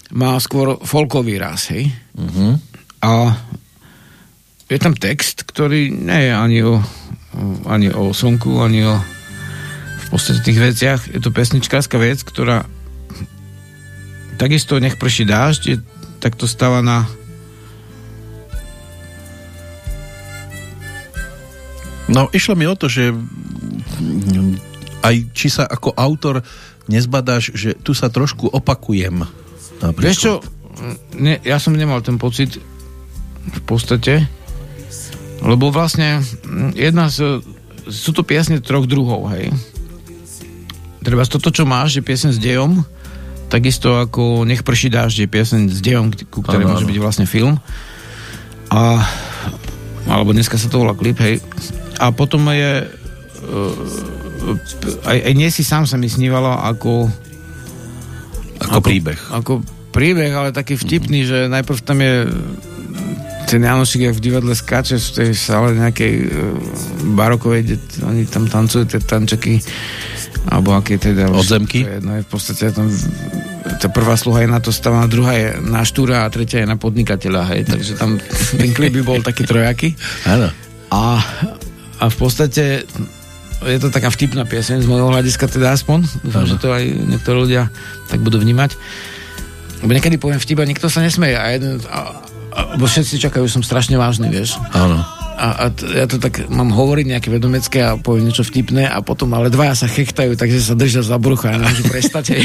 má skôr folkový ráz, hej? Uh-huh. A je tam text, ktorý nie je ani o, ani o slnku, ani o v podstate tých veciach. Je to pesničkárska vec, ktorá takisto nech prší dážď, je takto stávaná No, išlo mi o to, že aj či sa ako autor nezbadáš, že tu sa trošku opakujem. Napríklad. Vieš čo, ne, ja som nemal ten pocit v podstate, lebo vlastne mm, jedna z, sú to piesne troch druhov, hej. Treba toto, čo máš, je piesen s dejom, takisto ako Nech prší dážď je piesen s dejom, ku ktorej môže byť vlastne film. A, alebo dneska sa to volá klip, hej. A potom je uh, aj, aj nie si sám sa mi snívalo ako Ako príbeh. ako príbeh, ale taký vtipný, že najprv tam je ten Janošik, v divadle skáče v tej sále nejakej uh, barokovej, kde oni tam tancujú tie tančeky alebo aké teda Odzemky? to je, No je v podstate tam tá prvá sluha je na to stavaná, druhá je na štúra a tretia je na podnikateľa, hej, takže tam ten klip by bol taký trojaký. Áno. A, a v podstate je to taká vtipná pieseň z môjho hľadiska teda aspoň. Dúfam, že to aj niektorí ľudia tak budú vnímať. Lebo niekedy poviem vtip a nikto sa nesmeje a jeden, a, a, lebo všetci čakajú, že som strašne vážny, vieš. Áno. A, a t- ja to tak mám hovoriť nejaké vedomecké a poviem niečo vtipné a potom ale dvaja sa chechtajú, takže sa držia za brucho a nemôžu prestať.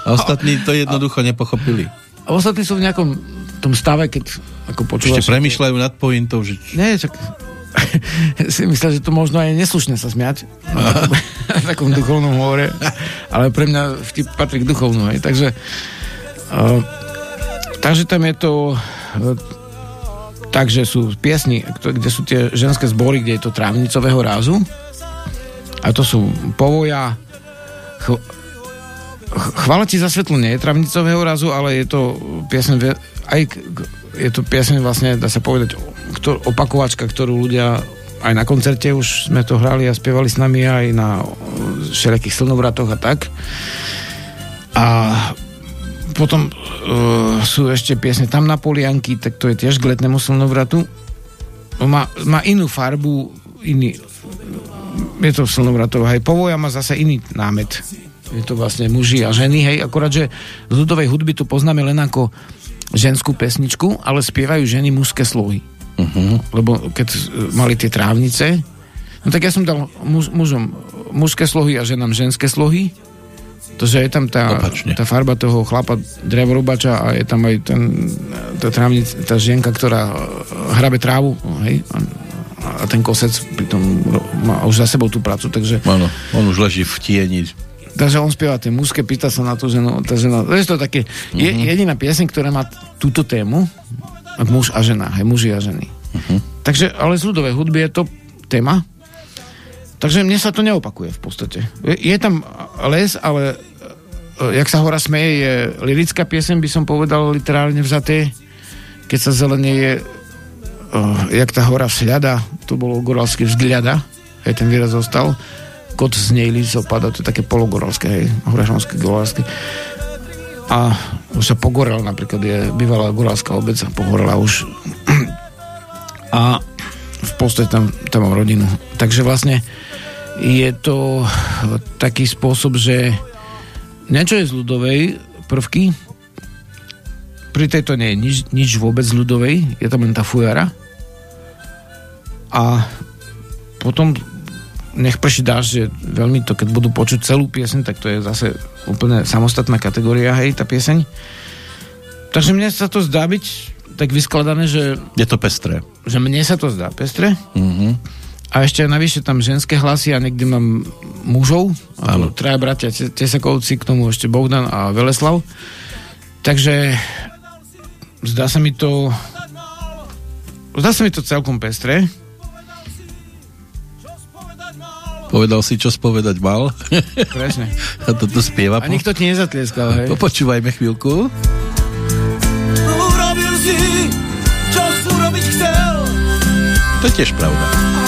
A ostatní to jednoducho nepochopili. A ostatní sú v nejakom tom stave, keď ako počúvaš... Ešte premyšľajú nad pointou, že Nie, čak si myslel, že to možno aj neslušné sa smiať na takom, na takom duchovnom hovore, ale pre mňa vtip patrí k duchovnú, hej. takže uh, takže tam je to takže sú piesni, kde sú tie ženské zbory, kde je to trávnicového rázu a to sú povoja ch- ch- Chvála ti za svetlo nie je travnicového razu, ale je to piesň ve- aj je to piesň vlastne, dá sa povedať, ktor- opakovačka, ktorú ľudia aj na koncerte už sme to hrali a spievali s nami aj na všelijakých slnovratoch a tak. A potom uh, sú ešte piesne Tam na polianky, tak to je tiež k letnému slnovratu. Má, má inú farbu, iný, je to slnovratov, hej. Povoja má zase iný námet. Je to vlastne muži a ženy, hej. Akorát, že z ľudovej hudby to poznáme len ako ženskú pesničku, ale spievajú ženy mužské slohy. Uh-huh. Lebo keď e, mali tie trávnice, no tak ja som dal muž, mužom mužské slohy a ženám ženské slohy, to, že je tam tá, Opačne. tá farba toho chlapa drevorubača a je tam aj ten, tá, trávnic, tá žienka, ktorá e, hrabe trávu, hej, a, a ten kosec pritom má už za sebou tú prácu, takže áno, on už leží v tieni. Takže on spieva tie mužské, pýta sa na to, že no, tá žena, to je to také, je Mhm. jediná pieseň, ktorá má túto tému, muž a žena, hej, muži a ženy. Mhm. Takže, ale z ľudovej hudby je to téma, takže mne sa to neopakuje v podstate. Je, je tam les, ale jak sa hora smeje, je lirická pieseň, by som povedal literálne vzaté, keď sa zelenie je uh, jak tá hora vzhľada, to bolo goralské vzhľada, aj ten výraz zostal, kot z nej líco pada, to je také pologoralské, hej, horašonské, goralské. A už sa pogorel, napríklad je bývalá goralská obec a pogorela už. A v podstate tam, tam mám rodinu. Takže vlastne je to taký spôsob, že niečo je z ľudovej prvky, pri tejto nie je nič, nič vôbec z ľudovej, je tam len tá fujara. A potom nech prší dáš, že veľmi to, keď budú počuť celú pieseň, tak to je zase úplne samostatná kategória, hej, tá pieseň. Takže mne sa to zdá byť tak vyskladané, že, Je to pestré. že mne sa to zdá pestre. Mhm. A ešte navyše tam ženské hlasy a niekde mám mužov, Áno. traja bratia Te- Tesakovci, k tomu ešte Bogdan a Veleslav. Takže zdá sa mi to zdá sa mi to celkom pestré. Povedal si, čo spovedať mal. Presne. a toto spieva. A nikto ti nezatlieskal, hej? Popočúvajme chvíľku. Urobil si, čo urobiť chcel To je tiež pravda.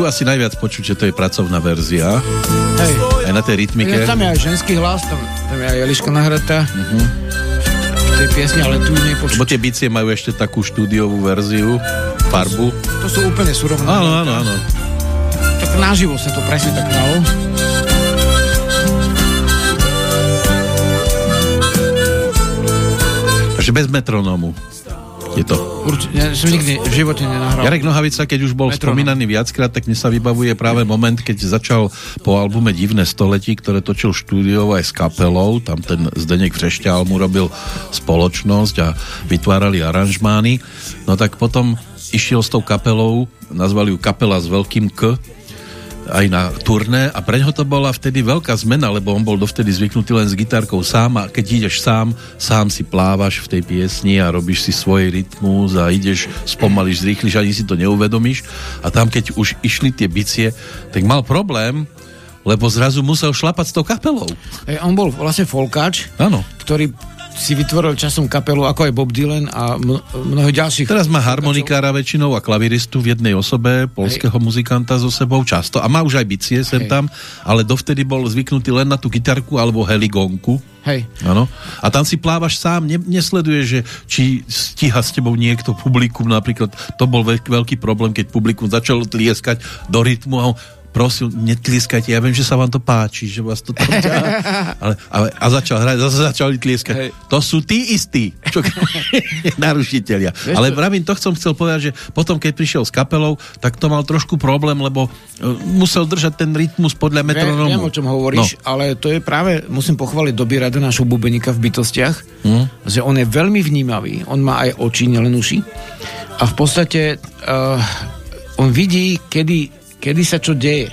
Tu asi najviac počuť, že to je pracovná verzia. hej. Aj na tej rytmike. Ja, tam je aj ženský hlas, tam, tam je aj Eliška nahratá. Mhm. V tej piesni, ale tu nepočuť. tie bicie majú ešte takú štúdiovú verziu, farbu. To sú úplne surovné. Áno, áno, áno. Tak naživo sa to presne tak dalo. Takže bez metronómu. Je to. Určite, ja som nikdy v živote nenahral. Jarek Nohavica, keď už bol Metronom. spomínaný viackrát, tak mne sa vybavuje práve moment, keď začal po albume Divné století, ktoré točil štúdiov aj s kapelou, tam ten Zdenek Vrešťál mu robil spoločnosť a vytvárali aranžmány, no tak potom išiel s tou kapelou, nazvali ju kapela s veľkým K, aj na turné a pre ňoho to bola vtedy veľká zmena, lebo on bol dovtedy zvyknutý len s gitarkou sám a keď ideš sám, sám si plávaš v tej piesni a robíš si svoj rytmus a ideš, spomališ, zrýchliš, ani si to neuvedomíš a tam keď už išli tie bicie, tak mal problém, lebo zrazu musel šlapať s tou kapelou. Hej, on bol vlastne folkáč, Áno. ktorý si vytvoril časom kapelu ako aj Bob Dylan a mno, mnoho ďalších. Teraz má harmonikára väčšinou a klaviristu v jednej osobe, polského muzikanta so sebou často a má už aj bicie sem Hej. tam, ale dovtedy bol zvyknutý len na tú gitarku alebo heligonku. Hej. Áno. A tam si plávaš sám, ne, nesleduješ, že či stíha s tebou niekto publikum, napríklad to bol veľk, veľký problém, keď publikum začalo tlieskať do rytmu a on prosil, netlieskajte, ja viem, že sa vám to páči, že vás to tam ťahá. ale, ale, a začal hrať, zase začali tlieskať. Hej. To sú tí istí, čo, narušiteľia. Vieš Ale vravím, to som chcel povedať, že potom, keď prišiel s kapelou, tak to mal trošku problém, lebo e, musel držať ten rytmus podľa metronomu. viem, o čom hovoríš, no. ale to je práve, musím pochváliť doby rada našho bubenika v bytostiach, Hm? že on je veľmi vnímavý, on má aj oči, nielen uši. A v podstate uh, on vidí, kedy, kedy sa čo deje.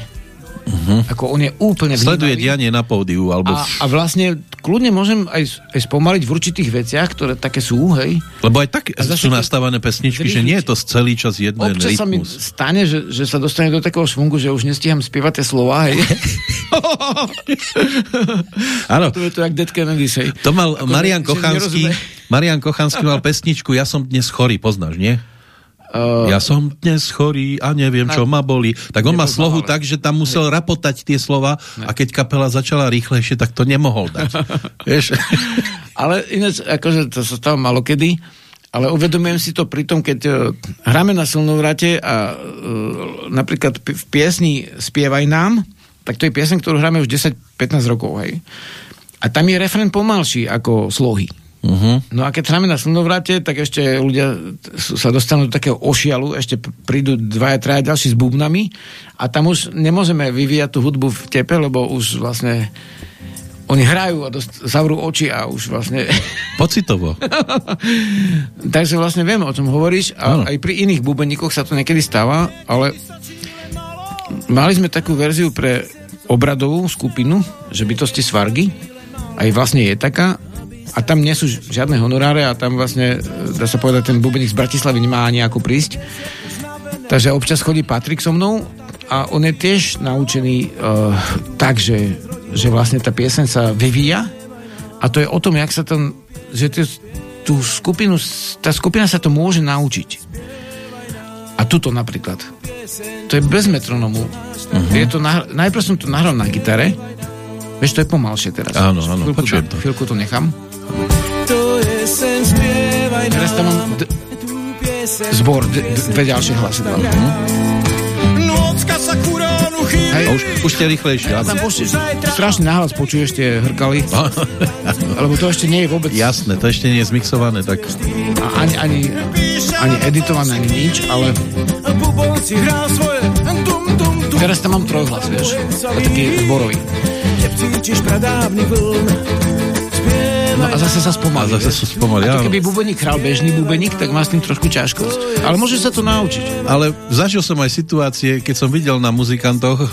Ako on je úplne Mhm. Sleduje vnímavý. dianie na pódiu, alebo... A, a vlastne kľudne môžem aj, aj spomaliť v určitých veciach, ktoré také sú, hej. Lebo aj tak A sú nastavené pesničky, že nie je to celý čas jeden Občas sa mi rytmus. stane, že, že sa dostane do takého švungu, že už nestíham spievať tie slova, hej. Áno, to je to jak Dead Kennedys, hej. to mal Ako, Marian Kochanský. Marian Kochanský mal pesničku Ja som dnes chorý, poznáš, nie? Uh, Ja som dnes chorý a neviem, čo ma boli. Tak on má slohu ale- tak, že tam musel rapotať tie slova a keď kapela začala rýchlejšie, tak to nemohol dať. Vieš? Ale ináč, akože to sa stalo malo kedy, ale uvedomujem si to pri tom, keď uh, hráme na silnovrate a uh, napríklad v piesni Spievaj nám, tak to je pieseň, ktorú hráme už 10-15 rokov, hej. A tam je refren pomalší ako slohy. Uh-huh. No a keď hráme na slnovrate, tak ešte ľudia sa dostanú do takého ošialu, ešte prídu dvaja, traja ďalší s bubnami a tam už nemôžeme vyvíjať tú hudbu v tepe, lebo už vlastne oni hrajú a dost, zavrú oči a už vlastne... Pocitovo. Takže vlastne viem, o čom hovoríš a aj pri iných bubeníkoch sa to niekedy stáva, ale mali sme takú verziu pre obradovú skupinu, že bytosti Svargy, aj vlastne je taká a tam nie sú žiadne honoráre a tam vlastne, e, dá sa povedať, ten bubeník z Bratislavy nemá ani ako prísť. Takže občas chodí Patrik so mnou a on je tiež naučený uh, tak, že, že vlastne tá pieseň sa vyvíja a to je o tom, jak sa tam, že tie, tú skupinu, tá skupina sa to môže naučiť. A tuto napríklad. To je bez metronomu. Uh-huh. Je to nahr- najprv som to nahral na gitare. Vieš, to je pomalšie teraz. Áno, áno, chvíľku, počujem to. Chvíľku to nechám. Teraz tam mám d- zbor, d- dve ďalšie hlasy. Nocka sa kuránu chýli Hej. A už, už ste rýchlejšie. A áno. tam pošte, strašne nahlas počuješ tie hrkaly, lebo to ešte nie je vôbec Jasné, to ešte nie je zmixované, tak a ani, ani ani editované, ani nič, ale teraz tam mám trojhlas, vieš, a taký zborový. No a zase sa A spomalí. zase vieš. sú spomalí, A to keby bubeník hral bežný bubeník, tak má s tým trošku ťažkosť. Ale môže sa to naučiť. Ale zažil som aj situácie, keď som videl na muzikantoch, eh,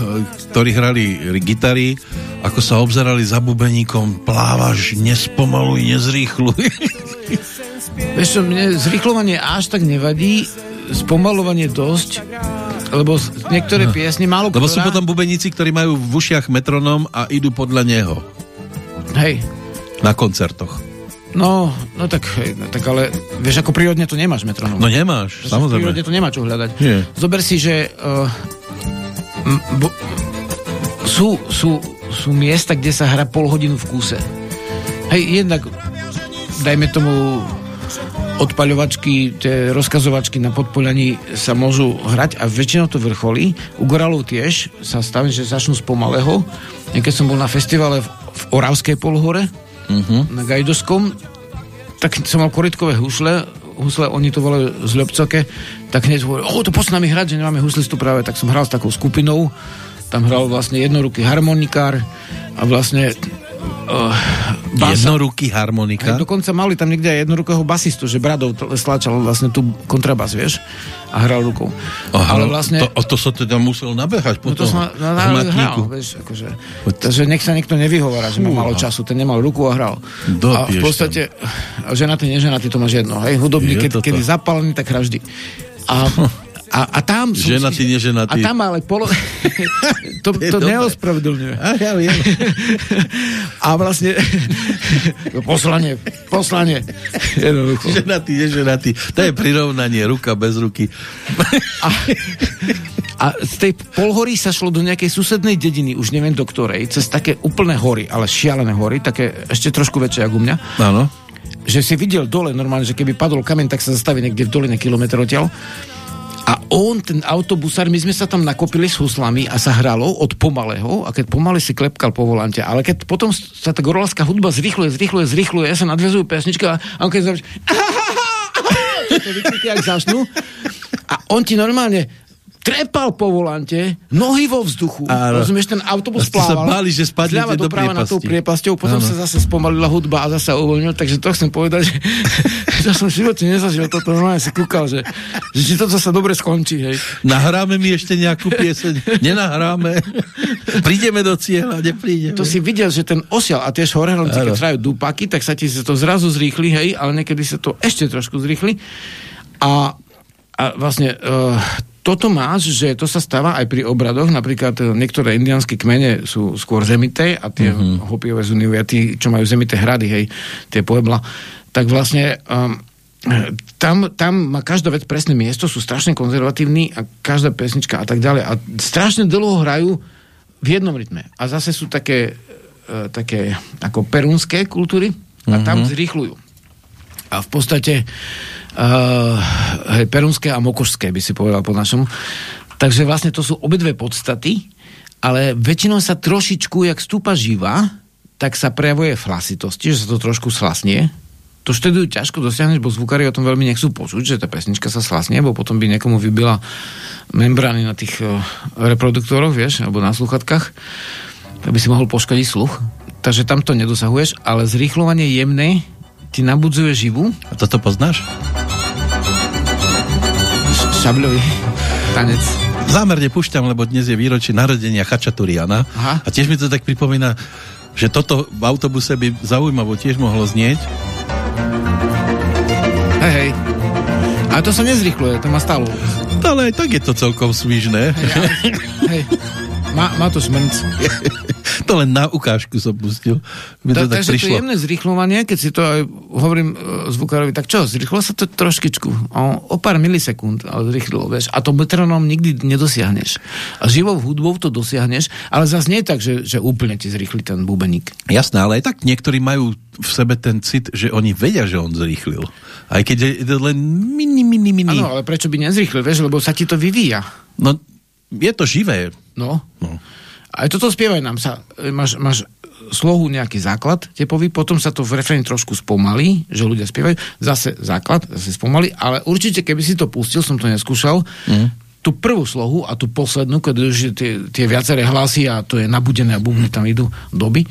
ktorí hrali gitary, ako sa obzerali za bubeníkom, plávaš, nespomaluj, nezrýchluj. Vieš čo, mne zrýchlovanie až tak nevadí, spomalovanie dosť, lebo niektoré piesne, málo Lebo sú ktorá- potom bubeníci, ktorí majú v ušiach metronom a idú podľa neho Hej, na koncertoch. no, no tak, no, tak ale, vieš, ako prírodne to nemáš metronom. No nemáš, prírode samozrejme. to nemá čo hľadať. Nie. Zober si, že uh, m, bo, sú, sú, sú miesta, kde sa hrá pol hodinu v kúse. Hej, jednak, dajme tomu, odpaľovačky, tie rozkazovačky na podpolaní sa môžu hrať a väčšinou to vrcholí. U Goralov tiež sa stane, že začnú z pomalého. Keď som bol na festivale v, v Oravskej polhore, Mhm. na Gajdoskom, tak som mal koritkové husle, husle, oni to volajú z Ľobcoke, tak hneď hovorili, o, to poď s nami hrať, že nemáme huslistu práve, tak som hral s takou skupinou, tam hral vlastne jednoruchý harmonikár a vlastne uh, basa. Jednoruký Aj harmonika. dokonca mali tam niekde aj jednorukého basistu, že Bradov stláčal vlastne tú kontrabas, vieš, a hral rukou. Aha, Ale vlastne... to, to sa teda musel nabehať No potom. to som na, na, na, hral, vieš, akože. Takže nech sa niekto nevyhovára, že má malo času, ten nemal ruku a hral. a v podstate, ženatý, neženatý, to máš jedno, hej, hudobný, Je keď, je zapálený, tak hra vždy. A, a, a tam... Ženatý, neženatý. A tam ale polo... to, to neospravedlňuje. A ja viem. A vlastne... poslanie, poslanie. Jednoducho. ženatý, neženatý. To je prirovnanie, ruka bez ruky. A, a z tej polhory sa šlo do nejakej susednej dediny, už neviem do ktorej, cez také úplné hory, ale šialené hory, také ešte trošku väčšie ako u mňa, Áno. že si videl dole normálne, že keby padol kameň, tak sa zastaví niekde v doline kilometr odtiaľ. A on, ten autobusár, my sme sa tam nakopili s huslami a sa hralo od pomalého a keď pomaly si klepkal po volante, ale keď potom sa tá gorolská hudba zrýchluje, zrýchluje, zrýchluje, ja sa nadvezujú pesnička a on keď zavč... to vykriky, jak začnú. A on ti normálne trepal po volante, nohy vo vzduchu. Áno. Rozumieš, ten autobus ste sa plával. báli, že spadnete do doprava na tou priepasti. priepasťou, potom Áno. sa zase spomalila hudba a zase uvoľnil, takže to chcem povedať, že, že som v živote nezažil toto, normálne si kúkal, že, že či toto sa dobre skončí, hej. Nahráme mi ešte nejakú pieseň? Nenahráme. Prídeme do cieľa, neprídeme. To si videl, že ten osiel a tiež horelomci, keď Áno. hrajú dupaky, tak sa ti to zrazu zrýchli, hej, ale niekedy sa to ešte trošku zrýchli. A, a vlastne uh, toto máš, že to sa stáva aj pri obradoch, napríklad eh, niektoré indianské kmene sú skôr zemité a tie uh-huh. hopiové zunivia, tí, čo majú zemité hrady, hej, tie puebla, tak vlastne um, tam, tam má každá vec presné miesto, sú strašne konzervatívni a každá pesnička a tak ďalej. A strašne dlho hrajú v jednom rytme. A zase sú také, e, také ako perunské kultúry a tam zrýchľujú. A v podstate uh, hej, perunské a mokošské by si povedal po našom. Takže vlastne to sú obidve podstaty, ale väčšinou sa trošičku, jak stúpa živa, tak sa prejavuje v hlasitosti, že sa to trošku slasnie. To štúdiu ťažko dosiahneš, bo zvukári o tom veľmi nechcú počuť, že tá pesnička sa slasnie, bo potom by niekomu vybila membrány na tých uh, reproduktoroch, vieš, alebo na sluchatkách, tak by si mohol poškodiť sluch. Takže tam to nedosahuješ, ale zrýchlovanie jemné ti nabudzuje živu, A toto poznáš? Šabľový tanec. Zámerne púšťam, lebo dnes je výročie narodenia Chačaturiana. Aha. A tiež mi to tak pripomína, že toto v autobuse by zaujímavo tiež mohlo znieť. Hej, hej. Ale to sa nezrýchluje, to má stálu. Ale aj tak je to celkom svižné. Hej. Má, má to smrnc. to len na ukážku som pustil. Mi to Ta, tak takže to prišlo. jemné zrýchlovanie, keď si to aj hovorím e, zvukárovi, tak čo, zrýchlo sa to troškičku, o, o pár milisekúnd, ale zrýchlilo, vieš. A to metronom nikdy nedosiahneš. A živou hudbou to dosiahneš, ale zase nie tak, že, že úplne ti zrýchli ten bubeník. Jasné, ale aj tak niektorí majú v sebe ten cit, že oni vedia, že on zrýchlil. Aj keď je to len mini, mini, mini. Áno, ale prečo by nezrýchlil, vieš, lebo sa ti to vyvíja. No, je to živé. No. No. Aj toto spievaj nám sa. E, Máš, máš slohu nejaký základ tepový, potom sa to v refréne trošku spomalí, že ľudia spievajú, zase základ, zase spomalí, ale určite keby si to pustil, som to neskúšal, mm. tú prvú slohu a tú poslednú, keď už tie, tie viaceré hlasy a to je nabudené a bubny tam idú doby,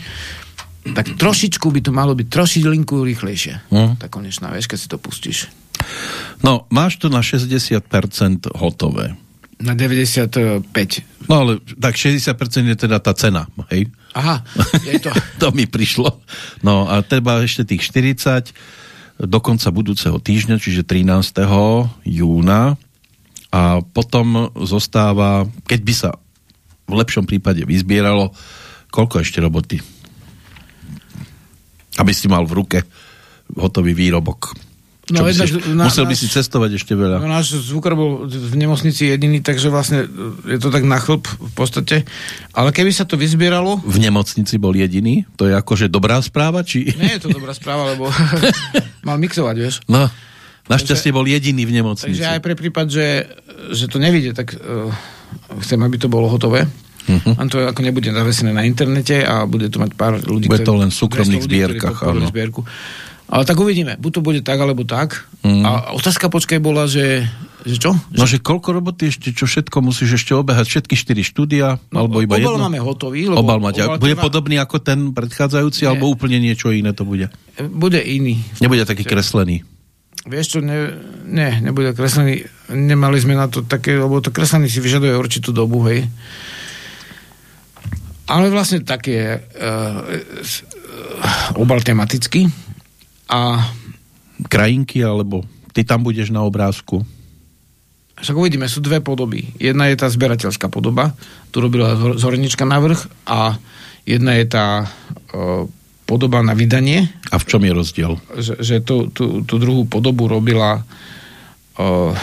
tak trošičku by to malo byť trošilinku rýchlejšie. Mm. Tá konečná, vieš, keď si to pustíš. No, máš to na 60% hotové. Na 95. No ale tak 60% je teda tá cena, hej? Aha, je to... to mi prišlo. No a treba ešte tých 40 do konca budúceho týždňa, čiže 13. júna a potom zostáva, keď by sa v lepšom prípade vyzbieralo, koľko ešte roboty? Aby si mal v ruke hotový výrobok. No, by si, na- musel by si cestovať ešte veľa. No, náš zvukar bol v nemocnici jediný, takže vlastne je to tak na chlb v podstate. Ale keby sa to vyzbieralo, V nemocnici bol jediný? To je akože dobrá správa? Či... nie je to dobrá správa, lebo mal mixovať, vieš. No, našťastie bol jediný v nemocnici. Takže aj pre prípad, že, že to nevidie, tak uh, chcem, aby to bolo hotové. Uh-huh. A to ako nebude zavesené na internete a bude to mať pár ľudí. Bude to len v súkromných 200 ľudí, ktorí zbierkach. Zbierku. Ale tak uvidíme. Buď to bude tak, alebo tak. Uh-huh. A otázka počkaj bola, že, že čo? No, že koľko roboty ešte, čo všetko musíš ešte obehať? Všetky štyri štúdia? alebo iba obal jedno? máme hotový. Lebo Obal mať. obal bude trvá- podobný ako ten predchádzajúci, alebo úplne niečo iné to bude? Bude iný. Nebude taký kreslený. Vieš čo, ne, ne, nebude kreslený. Nemali sme na to také, lebo to kreslený si vyžaduje určitú dobu, hej. Ale vlastne taký je uh, obal tematický a Krajinky, alebo ty tam budeš na obrázku? však uvidíme, sú dve podoby. Jedna je tá zberateľská podoba, tu robila Zor- Zornička na vrch a jedna je tá uh, podoba na vydanie, A v čom je rozdiel? že, že tú, tú, tú druhú podobu robila uh,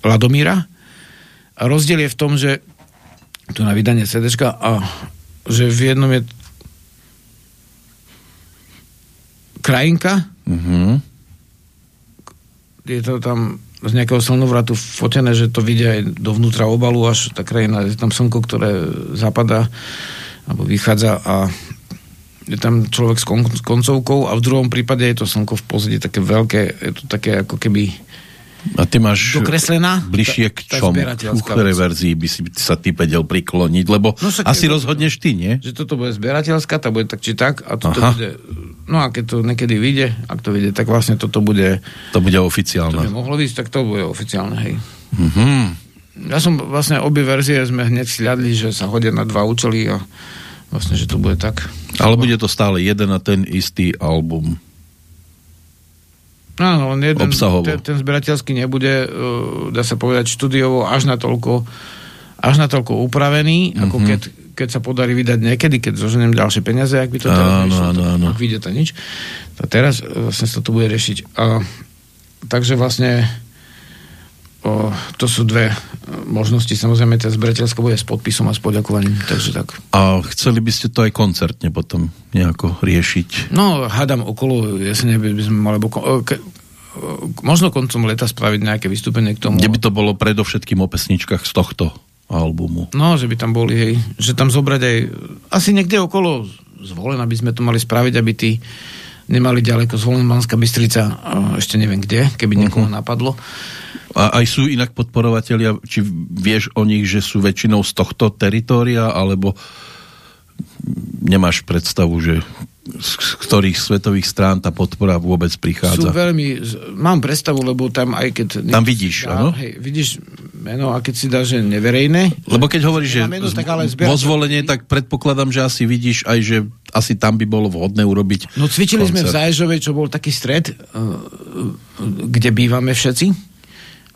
Ladomíra. A rozdiel je v tom, že tu na vydanie CDčka a že v jednom je krajinka, Uh-huh. je to tam z nejakého slnovratu fotené, že to vidia aj dovnútra obalu, až tá krajina, je tam slnko, ktoré zapadá alebo vychádza a je tam človek s kon- s koncovkou a v druhom prípade je to slnko v pozadí také veľké, je to také ako keby A ty máš dokreslená. bližšie k čomu? Ku ktorej verzii by si sa ty vedel prikloniť? Lebo No asi rozhodneš ty, nie? Že toto bude zberateľská, tá bude tak či tak a toto Aha. bude, no a keď to niekedy vyjde, ak to vyjde, tak vlastne toto bude, To bude to by oficiálne. mohlo ísť, tak to bude oficiálne, hej. Mhm. Ja som vlastne obie verzie sme hneď sľadli, že sa hodia na dva účely a vlastne, že to bude tak. Ale bude to stále jeden a ten istý album. Áno, len jeden, Obsahovo. ten, ten zberateľský nebude, uh, dá sa povedať, štúdiovo až na toľko, až na toľko upravený, mm-hmm. ako keď, keď sa podarí vydať niekedy, keď zoženiem ďalšie peniaze, ak by to teraz Áno, vyšlo, áno, áno. ak vyjde to nič. To teraz uh, vlastne sa to bude riešiť. A, takže vlastne o, to sú dve uh, možnosti. Samozrejme, tá zberateľská bude s podpisom a s poďakovaním. Takže tak. A chceli by ste to aj koncertne potom nejako riešiť? No, hádam okolo jesene by sme mali, alebo ko- o, ke, možno koncom leta spraviť nejaké vystúpenie k tomu. Kde by to bolo predovšetkým o pesničkách z tohto albumu? No, že by tam boli, hej, že tam zobrať aj, asi niekde okolo zvolen, aby sme to mali spraviť, aby tí nemali ďaleko zvolen Banská Bystrica, ešte neviem kde, keby niekoho napadlo. A aj sú inak podporovatelia, či vieš o nich, že sú väčšinou z tohto teritória, alebo nemáš predstavu, že z ktorých svetových strán tá podpora vôbec Sú prichádza? veľmi, z- mám predstavu, lebo tam aj keď... Tam vidíš, áno? Hej, vidíš meno a keď si dá, že neverejné, Lebo keď hovoríš, že meno, tak ale vo zvolenie, tak predpokladám, že asi vidíš aj, že asi tam by bolo vhodné urobiť No cvičili sme v koncert. Zaježovej, čo bol taký stred, eh, kde bývame všetci.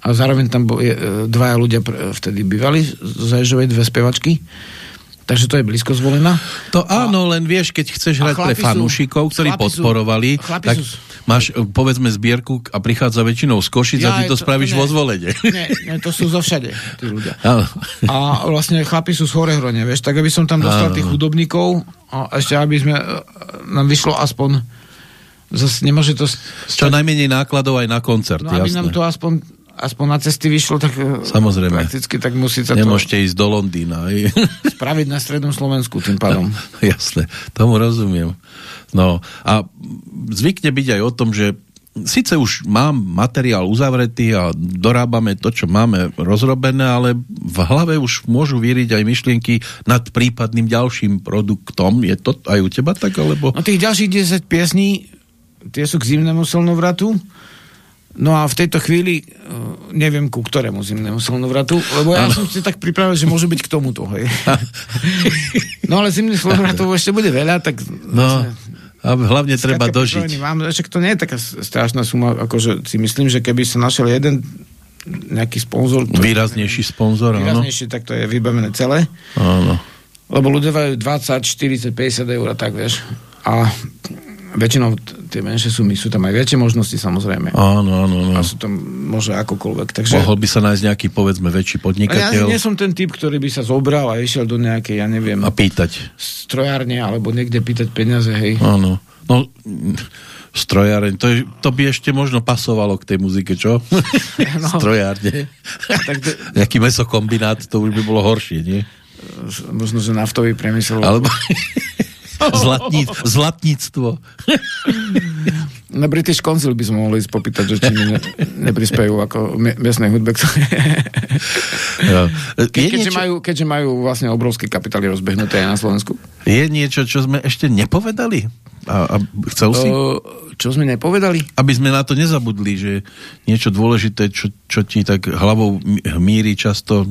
A zároveň tam bol, eh, dvaja ľudia vtedy bývali z Zaježovej, dve spevačky. Takže to je blízko zvolená. To áno, len vieš, keď chceš A hrať pre sú- fanúšikov, ktorí chlapi sú- podporovali, chlapi tak sú- máš, e, povedzme, zbierku a prichádza väčšinou z Košic a ty to, spravíš vo zvolenie. Nie, nie, to sú zo všade, tí ľudia. Áno. A vlastne chlapi sú z Horehrone, vieš, tak aby som tam dostal Áno. tých hudobníkov a ešte aby sme, e, nám vyšlo aspoň zase nemôže to Čo najmenej nákladov aj na koncert, No aby jasné. nám to aspoň aspoň na cesty vyšlo, tak e, Samozrejme. prakticky tak musí sa to Nemôžete ísť do Londýna. hej. spraviť na strednom Slovensku tým pádom. Jasné, tomu rozumiem. No a zvykne byť aj o tom, že síce už mám materiál uzavretý a dorábame to, čo máme rozrobené, ale v hlave už môžu víriť aj myšlienky nad prípadným ďalším produktom. Je to aj u teba tak, alebo... No tých ďalších 10 piesní, tie sú k zimnému slnovratu. No a v tejto chvíli uh, neviem ku ktorému zimnému slnovratu, lebo ja Áno. som si tak pripravil, že môže byť k tomuto. Hej. no ale zimných slnovratov ešte bude veľa, tak No, a hlavne treba Skrátka, dožiť. Mám, však to nie je taká strašná suma, akože si myslím, že keby sa našiel jeden nejaký sponzor, Výraznejší sponzor, áno. výraznejší, tak to je vybavené celé. áno. Lebo ľudia majú 20, 40, 50 eur a tak, vieš. A väčšinou tie menšie sumy sú tam aj väčšie možnosti, samozrejme. Áno, áno, áno. A sú tam možno akokoľvek. Takže... Mohol by sa nájsť nejaký, povedzme, väčší A ja podnikateľ nie som ten typ, ktorý by sa zobral a išiel do nejakej, ja neviem, a pýtať. strojárne alebo niekde pýtať peniaze, hej. Áno. No, strojáreň, to, je, to by ešte možno pasovalo k tej muzike, čo? No. Strojárne. Tak to- Nejaký mesokombinát, to už by bolo horšie, nie? Možno, že naftový priemysel. Alebo Zlatní, zlatníctvo. Na British Council by sme mohli ísť popýtať, že či ne, neprispejú ako mi- miestnej hudbe. ktoré- Ja. Ke, keďže, niečo, majú, keďže majú vlastne obrovské kapitály rozbehnuté aj na Slovensku. je niečo, čo sme ešte nepovedali? A, a chcel si? O, čo sme nepovedali? aby sme na to nezabudli, že niečo dôležité, čo, čo ti tak hlavou míri často,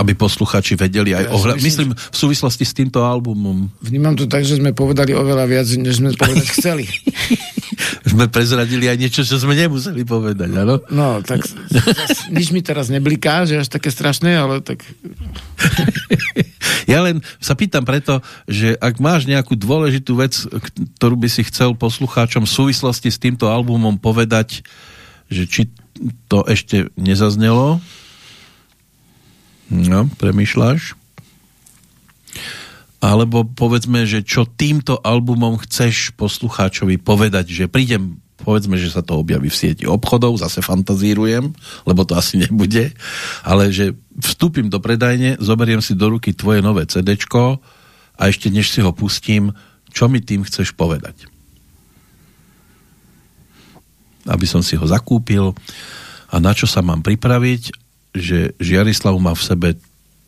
aby posluchači vedeli aj Ja ohľad... myslím, Myslím, v súvislosti s týmto albumom. Vnímam to tak, že sme povedali oveľa viac, než sme povedať chceli. Sme prezradili aj niečo, čo sme nemuseli povedať, áno? No, tak zas nič mi teraz nebliká, že až také strašné, ale tak Ja len sa pýtam preto, že ak máš nejakú dôležitú vec, ktorú by si chcel poslucháčom v súvislosti s týmto albumom povedať, že či to ešte nezaznelo, no, premyšľaš? Alebo povedzme, že čo týmto albumom chceš poslucháčovi povedať, že prídem, povedzme, že sa to objaví v sieti obchodov, zase fantazírujem, lebo to asi nebude, ale že vstúpim do predajne, zoberiem si do ruky tvoje nové CDčko a ešte než si ho pustím, čo mi tým chceš povedať? Aby som si ho zakúpil a na čo sa mám pripraviť, že Žiarislav má v sebe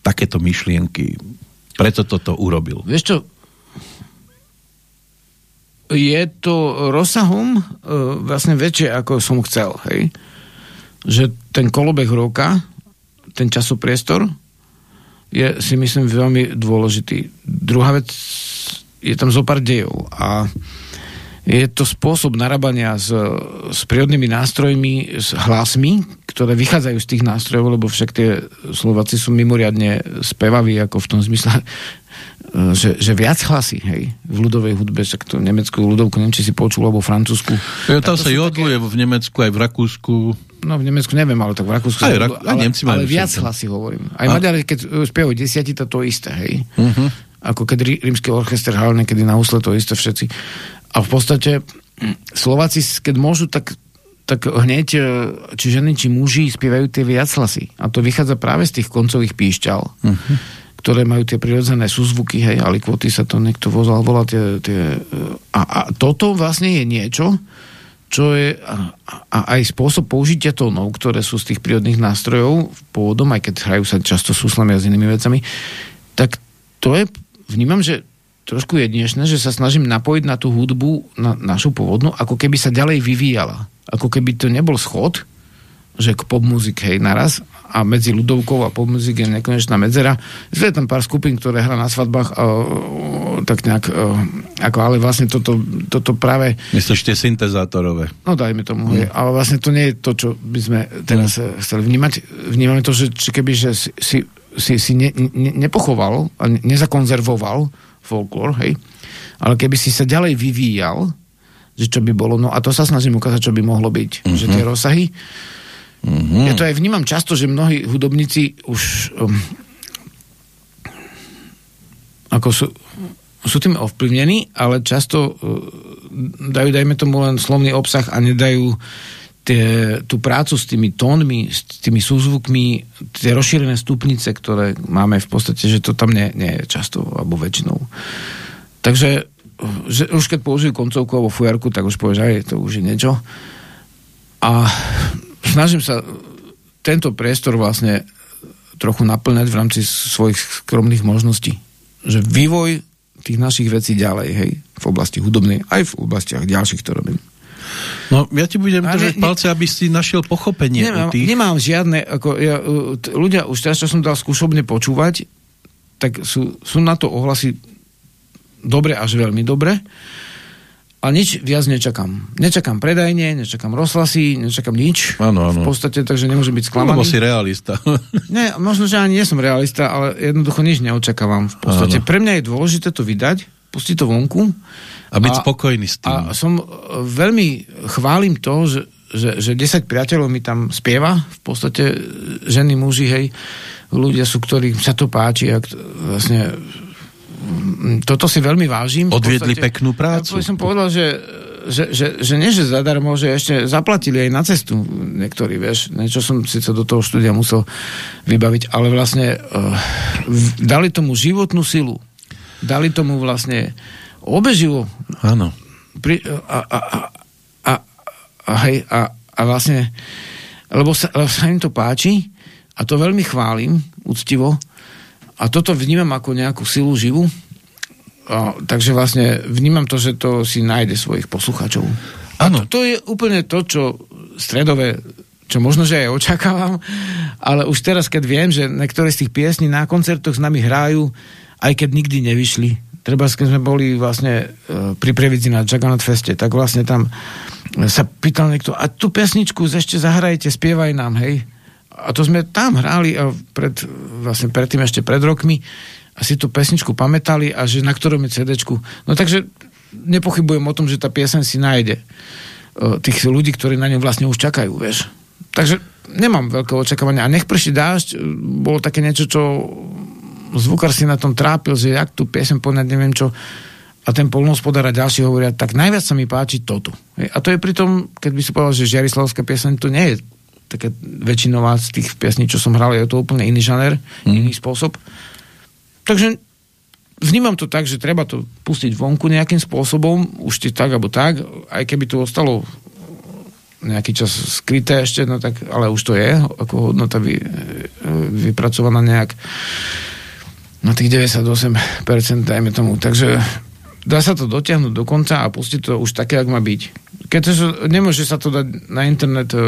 takéto myšlienky. Preto toto urobil. vieš čo, je to rozsahom uh, vlastne väčšie, ako som chcel, hej? Že ten kolobeh roka, ten časopriestor, je si myslím veľmi dôležitý. Druhá vec, je tam zopár dejov a je to spôsob narábania s, s prírodnými nástrojmi, s hlasmi, ktoré vychádzajú z tých nástrojov, lebo však tie Slováci sú mimoriadne spevaví, ako v tom zmysle, že, že viac hlasy, hej, v ľudovej hudbe, však to nemeckú ľudovku, neviem, či si počul, alebo francúzsku. Ja, tam sa jodluje v Nemecku, aj v Rakúsku. No v Nemecku neviem, ale tak v Rakúsku. Aj Rak- ale, Nemci ale viac hlasy hovorím. Aj A- Maďari, keď spievajú desiati, to to isté, hej. Uh-huh. Ako keď rí, rímsky orchester hral niekedy na husle, to isté všetci. A v podstate hm, Slováci, keď môžu, tak tak hneď, e, či ženy, či muži spievajú tie viac hlasy. A to vychádza práve z tých koncových píšťal, uh-huh. ktoré majú tie prirodzené súzvuky, hej, alikvoty sa to niekto vozal, volá tie, tie a, a toto vlastne je niečo, čo je a, a aj spôsob použitia tónov, ktoré sú z tých prírodných nástrojov pôvodom, aj keď hrajú sa často súslami a s inými vecami, tak to je, vnímam, že trošku jedinečné, že sa snažím napojiť na tú hudbu, na našu pôvodnú, ako keby sa ďalej vyvíjala. Ako keby to nebol schod, že k pop muzike, hej, naraz a medzi ľudovkou a pop muzik je nekonečná medzera. Je tam pár skupín, ktoré hrá na svadbách a, tak nejak, a, ako, ale vlastne toto, toto práve Myslíš tie syntezátorové? No dajme tomu, mm. ale vlastne to nie je to, čo by sme teraz mm. chceli vnímať. Vnímame to, že keby že si, si, si, ne, ne, nepochoval a ne- nezakonzervoval folklór, hej, ale keby si sa ďalej vyvíjal, že čo by bolo, no a to sa snažím ukázať, čo by mohlo byť. Mm-hmm. Že tie rozsahy, mm-hmm. ja to aj vnímam často, že mnohí hudobníci už um, ako sú, sú tým ovplyvnení, ale často uh, dajú, dajme tomu len slovný obsah a nedajú tie, tú prácu s tými tónmi, s tými súzvukmi, tie rozšírené stupnice, ktoré máme v podstate, že to tam nie, nie je často, alebo väčšinou. Takže že už keď použijú koncovku alebo fujarku, tak už povieš, aj to už je niečo. A snažím sa tento priestor vlastne trochu naplňať v rámci svojich skromných možností. Že vývoj tých našich vecí ďalej, hej, v oblasti hudobnej, aj v oblastiach ďalších, ktoré robím. No, ja ti budem držať ne- palce, aby si našiel pochopenie u Nemám, tých. nemám žiadne, ako ja, ľudia už teraz, čo som dal skúšobne počúvať, tak sú, sú na to ohlasy dobre až veľmi dobre. A nič viac nečakám. Nečakám predajne, nečakám rozhlasy, nečakám nič. Áno, áno. V podstate, takže nemôžem byť No, lebo sklamaný. si realista. Nie, možno, že ani nie som realista, ale jednoducho nič neočakávam. V podstate Áno. pre mňa je dôležité to vydať, pustiť to vonku. A byť A- spokojný s tým. A som e, veľmi chválim to, že, že, že 10 priateľov mi tam spieva, v podstate e, ženy, muži, hej, ľudia sú, ktorým sa to páči a vlastne toto si veľmi vážim. Odviedli podstate- peknú prácu. Ja som povedal, že, že, že, že nie, že zadarmo, že ešte zaplatili aj na cestu niektorí, vieš. Niečo som síce do toho štúdia musel vybaviť, ale vlastne uh, dali tomu životnú silu. Dali tomu vlastne obeživo Áno. pri, a, a, a, a, a, hej, a, a vlastne lebo sa, lebo sa im to páči a to veľmi chválim úctivo a toto vnímam ako nejakú silu živú a, takže vlastne vnímam to, že to si nájde svojich poslucháčov. Áno. to, to je úplne to, čo stredové čo možno, že aj očakávam, ale už teraz, keď viem, že niektoré z tých piesní na koncertoch s nami hrajú, aj keď nikdy nevyšli. Treba, keď sme boli vlastne e, pri Previdzi na Juggernaut Feste, tak vlastne tam sa pýtal niekto, a tú pesničku ešte zahrajte, spievaj nám, hej. A to sme tam hrali a pred, vlastne predtým ešte pred rokmi a si tú pesničku pamätali a že na ktorom je CDčku. No takže nepochybujem o tom, že tá piesen si nájde e, tých ľudí, ktorí na ňom vlastne už čakajú, vieš. Takže nemám veľké očakávania. A nech prší dážď, e, bolo také niečo, čo zvukar si na tom trápil, že jak tú piesem poňať, neviem čo. A ten polnohospodár a ďalší hovoria, tak najviac sa mi páči toto. Hej. A to je pritom, keď by si povedal, že Žiarislavská pieseň, to nie je také väčšinová z tých piesní, čo som hral, je to úplne iný žaner, mm. iný spôsob. Takže vnímam to tak, že treba to pustiť vonku nejakým spôsobom, už ti tak alebo tak, aj keby to ostalo nejaký čas skryté ešte, no tak, ale už to je, ako hodnota vy, vypracovaná nejak na tých 98%, dajme tomu. Takže dá sa to dotiahnuť do konca a pustiť to už také, ak má byť. Keď to, nemôže sa to dať na internet e,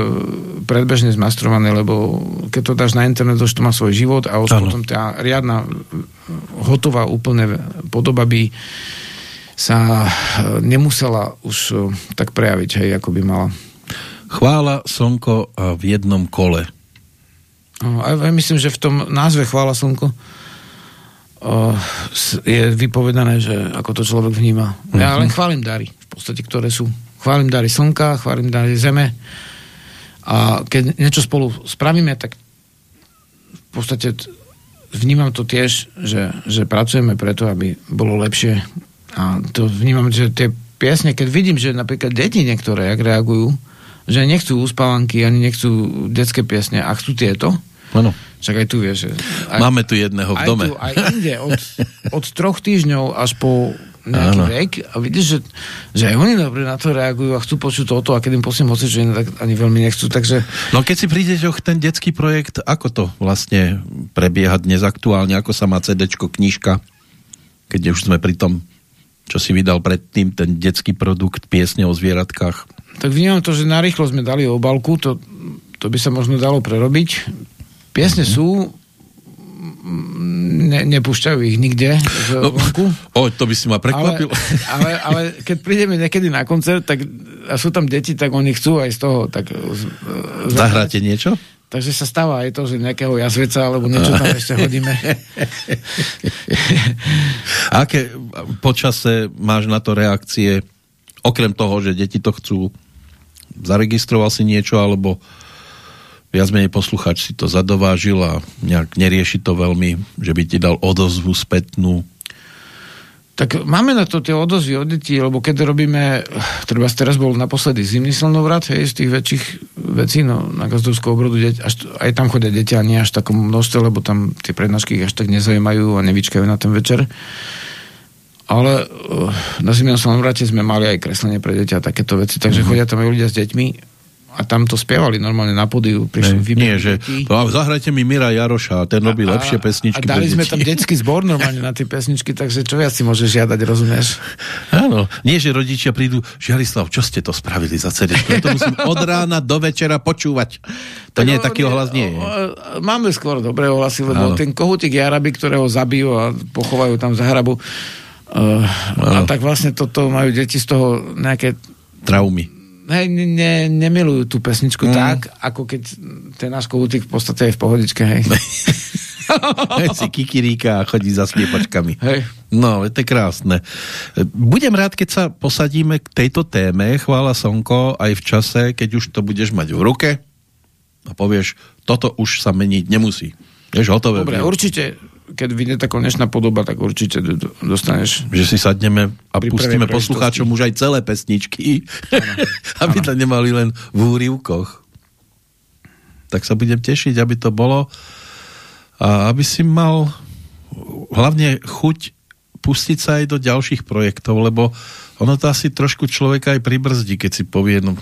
predbežne zmastrované, lebo keď to dáš na internet, už to má svoj život a už potom tá riadna, hotová úplne podoba by sa e, nemusela už e, tak prejaviť, hej, ako by mala. Chvála, slnko a v jednom kole. No, A ja myslím, že v tom názve Chvála slnko je vypovedané, že ako to človek vníma. Ja len chválim dary, v podstate, ktoré sú. Chválim dary slnka, chválim dary zeme. A keď niečo spolu spravíme, tak v podstate vnímam to tiež, že, že pracujeme preto, aby bolo lepšie. A to vnímam, že tie piesne, keď vidím, že napríklad deti niektoré, jak reagujú, že nechcú uspávanky, ani nechcú detské piesne a chcú tieto, Áno. však aj tu vieš. Aj, Máme tu jedného v aj dome. Tu, aj inde, od, od troch týždňov až po nejaký Áno. vek a vidíš, že, že aj oni dobre na to reagujú a chcú počuť toto a keď im posiem hoci, že tak ani veľmi nechcú, takže No keď si prídeš o ten detský projekt, ako to vlastne prebieha dnes aktuálne, ako sa má CDčko, knižka, keď už sme pri tom, čo si vydal predtým, ten detský produkt, piesne o zvieratkách. tak vnímam to, že narýchlo sme dali obalku, to, to by sa možno dalo prerobiť. Piesne Mhm. sú, ne, nepúšťajú ich nikde No, vonku. o, to by si ma Ale, prekvapil. ale, ale keď prídeme niekedy na koncert tak, a sú tam deti, tak oni chcú aj z toho tak, z- z- Zahráte niečo? Takže sa stáva aj to, že nejakého jazveca alebo niečo tam ešte hodíme. Aké počase máš na to reakcie, okrem toho, že deti to chcú? Zaregistroval si niečo, alebo viac menej posluchač si to zadovážil a nejak nerieši to veľmi, že by ti dal odozvu spätnú? Tak máme na to tie odozvy od detí, lebo keď robíme, treba teraz bol naposledy zimný slnovrat, hej, z tých väčších vecí, no, na gazdovskú obrodu, deť, až, aj tam chodia deti, a nie až takom množstve, lebo tam tie prednášky až tak nezaujímajú a nevyčkajú na ten večer. Ale uh, na zimnom slnovrate sme mali aj kreslenie pre deti a takéto veci, takže mm-hmm. chodia tam aj ľudia s deťmi a tam to spievali normálne na pódiu. Prišli Ne, nie, že no, zahrajte mi Mira Jaroša, ten robí lepšie pesničky A dali sme tam detský zbor normálne na tie pesničky, takže čo viac si môže žiadať, rozumieš? Áno, nie, že rodičia prídu, Žiarislav, čo ste to spravili za CD? Ja to musím od rána do večera počúvať. To nie, taký ohlas nie je. Máme skôr dobré ohlasy, lebo Áno. ten kohutík Jaraby, ktorého zabijú a pochovajú tam za hrabu, uh, a tak vlastne toto majú deti z toho nejaké Traumy. Hej, ne, ne, nemilujú tú pesničku Mm. tak, ako keď ten náš kohutík v podstate je v pohodičke, hej. si kikiríka a chodí za spiepačkami. hej. No, to je krásne. Budem rád, keď sa posadíme k tejto téme, chvála Sonko, aj v čase, keď už to budeš mať v ruke a povieš, toto už sa meniť nemusí. Vieš, hotové. Dobre, určite, keď vyjde tá konečná podoba, tak určite do- do- dostaneš. že si sadneme a pustíme poslucháčom už aj celé pesničky, aby to nemali len v úrivkoch. Tak sa budem tešiť, aby to bolo a aby si mal hlavne chuť pustiť sa aj do ďalších projektov, lebo ono to asi trošku človeka aj pribrzdí, keď si povie, no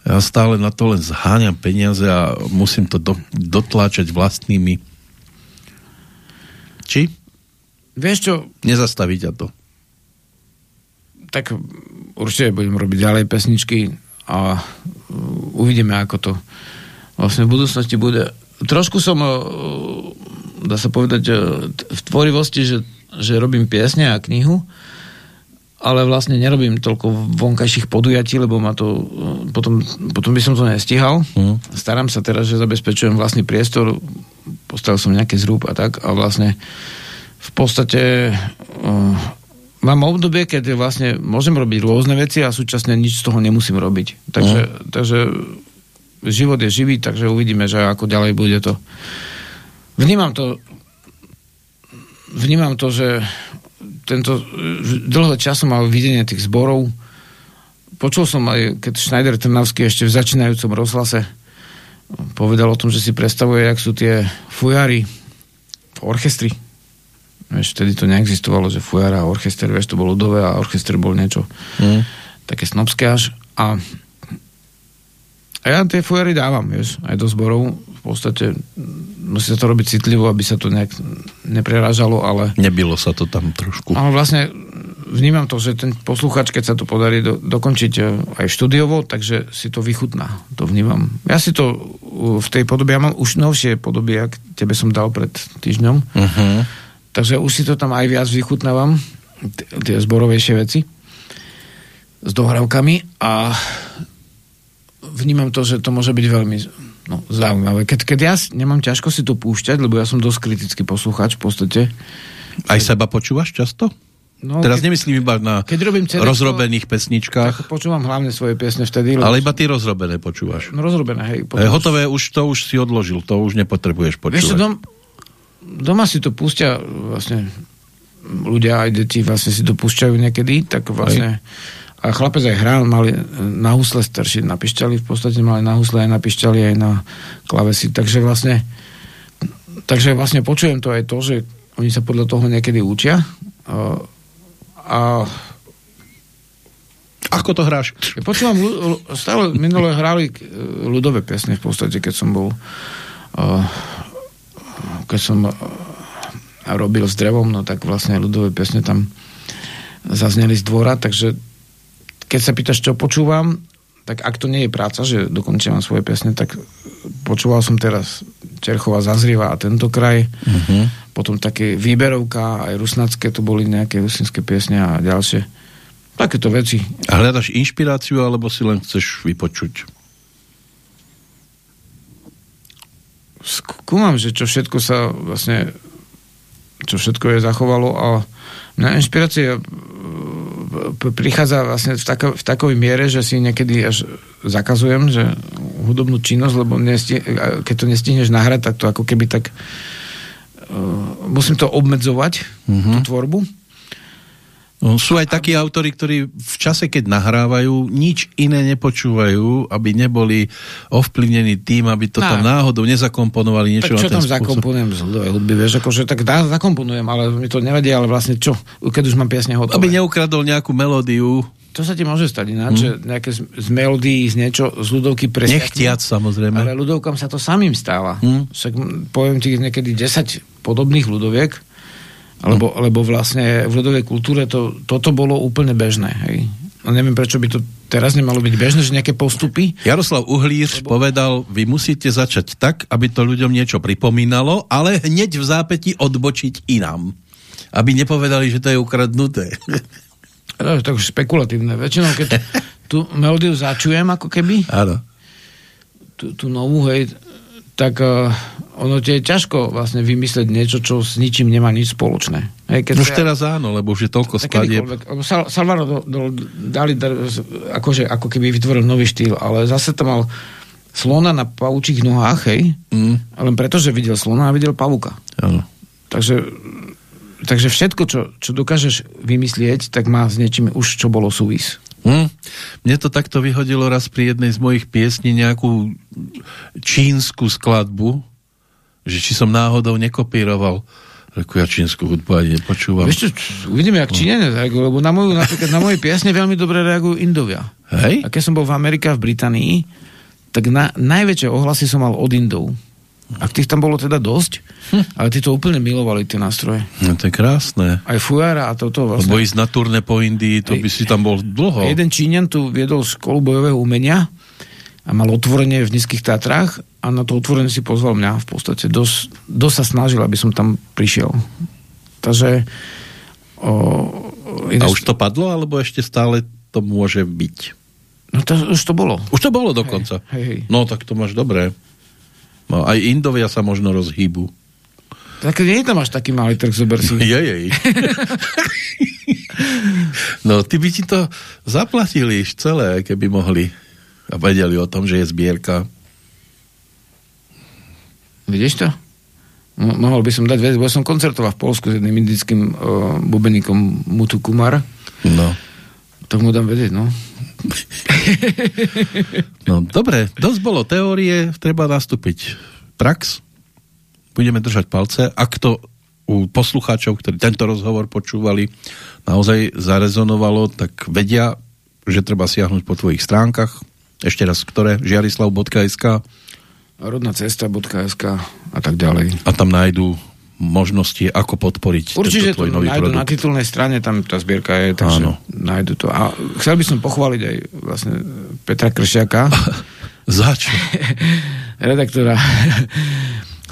ja stále na to len zháňam peniaze a musím to do, dotláčať vlastnými. Či? Vieš čo, Nezastaví ťa to. tak určite budem robiť ďalej pesničky a uh, uvidíme, ako to vlastne v budúcnosti bude. Trošku som, uh, dá sa povedať, uh, v tvorivosti, že, že robím piesne a knihu, ale vlastne nerobím toľko vonkajších podujatí, lebo ma to, uh, potom, potom by som to nestíhal. Mhm. Starám sa teraz, že zabezpečujem vlastný priestor, postavil som nejaký zrúb a tak a vlastne v podstate uh, mám obdobie, keď vlastne môžem robiť rôzne veci a súčasne nič z toho nemusím robiť. Takže, Mhm. takže život je živý, takže uvidíme, že ako ďalej bude to. Vnímam to vnímam to, že tento dlho času mal videnie tých zborov. Počul som aj, keď Schneider Trnavský ešte v začínajúcom rozhlase povedal o tom, že si predstavuje, jak sú tie fujary v orchestri. Vieš, vtedy to neexistovalo, že fujara a orchester, vieš, to bolo ľudové a orchester bol niečo Mm. také snobské až. A, a ja tie fujary dávam, vieš, aj do zborov. V podstate musí sa to robiť citlivo, aby sa to nejak neprerážalo, ale, Nebilo sa to tam trošku. ale vlastne vnímam to, že ten posluchač, keď sa to podarí do, dokončiť e, aj študiovo, takže si to vychutná. To vnímam. Ja si to uh, v tej podobe, ja mám už novšie podoby, ak tebe som dal pred týždňom, Uh-huh. Takže už si to tam aj viac vychutnávam, tie zborovejšie veci s dohrávkami a vnímam to, že to môže byť veľmi no, zaujímavé. Keď, keď ja nemám ťažko si to púšťať, lebo ja som dosť kritický poslucháč v podstate. Aj seba počúvaš často? No, Teraz keď, nemyslím iba na keď robím CD, rozrobených tak pesničkách, počúvam hlavne svoje piesne vtedy. Ale iba ty rozrobené počúvaš. No rozrobené, hej. E, hotové, už to už si odložil, to už nepotrebuješ Vieš počúvať. dom, doma si to pustia vlastne ľudia, aj deti vlastne si to púšťajú niekedy, tak vlastne a chlapec aj hral, mali na husle starší na pišťali, v podstate mali na husle aj na pišťali, aj na klavesi, takže vlastne takže vlastne počujem to aj to, že oni sa podľa toho niekedy učia a, a Ako to hráš? ja počúvam, stále minule hrali k- ľudové piesne v podstate, keď som bol uh, keď som uh, robil s drevom, no tak vlastne ľudové piesne tam zazneli z dvora, takže keď sa pýtaš, čo počúvam, tak ak to nie je práca, že dokončívam svoje piesne, tak počúval som teraz Čerchova Zazrieva a tento kraj, Uh-huh. potom také výberovka, aj rusnacké, to boli nejaké rusinské piesne a ďalšie. Takéto veci. A hľadaš inšpiráciu, alebo si len chceš vypočuť? skúmam, že čo všetko sa vlastne čo všetko je zachovalo a na inšpirácia e, p- prichádza vlastne v, tako, v takovej miere, že si niekedy až zakazujem, že hudobnú činnosť, lebo nesti, keď to nestihneš nahrať, tak to ako keby tak uh, musím to obmedzovať, Mhm. tú tvorbu. No, sú aj takí autory, ktorí v čase, keď nahrávajú, nič iné nepočúvajú, aby neboli ovplyvnení tým, aby to No. tam náhodou nezakomponovali niečo Tak čo tam spôsob. zakomponujem z ľudovej hudby, vieš, akože tak dá, zakomponujem, ale mi to nevadí, ale vlastne čo, keď už mám piesne hotové. Aby neukradol nejakú melódiu, To sa ti môže stať ináč, že nejaké z, z melódií, z niečo, z ľudovky presiaknú. nechtiac samozrejme. Ale ľudovkám sa to samým stáva. Hm. Však poviem ti niekedy 10 podobných ľudoviek, lebo, lebo vlastne v ľudovej kultúre to, toto bolo úplne bežné. Hej. No neviem, prečo by to teraz nemalo byť bežné, že nejaké postupy. Jaroslav Uhlíř povedal, vy musíte začať tak, aby to ľuďom niečo pripomínalo, ale hneď v zápäti odbočiť inám. Aby nepovedali, že to je ukradnuté. To je tak špekulatívne. Väčšinou, keď tú melódiu začujem, ako keby, Áno. tú, tú novú, hej, tak uh, ono ti je ťažko vlastne vymyslieť niečo, čo s ničím nemá nič spoločné. Hej, keď Už sa- teraz áno, lebo už je toľko skladieb. Sal, Salvador do, do, dali, akože, ako keby vytvoril nový štýl, ale zase to mal slona na pavučích nohách, hej, Mm, len preto, že videl slona a videl pavuka. áno. Takže, takže všetko, čo, čo dokážeš vymyslieť, tak má s niečím už, čo bolo súvis. Hm. Mne to takto vyhodilo raz pri jednej z mojich piesní nejakú čínsku skladbu, že či som náhodou nekopíroval. Reku, ja čínsku hudbu ani nepočúvam. Vieš čo, uvidíme, jak Číňania reagujú, lebo na moju, napríklad na moje piesne veľmi dobre reagujú Indovia. Hej? A keď som bol v Amerike a v Británii, tak na, najväčšie ohlasy som mal od Indov. A tých tam bolo teda dosť, ale tí to úplne milovali, tie nástroje. No, to je krásne. Aj Fujara a toto Lebo vlastne. ísť na turné po Indii, to Hej. by si tam bol dlho. Jeden Číňan tu viedol školu bojového umenia a mal otvorenie v Nízkych Tatrách a na to otvorenie si pozval mňa v podstate. Dosť, dosť sa snažil, aby som tam prišiel. Takže o, A už to padlo, alebo ešte stále to môže byť? No to, už to bolo. Už to bolo dokonca. Hej, hej. No, tak to máš dobré. No, aj Indovia sa možno rozhýbu. Tak nie je tam až taký malý trh, zober si. Je, jej. no, ty by ti to zaplatili celé, keby mohli a vedeli o tom, že je zbierka. Vidíš to? Mo- mohol by som dať vedieť, bo som koncertoval v Polsku s jedným indickým uh, bubeníkom Mutu Kumar. No. Tak mu dám vedieť, no. No, dobre, dosť bolo teórie, treba nastúpiť prax. Budeme držať palce. Ak to u poslucháčov, ktorí tento rozhovor počúvali, naozaj zarezonovalo, tak vedia, že treba siahnuť po tvojich stránkach. Ešte raz, ktoré? žiarislav.sk Rodná cesta.sk a tak ďalej. a tam nájdú možnosti, ako podporiť Určite to nový nájdu na produkt. titulnej strane, tam tá zbierka je, takže Áno. nájdu to. A chcel by som pochváliť aj vlastne Petra Kršiaka, Zač? redaktora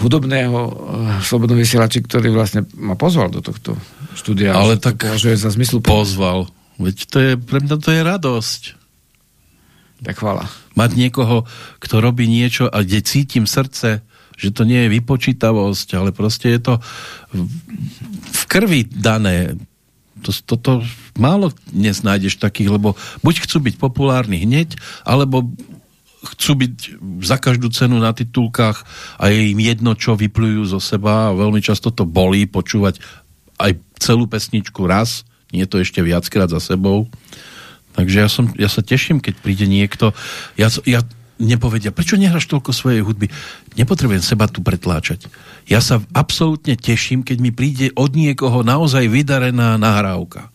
hudobného eh, slobodného vysielači, ktorý vlastne ma pozval do tohto štúdia. Ale tak považuje za zmyslu. Pozval. Veď to je, pre mňa to je radosť. Tak chvála. Mať niekoho, kto robí niečo a kde cítim srdce, že to nie je vypočítavosť, ale proste je to v, krvi dané. To, toto málo dnes nájdeš takých, lebo buď chcú byť populárni hneď, alebo chcú byť za každú cenu na titulkách a je im jedno, čo vyplujú zo seba a veľmi často to bolí počúvať aj celú pesničku raz, nie to ešte viackrát za sebou. Takže ja, som, ja sa teším, keď príde niekto, ja, ja nepovedia, prečo nehráš toľko svojej hudby? Nepotrebujem seba tu pretláčať. Ja sa absolútne teším, keď mi príde od niekoho naozaj vydarená nahrávka.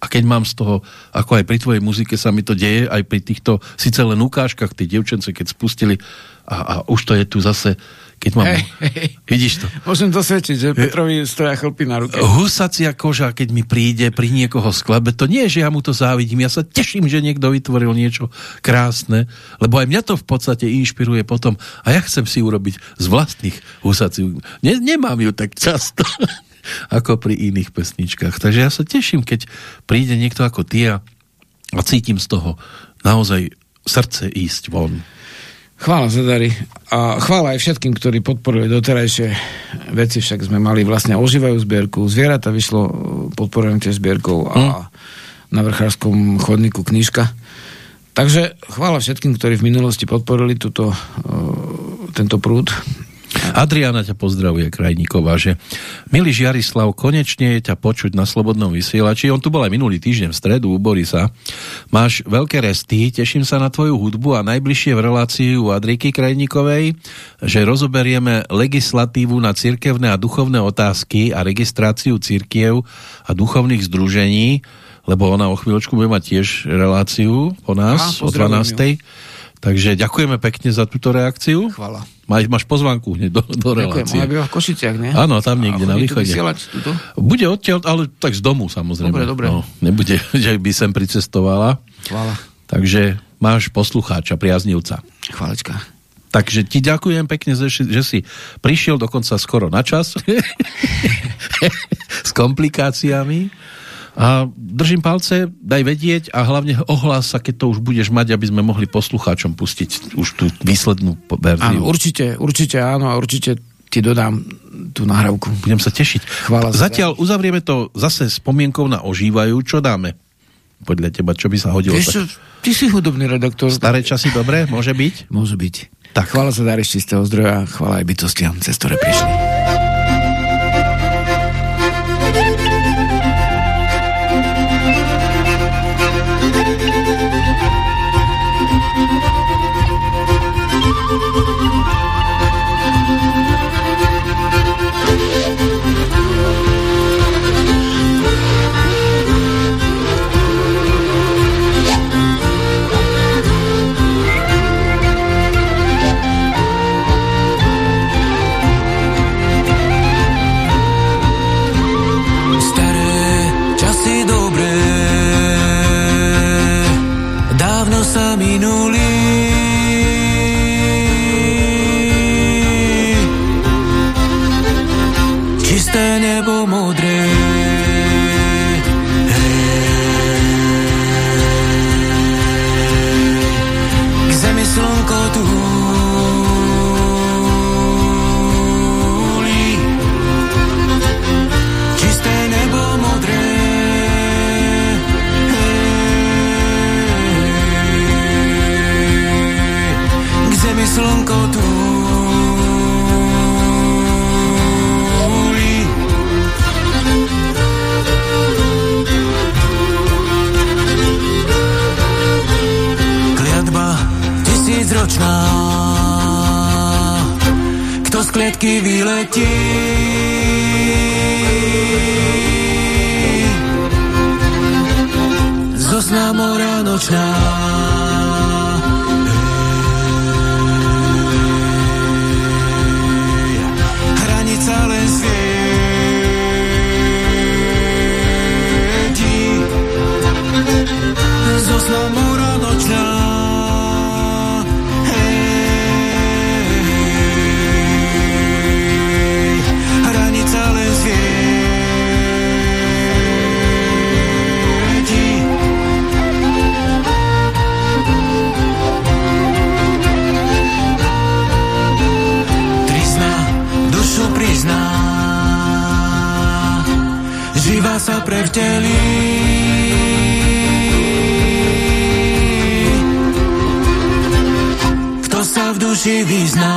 A keď mám z toho, ako aj pri tvojej muzike sa mi to deje, aj pri týchto, síce len ukážkach, tí devčence, keď spustili a, a už to je tu zase, keď mám... Hej, hej. Vidíš to? Môžem to svedčiť, že Petrovi stoja chlpy na ruke. Husacia koža, keď mi príde pri niekoho skladbe, to nie je, že ja mu to závidím, ja sa teším, že niekto vytvoril niečo krásne, lebo aj mňa to v podstate inšpiruje potom a ja chcem si urobiť z vlastných husaciu. Ne, nemám ju tak často ako pri iných pesničkách. Takže ja sa teším, keď príde niekto ako ty a, a cítim z toho naozaj srdce ísť von. Chvála Zadari. A chvála aj všetkým, ktorí podporili doterajšie veci, však sme mali vlastne ožívajú zbierku. Zvieratá vyšlo eh, podporené tiež zbierkou a na vrchárskom chodníku knižka. Takže chvála všetkým, ktorí v minulosti podporili túto, eh, tento prúd. Adriana ťa pozdravuje Krajníková, že milý Žiarislav, konečne je ťa počuť na Slobodnom vysielači. On tu bol aj minulý týždeň v stredu u Borisa. Máš veľké resty, teším sa na tvoju hudbu a najbližšie v relácii u Adriky Krajníkovej, že rozoberieme legislatívu na cirkevné a duchovné otázky a registráciu cirkiev a duchovných združení, lebo ona o chvíľočku bude mať tiež reláciu po nás Aha, o pozdravujem 12. Takže ďakujeme pekne za túto reakciu. Chvala. Máš, máš pozvánku hneď do, do Ďakujem, relácie. ale býva v Košiciach, nie? Áno, tam niekde na východe. vysielať tuto? Bude odtiaľ, ale tak z domu samozrejme. Dobre, dobre. No, nebude, že by sem pricestovala. Chvala. Takže máš poslucháča, priaznivca. Chválečka. Takže ti ďakujem pekne, že si prišiel dokonca skoro na čas. S komplikáciami. A držím palce, daj vedieť a hlavne ohlás sa, keď to už budeš mať, aby sme mohli poslucháčom pustiť už tú výslednú verziu. Áno, určite, určite áno a určite ti dodám tú nahrávku. Budem sa tešiť. Chvála za Zatiaľ uzavrieme to zase spomienkou na ožívajú. Čo dáme? Podľa teba, čo by sa hodilo? Čo, ty si hudobný redaktor. Staré časy dobre? Môže byť? Môže byť. Tak. Chvála sa dáre z čistého zdroja, chvála aj bytostiam, cez ktoré prišli. Z klietky vyletí, zo sna mora nočná. Hranica len svieti, zo sna prizná, živa sa prevtelí. Sa v duši vyzná,